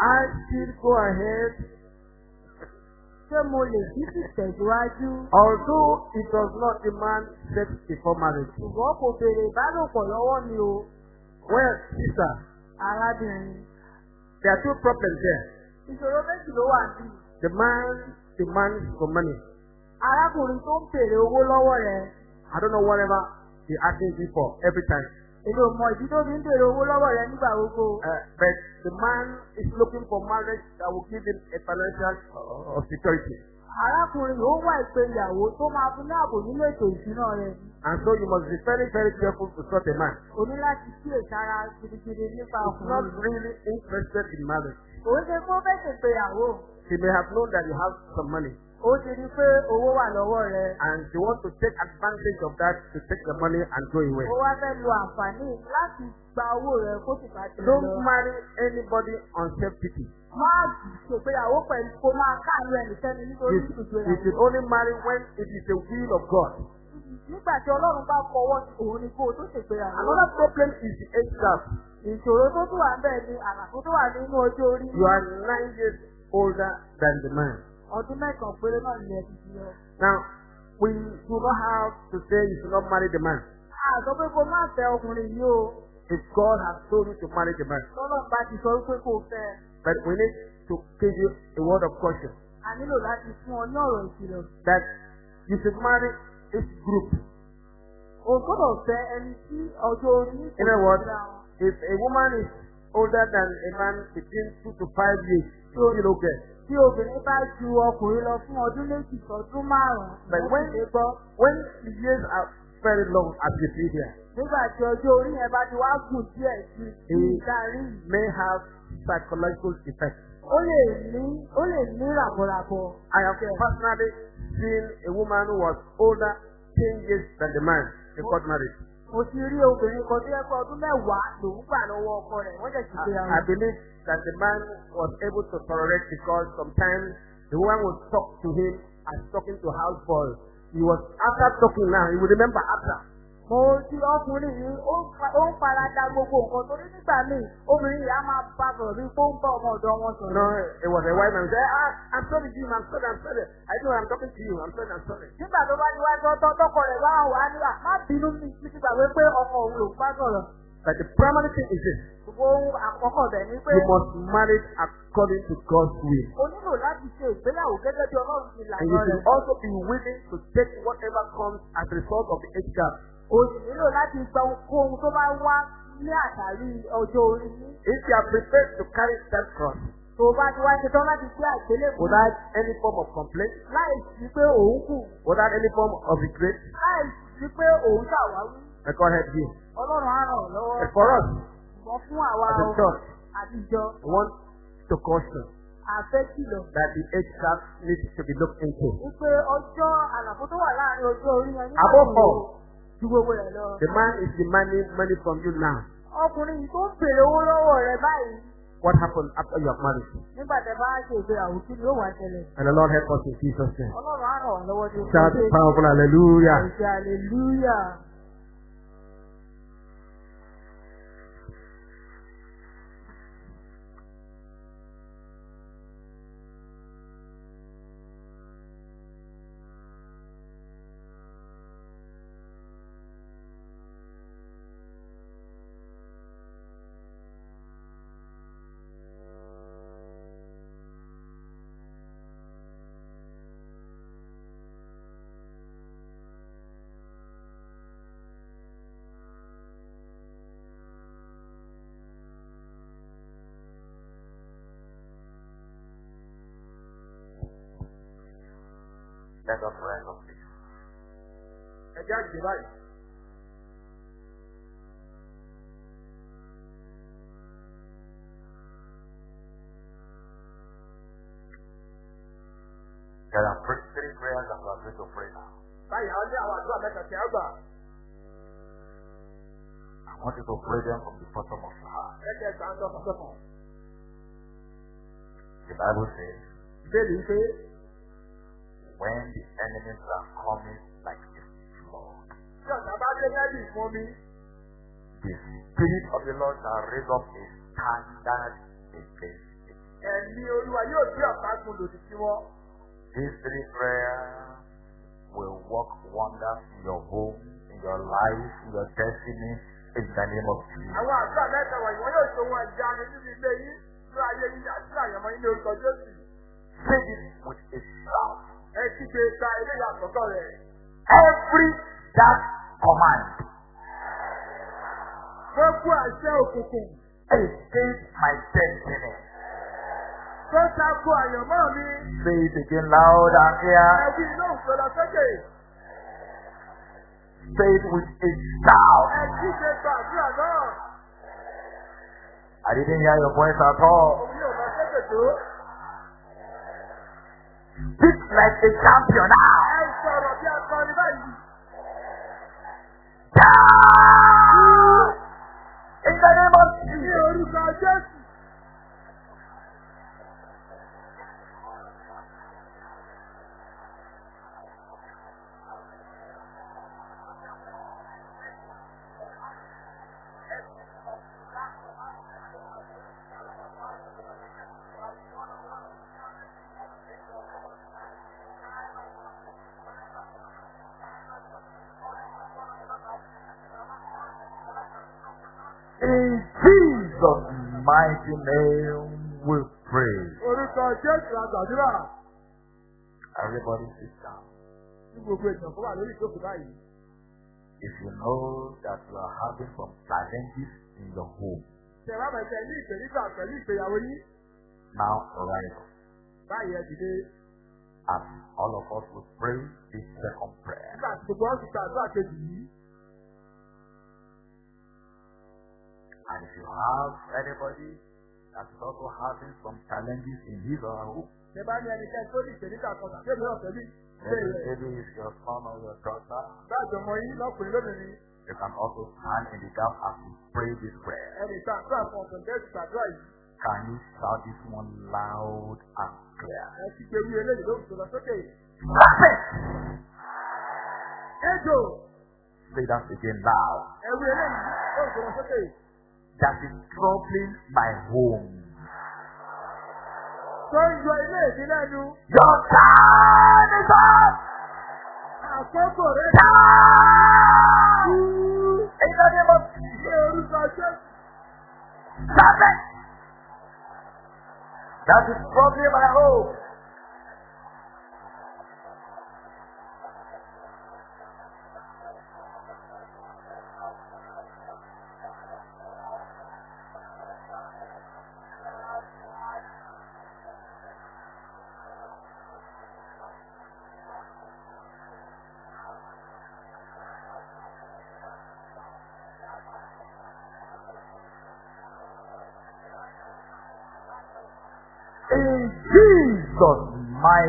I still go ahead? Ṣé mo lè bí sì tẹ̀síwájú? Although it does not demand sex before marriage. Ṣùgbọ́n kò béèrè ìbálòpọ̀ lọ́wọ́ mi o. Well, sister, Arábìnrin. there are two problems there. Ìṣòro méjì ló wà bí. The man demands for money. Arákùnrin tó ń bèrè owó lọ́wọ́ rẹ̀. I don't know whatever he asking me for every time. Èmi ò mọ ìdí tó fi ń bèrè owó lọ́wọ́ rẹ̀ nígbà gbogbo. But the man is looking for marriage that will give him a financial uh, security. Arákùnrin yóò wá ìpè ìyàwó tó máa fún ní ààbò nínú ètò ìṣúná rẹ̀. And so you must be very, very careful to such a man. O ní láti kíyèsára gidigidi nípa He's not ọkùnrin. really interested in marriage. Òun ṣe kó fẹ́ ṣègbéyàwó. He may have known that you have some money. Ó ti rí pé owó wà lọ́wọ́ rẹ̀. And he wants to take advantage of that to take the money and go away. Ó wá fẹ́ lo àǹfààní láti gba owó rẹ̀ kó sì bá tẹ̀lé Don't lọ. marry anybody on self-pity. Máa ṣègbéyàwó pẹ̀lú kó máa káàánú ẹnikẹ́ni nítorí You, you ìgbéyàwó. should only marry when it is the will of God. Nígbà tí Ọlọ́run bá fọwọ́ sí òun ni kó o tó ṣègbéyàwó. Another problem is the age gap. Ìṣòro tó tún wà ń bẹ̀ ni àlàfo tó wà nínú ọjọ́ orí. You are nine years older than the man. Ọdún mẹ́sàn-án péré náà ni ẹbí ti yọ. Now, we do not have to say you should not marry the man. Àgbọ̀ pé kó má fẹ́ ọkùnrin yìí o. If God has told you to marry the man. Tọ́lọ́run bá ti sọ wípé fẹ́. But we need to give you a word of caution A nílò láti fún ọ ní ọ̀rọ̀ ìkìlọ̀. that you should marry this group. O gbọ́dọ̀ fẹ́ ẹni tí ọjọ́ orí In other words, if a woman is older than a man between two to five years, still okay. Tí obìnrin bá ju ọkùnrin lọ fún ọdún méjì sọdún márùn-ún, But when, when the years are very long, as you see here, Nígbà tí ọjọ́ orí yẹn bá ti wá gùn díẹ̀ sí i yìí, may have psychological effects. ó lè ní ó lè ní ràbọ̀ràbọ̀. I have personally seen a woman who was older 10 years than the man in court marriage. Ti rí obìnrin kan tó yẹ kó ọdún mẹ́wàá lòún gbà lọ́wọ́ ọkọ rẹ̀, wọ́n jẹ̀ ti gbé àwọn. I believe that the man was able to tolerate because sometimes the woman would talk to him as talking to house boys. He was after talking now, he would remember after. Mo ti ọkùnrin yìí ó ń fa- ó ń fara da gbogbo nǹkan torí nígbà míì obìnrin yìí á máa bá pé ó ń bá ọmọ ọ̀dọ́ wọn sọ̀rọ̀. know, it was a white man. Said, ah, I'm sorry, Jim, I'm sorry, I'm sorry. I know I'm talking to you. I'm sorry, I'm sorry. Nígbà tó bá ti wá tọ́tọ́ tọkọ rẹ̀ bá wà á ní à má bínú mi ti gbàgbé pé ọkọ òun lòún bá sọ̀rọ̀. But the primary thing is this. Gbogbo ohun àkọ́kọ́ bẹ̀ ni pé You must marry according to God's will. o nílò láti ṣe ìgbéyàwó gẹ́gẹ́ bí Ọlọ́run ti And you should also be willing to take whatever comes as a result of the age gap. O sì nílò láti gba ohunkóhun tó bá wá ní àtàrí ọjọ́ orí. If you are prepared to carry that cross Tó o bá ti wá ṣetán láti gbé àgbélébùú without any form of complaint, láìsí pé òun kù, without any form of regret, láìsí pé òun ṣàwáwí. may God help you. Ọlọ́run á ràn ọ́ lọ́wọ́. And for us, Ṣùgbọ́n fún àwa as a church, àtijọ́ want to caution àfẹ́ kìlọ̀. that the age gap needs to be looked into. Wípé ọjọ́ àlàfo tó wà láàárín ọjọ́ orí yẹn Above all, ju gbogbo rẹ̀ lọ. The man is demanding money from you now. Ọkùnrin yìí tó ń bèrè owó lọ́wọ́ rẹ̀ báyìí. What happened after you have married? Nígbà tẹ bá ṣe ìgbéyàwó kí ni ó wà ṣẹlẹ̀? And the Lord help us in Jesus' name. Ọlọ́run á ràn wá lọ́wọ́ ní Shout powerful hallelujah. Hallelujah. Shall raise up a standard against it. ẹ̀mí olúwa yóò gbé ọ̀pá-gun lòdì sí wọn. These three prayers will work wonders in your home, in your life, in your destiny, in the name of Jesus. Àwọn àdúrà mẹ́ta wọ̀nyí wọ́n yóò ṣe ohun nínú ilé yín, nínú ayé yín àti àyànmọ́ yín ní orúkọ Jésù. Say this with a shout. Ẹ kígbe ta eléyà àkọ́kọ́ rẹ̀. Every that command Gbogbo àṣẹ òkùnkùn against my destiny. tó tako àyànmọ́ mi. Say it again loud and clear. Ẹbí iná òṣèlú sókè. Say it with a shout. Ẹ kígbe ta àdúrà náà. I didn't hear your voice at all. Òun yóò lọ sókè tó. Speak like a champion now. Ẹ sọ̀rọ̀ bí akọni báyìí. Shout! Orúkọ name we pray. Orúkọ Jésù àgbàdúrà. Everybody sit down. Ní gbogbo ènìyàn kó wà lórí ìjókòó báyìí. If you know that you are having some challenges in your home, Ṣẹ̀rá mẹ̀tẹ̀ ní ìpèníjà pẹ̀lú ìgbéyàwó yín. now rise. Báyìí ẹ dìde. As all of us will pray this second prayer. Nígbà tí gbogbo ọ̀sùn gbàdúrà kejì yìí. And if you have anybody that is also having some challenges in his or her home, Ṣé bá ní ẹnikẹ́ni tó ní ìpèníjà kan tàbí èmíràn pẹ̀lú ilé maybe, it's your son or your daughter, Báàjọ ọmọ yín lọ́kùnrin lóbìnrin. you can also stand in the gap as we pray this prayer. Ẹnì ìta àdúrà fún ọ̀sán Jésù gbàdúrà yìí. Can you shout this one loud and clear? Ẹ ti gbé wí eléyìí lóhùn tó lọ sókè. Serpent! Ejò Say that again loud. ẹ wí eléyìí lóhùn tó lọ sókè. That is troubling my home. Tó ń yọ ilé ìdí lẹ́nu. Your time is up! Àkókò rẹ̀ Down! In the name of ní orúkọ Jésù. serpent! That is troubling my home.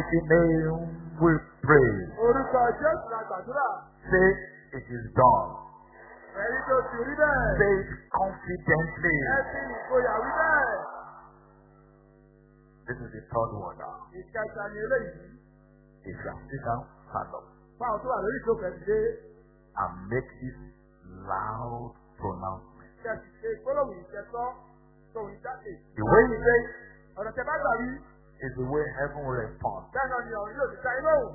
Mighty name we pray. Orúkọ Jésù la gbàdúrà. Say it is done. Ẹ̀rí tó ti rí bẹ́ẹ̀. Say it confidently. Ẹ fi ìgboyà wí bẹ́ẹ̀. This is the third one now. Ìkẹta ni eléyìí. If you are still down, stand up Fáwọn tó wà lórí ìjókòó ẹ̀ dìde. and make this loud pronouncement. Kẹ̀sì ṣe gbólóhùn jáde. Tẹ bá gbà wí. Is the way heaven will respond. Bẹ́ẹ̀ náà ni ọ̀run yóò ti ta inú òun.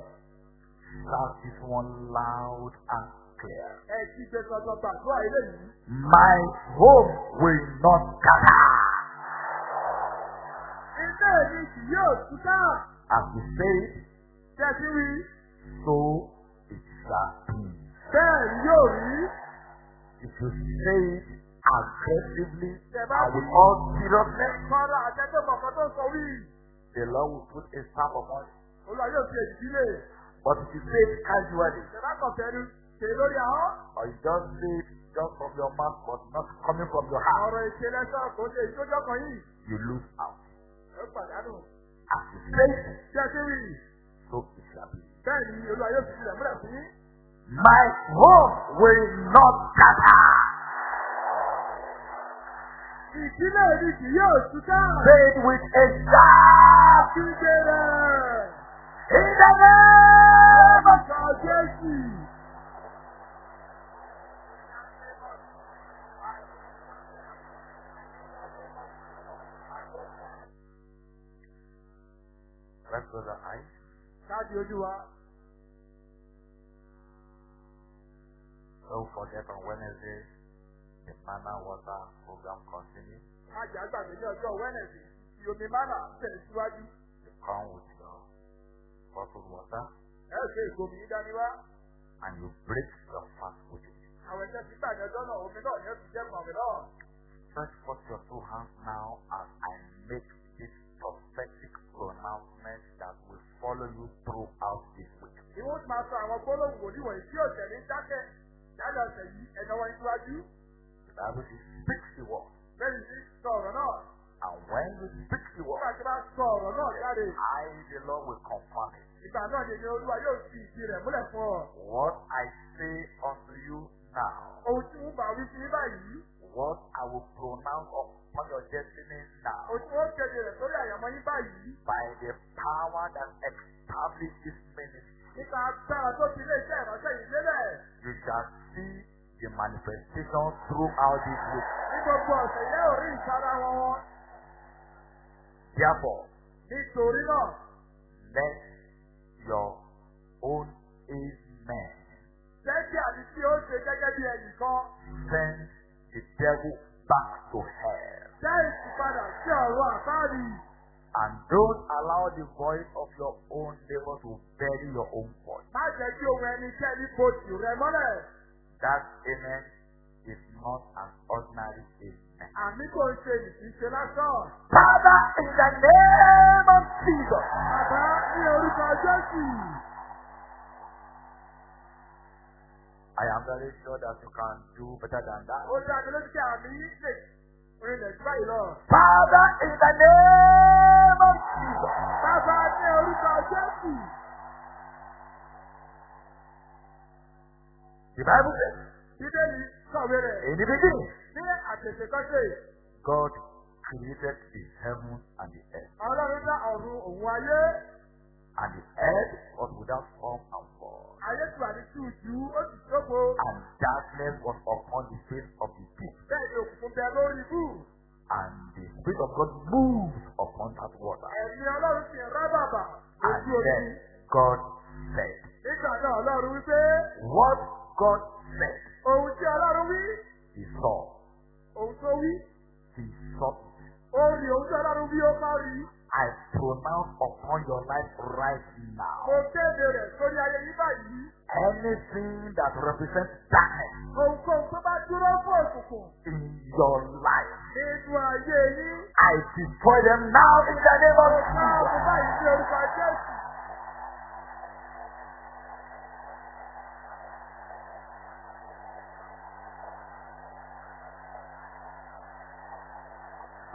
Shout this one loud and clear. Ẹ ti gbé gbọgbọ gbàdúrà eléyìí. My home will not scatter. Ilé mi kì yóò túká. As you say it, so it shall be. Bẹ́ẹ̀ yóò rí. If you say it aggressively and with all seriousness, Kọ́ra àtẹ́tẹ́ mọ̀kàn tó sọ wí. The Lord will put a stamp upon it. Olúwa yóò fi èdìdí lè. But if you say it casually, ṣe lórí or you just say it just from your mouth but not coming from your heart, Ọ̀rọ̀ ìṣẹ̀lẹ̀ sọ kò ṣe ìtójọ́ kan yìí. you lose out. Ẹ pàdánù. As you say Ṣé ẹ ti rí? so it shall be. Bẹ́ẹ̀ ni Olúwa yóò fi sílẹ̀ múlẹ̀ sí. My home will not scatter. Ìdílé mi kì yóò túká. It with a shout. Kígbe rẹ̀. The of Ọkọ̀ Jésù. Let's close our eyes. Káàdì ojú wa. Don't forget on Wednesday, the manna water program continues. Má jẹ́ àgbàgbé ní ọjọ́ Wẹ́nẹ̀sì. Ti omi ń tẹ̀lé síwájú. You come with your bottled water Ẹ ṣe yín dání wá. and you break your fast with it. Àwọn ẹ̀jẹ̀ ti gbà ní ọjọ́ náà. Omi náà ni ó ti jẹ́ kàn náà. Stretch forth your two hands now as I make this prophetic pronouncement that will follow you throughout this week. Ìwọ́n ti máa sọ àwọn gbólóhùn wòlíì wọ̀nyí tí yóò tẹ̀lé dákẹ́. Ọ̀sẹ̀ yìí ẹ̀nà wọn síwájú. The Bible says, speak the word. Sí sọ ọ̀rọ̀ náà. And when you speak the Nígbà word, tí bá sọ ọ̀rọ̀ náà jáde. I, the Lord, will confirm it. Ìgbà náà ni olúwa yóò fi ìdí rẹ̀ múlẹ̀ fún ọ. What I say unto you now, Ohun tí wọ́n bá wí sí báyìí. what I will pronounce upon your destiny now, Ohun tí wọ́n kéde rẹ̀ sórí àyàmọ́ yín báyìí. by the power that established this ministry, Nípa agbára tó fi ilé iṣẹ́ ìránṣẹ́ yìí lélẹ̀. you shall see the manifestation throughout this week. Ní gbogbo ọ̀sẹ̀ yẹ́ orí ìsara wọn. Therefore, Nítorí náà, let your own amen jẹ́ kí àti tí ó ṣe gẹ́gẹ́ bí ẹnìkan. send the devil back to hell. Jẹ́ ìsìpadà sí ọ̀rọ̀ àbáàrí. And don't allow the voice of your own neighbor to bury your own voice. Má jẹ́ kí ohun ẹnikẹ́ni bojì rẹ mọ́lẹ̀. That amen is not an ordinary amen. Àmì kò ṣe ìṣiṣẹ́ lásán. Father, in the name of Jesus, Bàbá ní orúkọ Jésù. I am very sure that you can do better than that. Ó dá mi lójú kí àmì lè rinlẹ̀ jù báyìí lọ. Father, in the name of Jesus, Bàbá ní orúkọ Jésù. The Bible says, Bíbélì kọ̀wé rẹ̀. in the beginning, Ní God created the heaven and the earth. Ọlọ́run dá ọ̀run òun ayé. And the earth was without form and void. Ayé wà ní ó. And darkness was upon the face of the deep. Bẹ́ẹ̀ ni òkùnkùn bẹ lórí ibú. And the Spirit of God moved upon that water. Ẹ̀mí Ọlọ́run sì ń rá bàbà And then God that represents darkness Ohunkóhun tó bá dúró fún òkùnkùn in your life, nínú ayé yín. I destroy them now in the name of Jesus. orúkọ Jésù.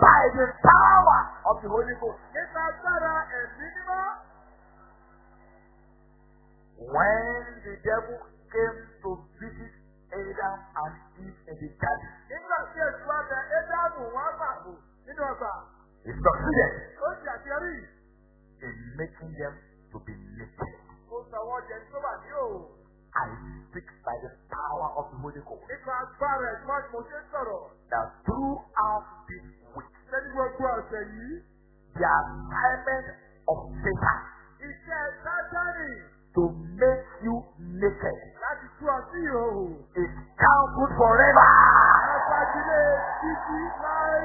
By the power of the Holy Ghost. Nípa agbára ẹ̀mí mímọ́. When the devil came to visit Adam and Eve in the garden, Nígbà tí èsù wa bẹ Édámù wọn pàbò nínú ọgbà. he succeeded Ó sì àṣeyọrí. in making them to be naked. Ó sọ wọ́n jẹ tó wà ní òòrùn. I speak by the power of the Holy Ghost Nípa agbára ẹ̀gbọ́n mo ṣe sọ̀rọ̀. that throughout this week, Lẹ́ni gbogbo ọ̀sẹ̀ yìí. the assignment of Satan Iṣẹ́ Sátánì to make you naked tú sí ìhòòhò. is cancelled forever. Àfàdílé títí láì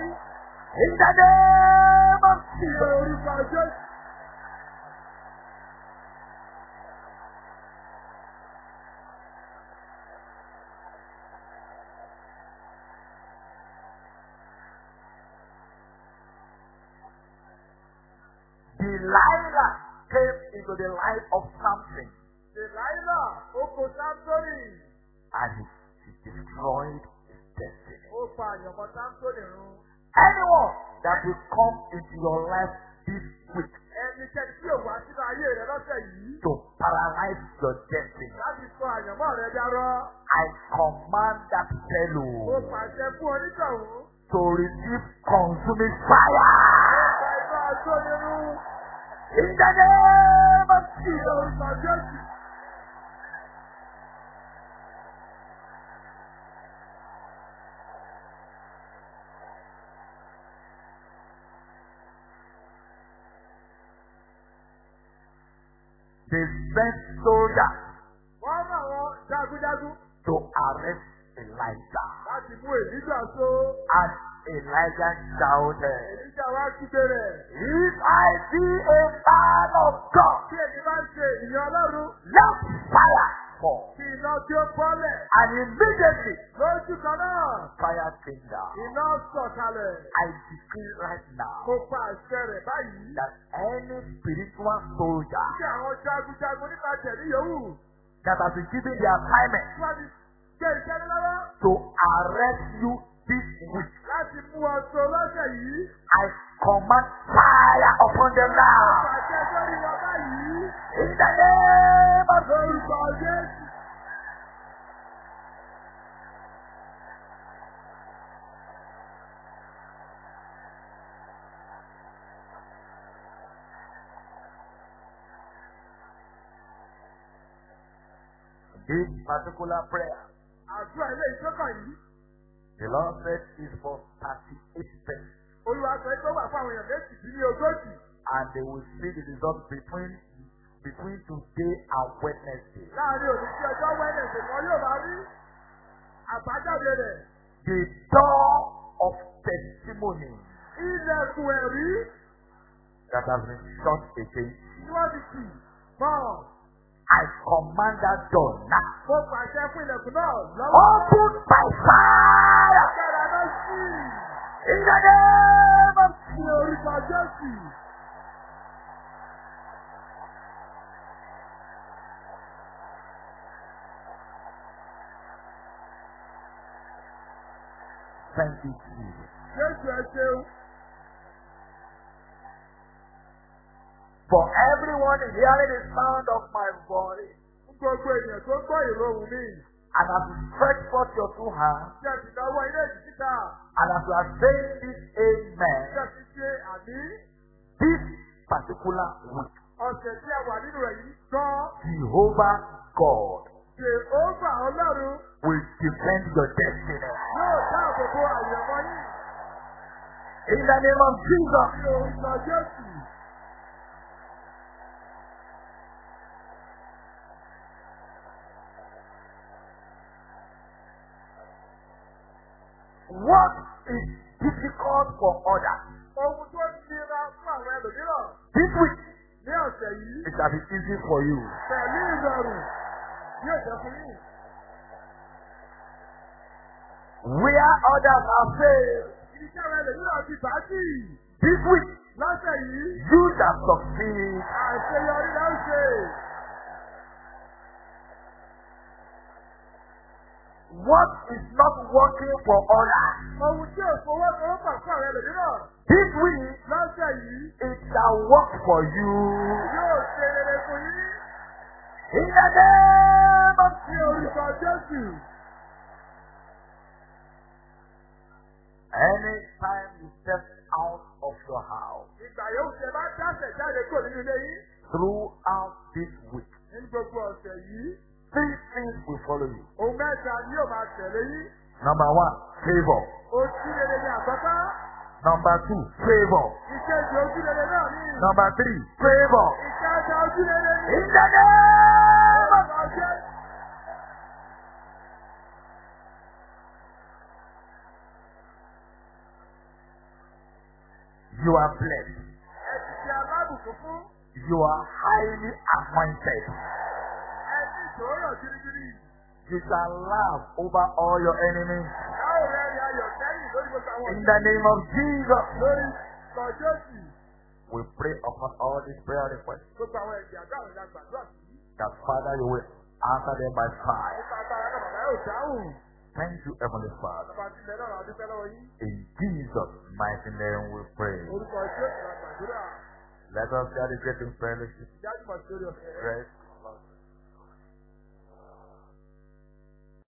In the name of Jesus. orúkọ Jésù. Delilah came into the life of kó Sámsónì. And he, he destroyed his destiny. Anyone that will come into your life this week Ẹnikẹ́ni tí yóò wá sínú ayé rẹ lọ́sẹ̀ yìí. to paralyze your destiny, Láti sọ àyànmọ́ rẹ dárọ́. I command that fellow pàṣẹ fún onítọ̀hún. to receive consuming fire. In the name of Jesus. They sent soldiers Wọ́n mú àwọn jagunjagun to arrest Elijah. láti mú Èlíjà so. And Elijah shouted, Èlíjà wá kígbe rẹ̀. If I be a man of God, Bí èmi bá ń ṣe ìyẹn Ọlọ́run, let fire fall. kí iná tí ó bọ́lẹ̀. And immediately Lójú kan náà, fire came down. iná sọ̀kalẹ̀. I decree right now Mo pa àṣẹ rẹ̀ báyìí. that any spiritual soldier Kí àwọn jagunjagun nípa tẹ̀lé yòówù. that has been given the assignment wọ́n ti iṣẹ́ ní lọ́wọ́. to arrest you this week, Láti mú ọ so lọ́sẹ̀ yìí. I command fire upon them now. Pàṣẹ sórí wọn báyìí. In the name of Jésù. this particular prayer, Àdúrà ilé ìjókòó yìí. the Lord said is for 38 persons. Olúwa sọ pé ó wà fún àwọn èèyàn méjì dín ní ogójì. and they will see the result between between today and Wednesday. Láàárín òní sí ọjọ́ Wẹ́nẹ̀sì kan yóò máa rí àbájáde rẹ̀. The door of testimony Ilẹ̀kùn ẹ̀rí that has been shut against tí wọ́n ti tì mọ́. I command that door now. Mo pàṣẹ fún ilẹ̀kùn náà lọ́wọ́. Open by fire Kẹ́ra lọ sí in the name of ní orúkọ Jésù. Thank you, Jesus. Jésù ẹ ṣeun. For everyone hearing the sound of my voice, gbogbo ènìyàn tó gbọ́ ìròhùn mi. and as you stretch forth your two hands, dáwọ́ ilé and as you are saying this amen, ṣe àmì? this particular week, Ọ̀sẹ̀ tí a wà nínú rẹ̀ yìí gan. Jehovah God Jèhófà Ọlọ́run will defend your destiny. yóò dáàbò bo àyẹ̀mọ́ yìí. In the name of Jesus. Jésù. What is difficult for others? Ohun tó nira fún àwọn ẹlòmíràn This week, ní ọ̀sẹ̀ yìí it shall be easy for you. pẹ̀lú ìrọ̀rùn yóò jẹ́ fún. Where others are failed, Ibi tí àwọn ẹlòmíràn ti bá sí this week, lọ́sẹ̀ yìí you shall succeed. àṣeyọrí ṣe. What is not working for others, Ohun tí ò fowó fowó pọ̀ fún àwọn ẹlòmíràn this week, lọ́sẹ̀ yìí it shall work for you. yóò ṣe rere fún yín. In the name of Jesus. Anytime you step out of your house, throughout this week, three things will follow you. Number one, favor. Number two, favor. Number three, favor. In the name of Orúkọ Jésù. You are blessed. Ẹ ti ṣe alábùkún fún. You are highly anointed. Ẹ ní ìṣòro kirikiri. You shall laugh over all your enemies. Báwo rẹ̀ rí ayọ̀ sẹ́yìn lórí gbogbo àwọn In the name of Jesus, lórí we pray upon all these prayer requests Gbogbo àwọn ẹ̀jẹ̀ àgbà àwọn ìlànà gbàdúrà sí. that Father you will answer them by fire. Nípa agbára náà bàbá yóò dáhùn. Thank you, Heavenly Father. In Jesus' mighty name we pray. Let us the great in fellowship. Rest